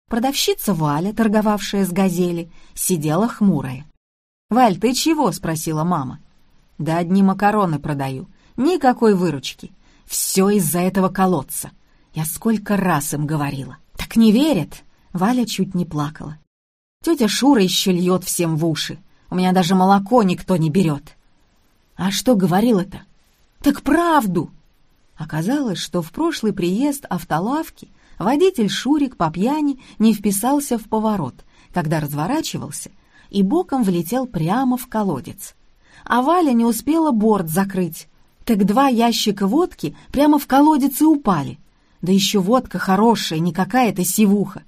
Продавщица Валя, торговавшая с газели, сидела хмурая. «Валь, ты чего?» — спросила мама. «Да одни макароны продаю. Никакой выручки. Все из-за этого колодца. Я сколько раз им говорила. Так не верят. Валя чуть не плакала. Тетя Шура еще льет всем в уши. У меня даже молоко никто не берет. А что говорила-то? Так правду! Оказалось, что в прошлый приезд автолавки водитель Шурик по пьяни не вписался в поворот, когда разворачивался, и боком влетел прямо в колодец. А Валя не успела борт закрыть. Так два ящика водки прямо в колодец и упали. Да еще водка хорошая, не какая-то сивуха.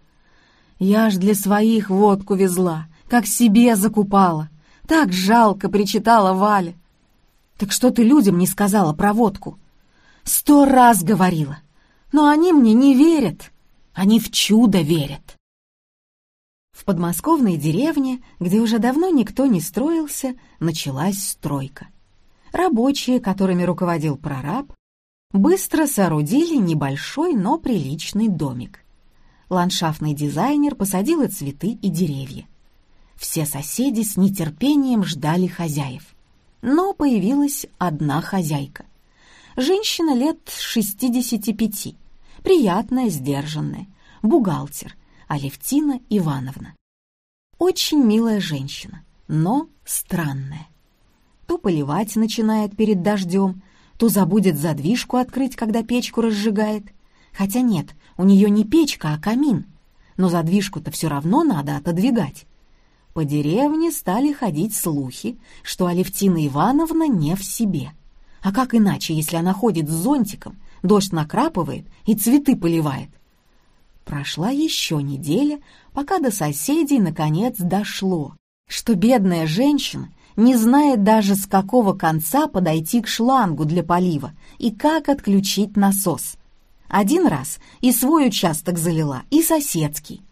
Я ж для своих водку везла, как себе закупала. Так жалко, причитала Валя. Так что ты людям не сказала про водку? Сто раз говорила. Но они мне не верят. Они в чудо верят. В подмосковной деревне, где уже давно никто не строился, началась стройка. Рабочие, которыми руководил прораб, быстро соорудили небольшой, но приличный домик ландшафтный дизайнер посадила цветы и деревья. Все соседи с нетерпением ждали хозяев. Но появилась одна хозяйка. Женщина лет 65, приятная, сдержанная, бухгалтер, Алевтина Ивановна. Очень милая женщина, но странная. То поливать начинает перед дождем, то забудет задвижку открыть, когда печку разжигает. Хотя нет, у нее не печка, а камин. Но задвижку-то все равно надо отодвигать. По деревне стали ходить слухи, что Алевтина Ивановна не в себе. А как иначе, если она ходит с зонтиком, дождь накрапывает и цветы поливает? Прошла еще неделя, пока до соседей наконец дошло, что бедная женщина не знает даже с какого конца подойти к шлангу для полива и как отключить насос. Один раз и свой участок залила, и соседский.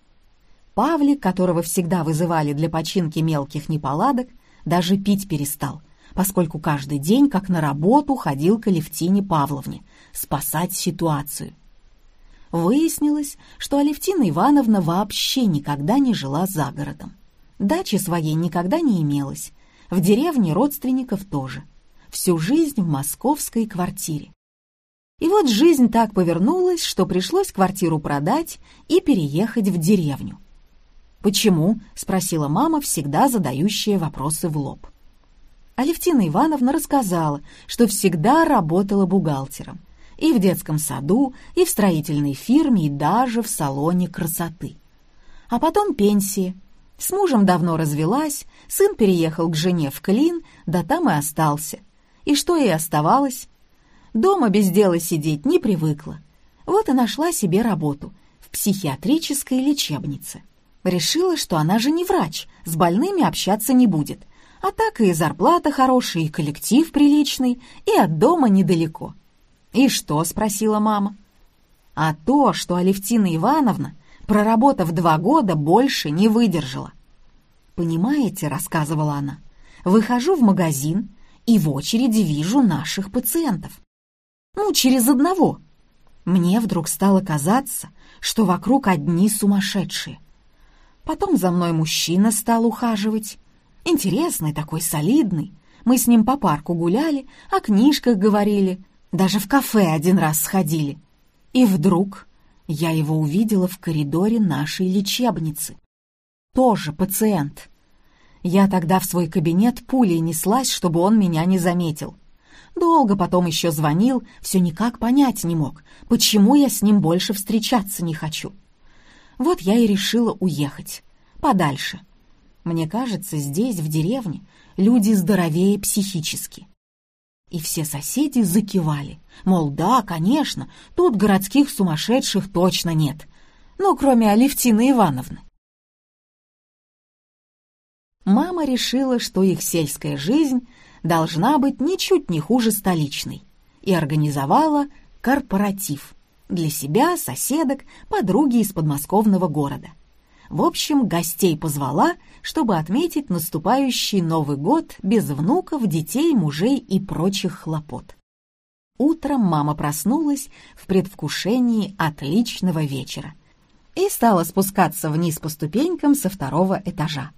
Павлик, которого всегда вызывали для починки мелких неполадок, даже пить перестал, поскольку каждый день, как на работу, ходил к Алевтине Павловне спасать ситуацию. Выяснилось, что Алевтина Ивановна вообще никогда не жила за городом. Дачи своей никогда не имелось, в деревне родственников тоже. Всю жизнь в московской квартире. И вот жизнь так повернулась, что пришлось квартиру продать и переехать в деревню. «Почему?» — спросила мама, всегда задающая вопросы в лоб. Алевтина Ивановна рассказала, что всегда работала бухгалтером. И в детском саду, и в строительной фирме, и даже в салоне красоты. А потом пенсия. С мужем давно развелась, сын переехал к жене в Клин, да там и остался. И что ей оставалось? Дома без дела сидеть не привыкла. Вот и нашла себе работу в психиатрической лечебнице. Решила, что она же не врач, с больными общаться не будет. А так и зарплата хорошая, и коллектив приличный, и от дома недалеко. «И что?» — спросила мама. «А то, что Алевтина Ивановна, проработав два года, больше не выдержала». «Понимаете», — рассказывала она, — «выхожу в магазин и в очереди вижу наших пациентов. Ну, через одного. Мне вдруг стало казаться, что вокруг одни сумасшедшие. Потом за мной мужчина стал ухаживать. Интересный такой, солидный. Мы с ним по парку гуляли, о книжках говорили, даже в кафе один раз сходили. И вдруг я его увидела в коридоре нашей лечебницы. Тоже пациент. Я тогда в свой кабинет пулей неслась, чтобы он меня не заметил. Долго потом еще звонил, все никак понять не мог, почему я с ним больше встречаться не хочу. Вот я и решила уехать. Подальше. Мне кажется, здесь, в деревне, люди здоровее психически. И все соседи закивали. Мол, да, конечно, тут городских сумасшедших точно нет. Ну, кроме Алевтины Ивановны. Мама решила, что их сельская жизнь должна быть ничуть не хуже столичной, и организовала корпоратив — для себя, соседок, подруги из подмосковного города. В общем, гостей позвала, чтобы отметить наступающий Новый год без внуков, детей, мужей и прочих хлопот. Утром мама проснулась в предвкушении отличного вечера и стала спускаться вниз по ступенькам со второго этажа.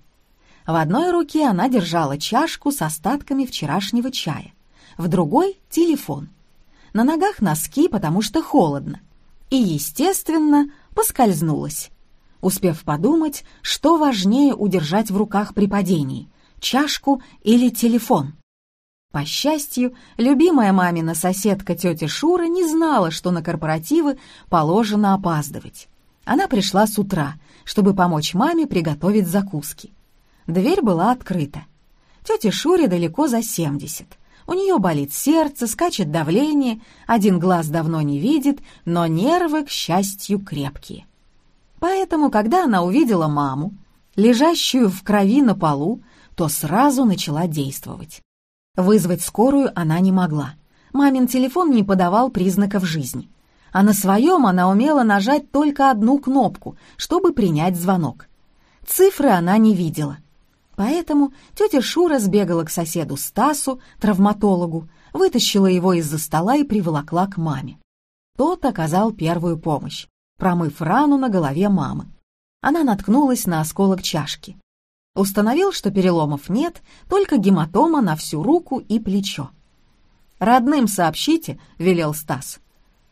В одной руке она держала чашку с остатками вчерашнего чая, в другой — телефон — на ногах носки, потому что холодно. И, естественно, поскользнулась, успев подумать, что важнее удержать в руках при падении — чашку или телефон. По счастью, любимая мамина соседка тетя Шура не знала, что на корпоративы положено опаздывать. Она пришла с утра, чтобы помочь маме приготовить закуски. Дверь была открыта. Тете Шуре далеко за семьдесят. У нее болит сердце, скачет давление, один глаз давно не видит, но нервы, к счастью, крепкие. Поэтому, когда она увидела маму, лежащую в крови на полу, то сразу начала действовать. Вызвать скорую она не могла. Мамин телефон не подавал признаков жизни. А на своем она умела нажать только одну кнопку, чтобы принять звонок. Цифры она не видела — Поэтому тетя Шура сбегала к соседу Стасу, травматологу, вытащила его из-за стола и приволокла к маме. Тот оказал первую помощь, промыв рану на голове мамы. Она наткнулась на осколок чашки. Установил, что переломов нет, только гематома на всю руку и плечо. «Родным сообщите», — велел Стас.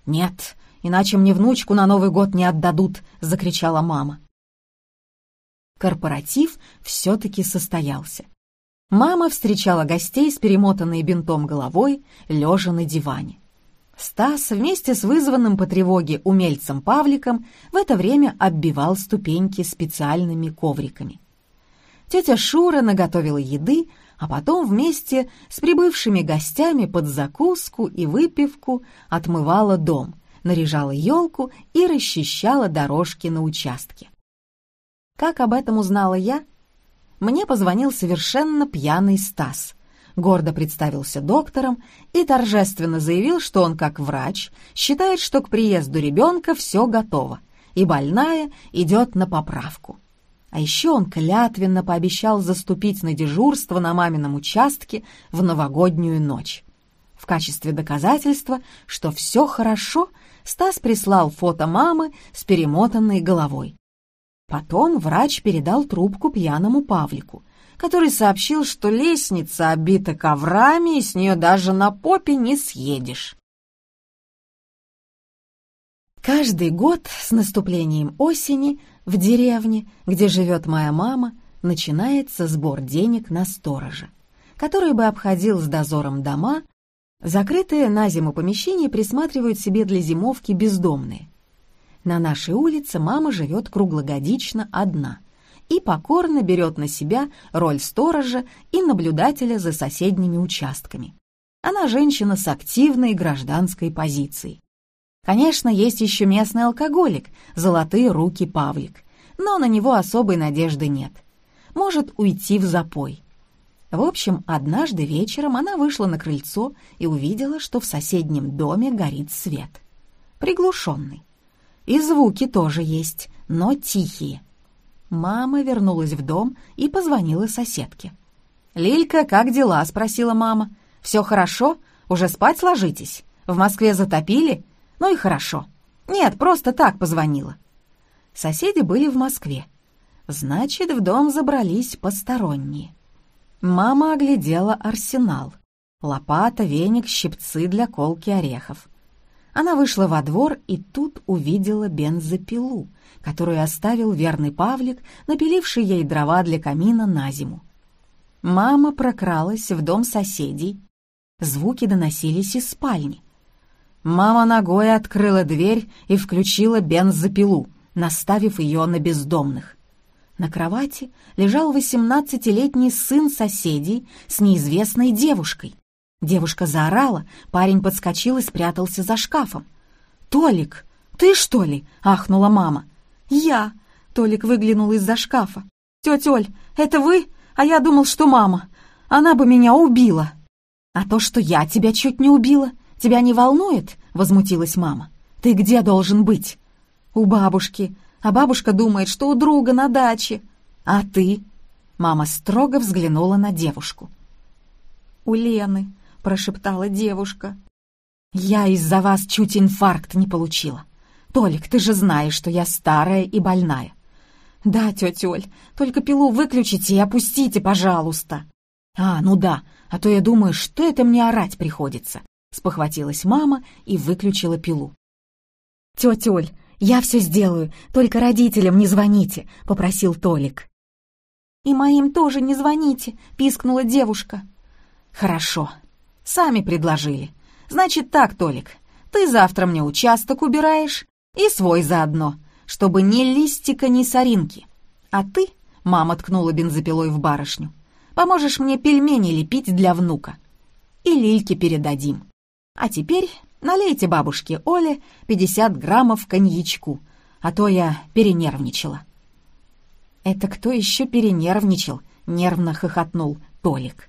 «Нет, иначе мне внучку на Новый год не отдадут», — закричала мама. Корпоратив все-таки состоялся. Мама встречала гостей с перемотанной бинтом головой, лежа на диване. Стас вместе с вызванным по тревоге умельцем Павликом в это время оббивал ступеньки специальными ковриками. Тетя Шура наготовила еды, а потом вместе с прибывшими гостями под закуску и выпивку отмывала дом, наряжала елку и расчищала дорожки на участке. Как об этом узнала я? Мне позвонил совершенно пьяный Стас. Гордо представился доктором и торжественно заявил, что он, как врач, считает, что к приезду ребенка все готово, и больная идет на поправку. А еще он клятвенно пообещал заступить на дежурство на мамином участке в новогоднюю ночь. В качестве доказательства, что все хорошо, Стас прислал фото мамы с перемотанной головой. Потом врач передал трубку пьяному Павлику, который сообщил, что лестница обита коврами, и с нее даже на попе не съедешь. Каждый год с наступлением осени в деревне, где живет моя мама, начинается сбор денег на сторожа, который бы обходил с дозором дома, закрытые на зиму помещения присматривают себе для зимовки бездомные. На нашей улице мама живет круглогодично одна и покорно берет на себя роль сторожа и наблюдателя за соседними участками. Она женщина с активной гражданской позицией. Конечно, есть еще местный алкоголик, золотые руки Павлик, но на него особой надежды нет. Может уйти в запой. В общем, однажды вечером она вышла на крыльцо и увидела, что в соседнем доме горит свет. Приглушенный. И звуки тоже есть, но тихие. Мама вернулась в дом и позвонила соседке. «Лилька, как дела?» — спросила мама. «Все хорошо? Уже спать ложитесь? В Москве затопили? Ну и хорошо. Нет, просто так позвонила». Соседи были в Москве. Значит, в дом забрались посторонние. Мама оглядела арсенал. Лопата, веник, щипцы для колки орехов. Она вышла во двор и тут увидела бензопилу, которую оставил верный Павлик, напиливший ей дрова для камина на зиму. Мама прокралась в дом соседей. Звуки доносились из спальни. Мама ногой открыла дверь и включила бензопилу, наставив ее на бездомных. На кровати лежал восемнадцатилетний сын соседей с неизвестной девушкой. Девушка заорала, парень подскочил и спрятался за шкафом. «Толик, ты что ли?» — ахнула мама. «Я!» — Толик выглянул из-за шкафа. «Тетя Оль, это вы? А я думал, что мама. Она бы меня убила!» «А то, что я тебя чуть не убила, тебя не волнует?» — возмутилась мама. «Ты где должен быть?» «У бабушки. А бабушка думает, что у друга на даче. А ты?» Мама строго взглянула на девушку. «У Лены», прошептала девушка. «Я из-за вас чуть инфаркт не получила. Толик, ты же знаешь, что я старая и больная». «Да, тетя Оль, только пилу выключите и опустите, пожалуйста». «А, ну да, а то я думаю, что это мне орать приходится», — спохватилась мама и выключила пилу. «Тетя Оль, я все сделаю, только родителям не звоните», — попросил Толик. «И моим тоже не звоните», — пискнула девушка. «Хорошо, Сами предложили. Значит так, Толик, ты завтра мне участок убираешь и свой заодно, чтобы ни листика, ни соринки. А ты, мама ткнула бензопилой в барышню, поможешь мне пельмени лепить для внука. И Лильке передадим. А теперь налейте бабушке Оле 50 граммов коньячку, а то я перенервничала. «Это кто еще перенервничал?» — нервно хохотнул Толик.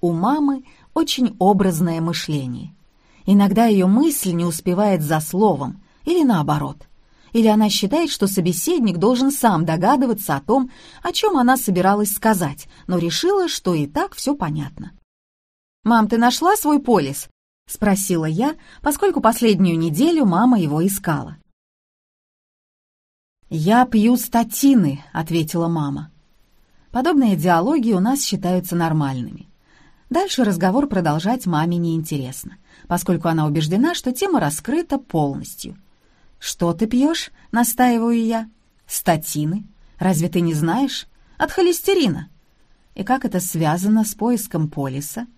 У мамы очень образное мышление. Иногда ее мысль не успевает за словом, или наоборот. Или она считает, что собеседник должен сам догадываться о том, о чем она собиралась сказать, но решила, что и так все понятно. «Мам, ты нашла свой полис?» — спросила я, поскольку последнюю неделю мама его искала. «Я пью статины», — ответила мама. Подобные диалоги у нас считаются нормальными. Дальше разговор продолжать маме неинтересно, поскольку она убеждена, что тема раскрыта полностью. «Что ты пьешь?» — настаиваю я. Статины? Разве ты не знаешь? От холестерина. И как это связано с поиском полиса?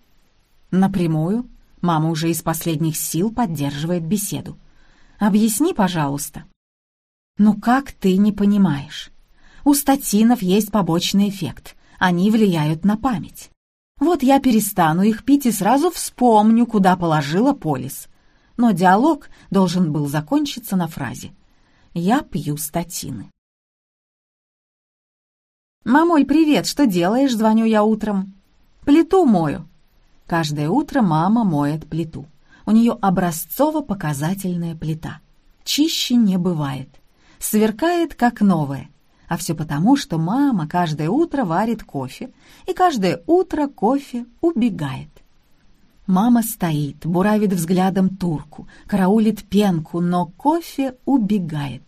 Напрямую. Мама уже из последних сил поддерживает беседу. Объясни, пожалуйста. Ну как ты не понимаешь? У статинов есть побочный эффект. Они влияют на память. Вот я перестану их пить и сразу вспомню, куда положила полис. Но диалог должен был закончиться на фразе «Я пью статины». «Мамуль, привет! Что делаешь?» — звоню я утром. «Плиту мою». Каждое утро мама моет плиту. У нее образцово-показательная плита. Чище не бывает. Сверкает, как новая. А все потому, что мама каждое утро варит кофе, и каждое утро кофе убегает. Мама стоит, буравит взглядом турку, караулит пенку, но кофе убегает.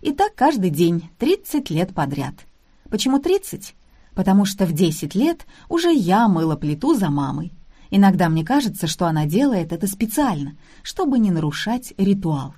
И так каждый день, 30 лет подряд. Почему 30? Потому что в 10 лет уже я мыла плиту за мамой. Иногда мне кажется, что она делает это специально, чтобы не нарушать ритуал.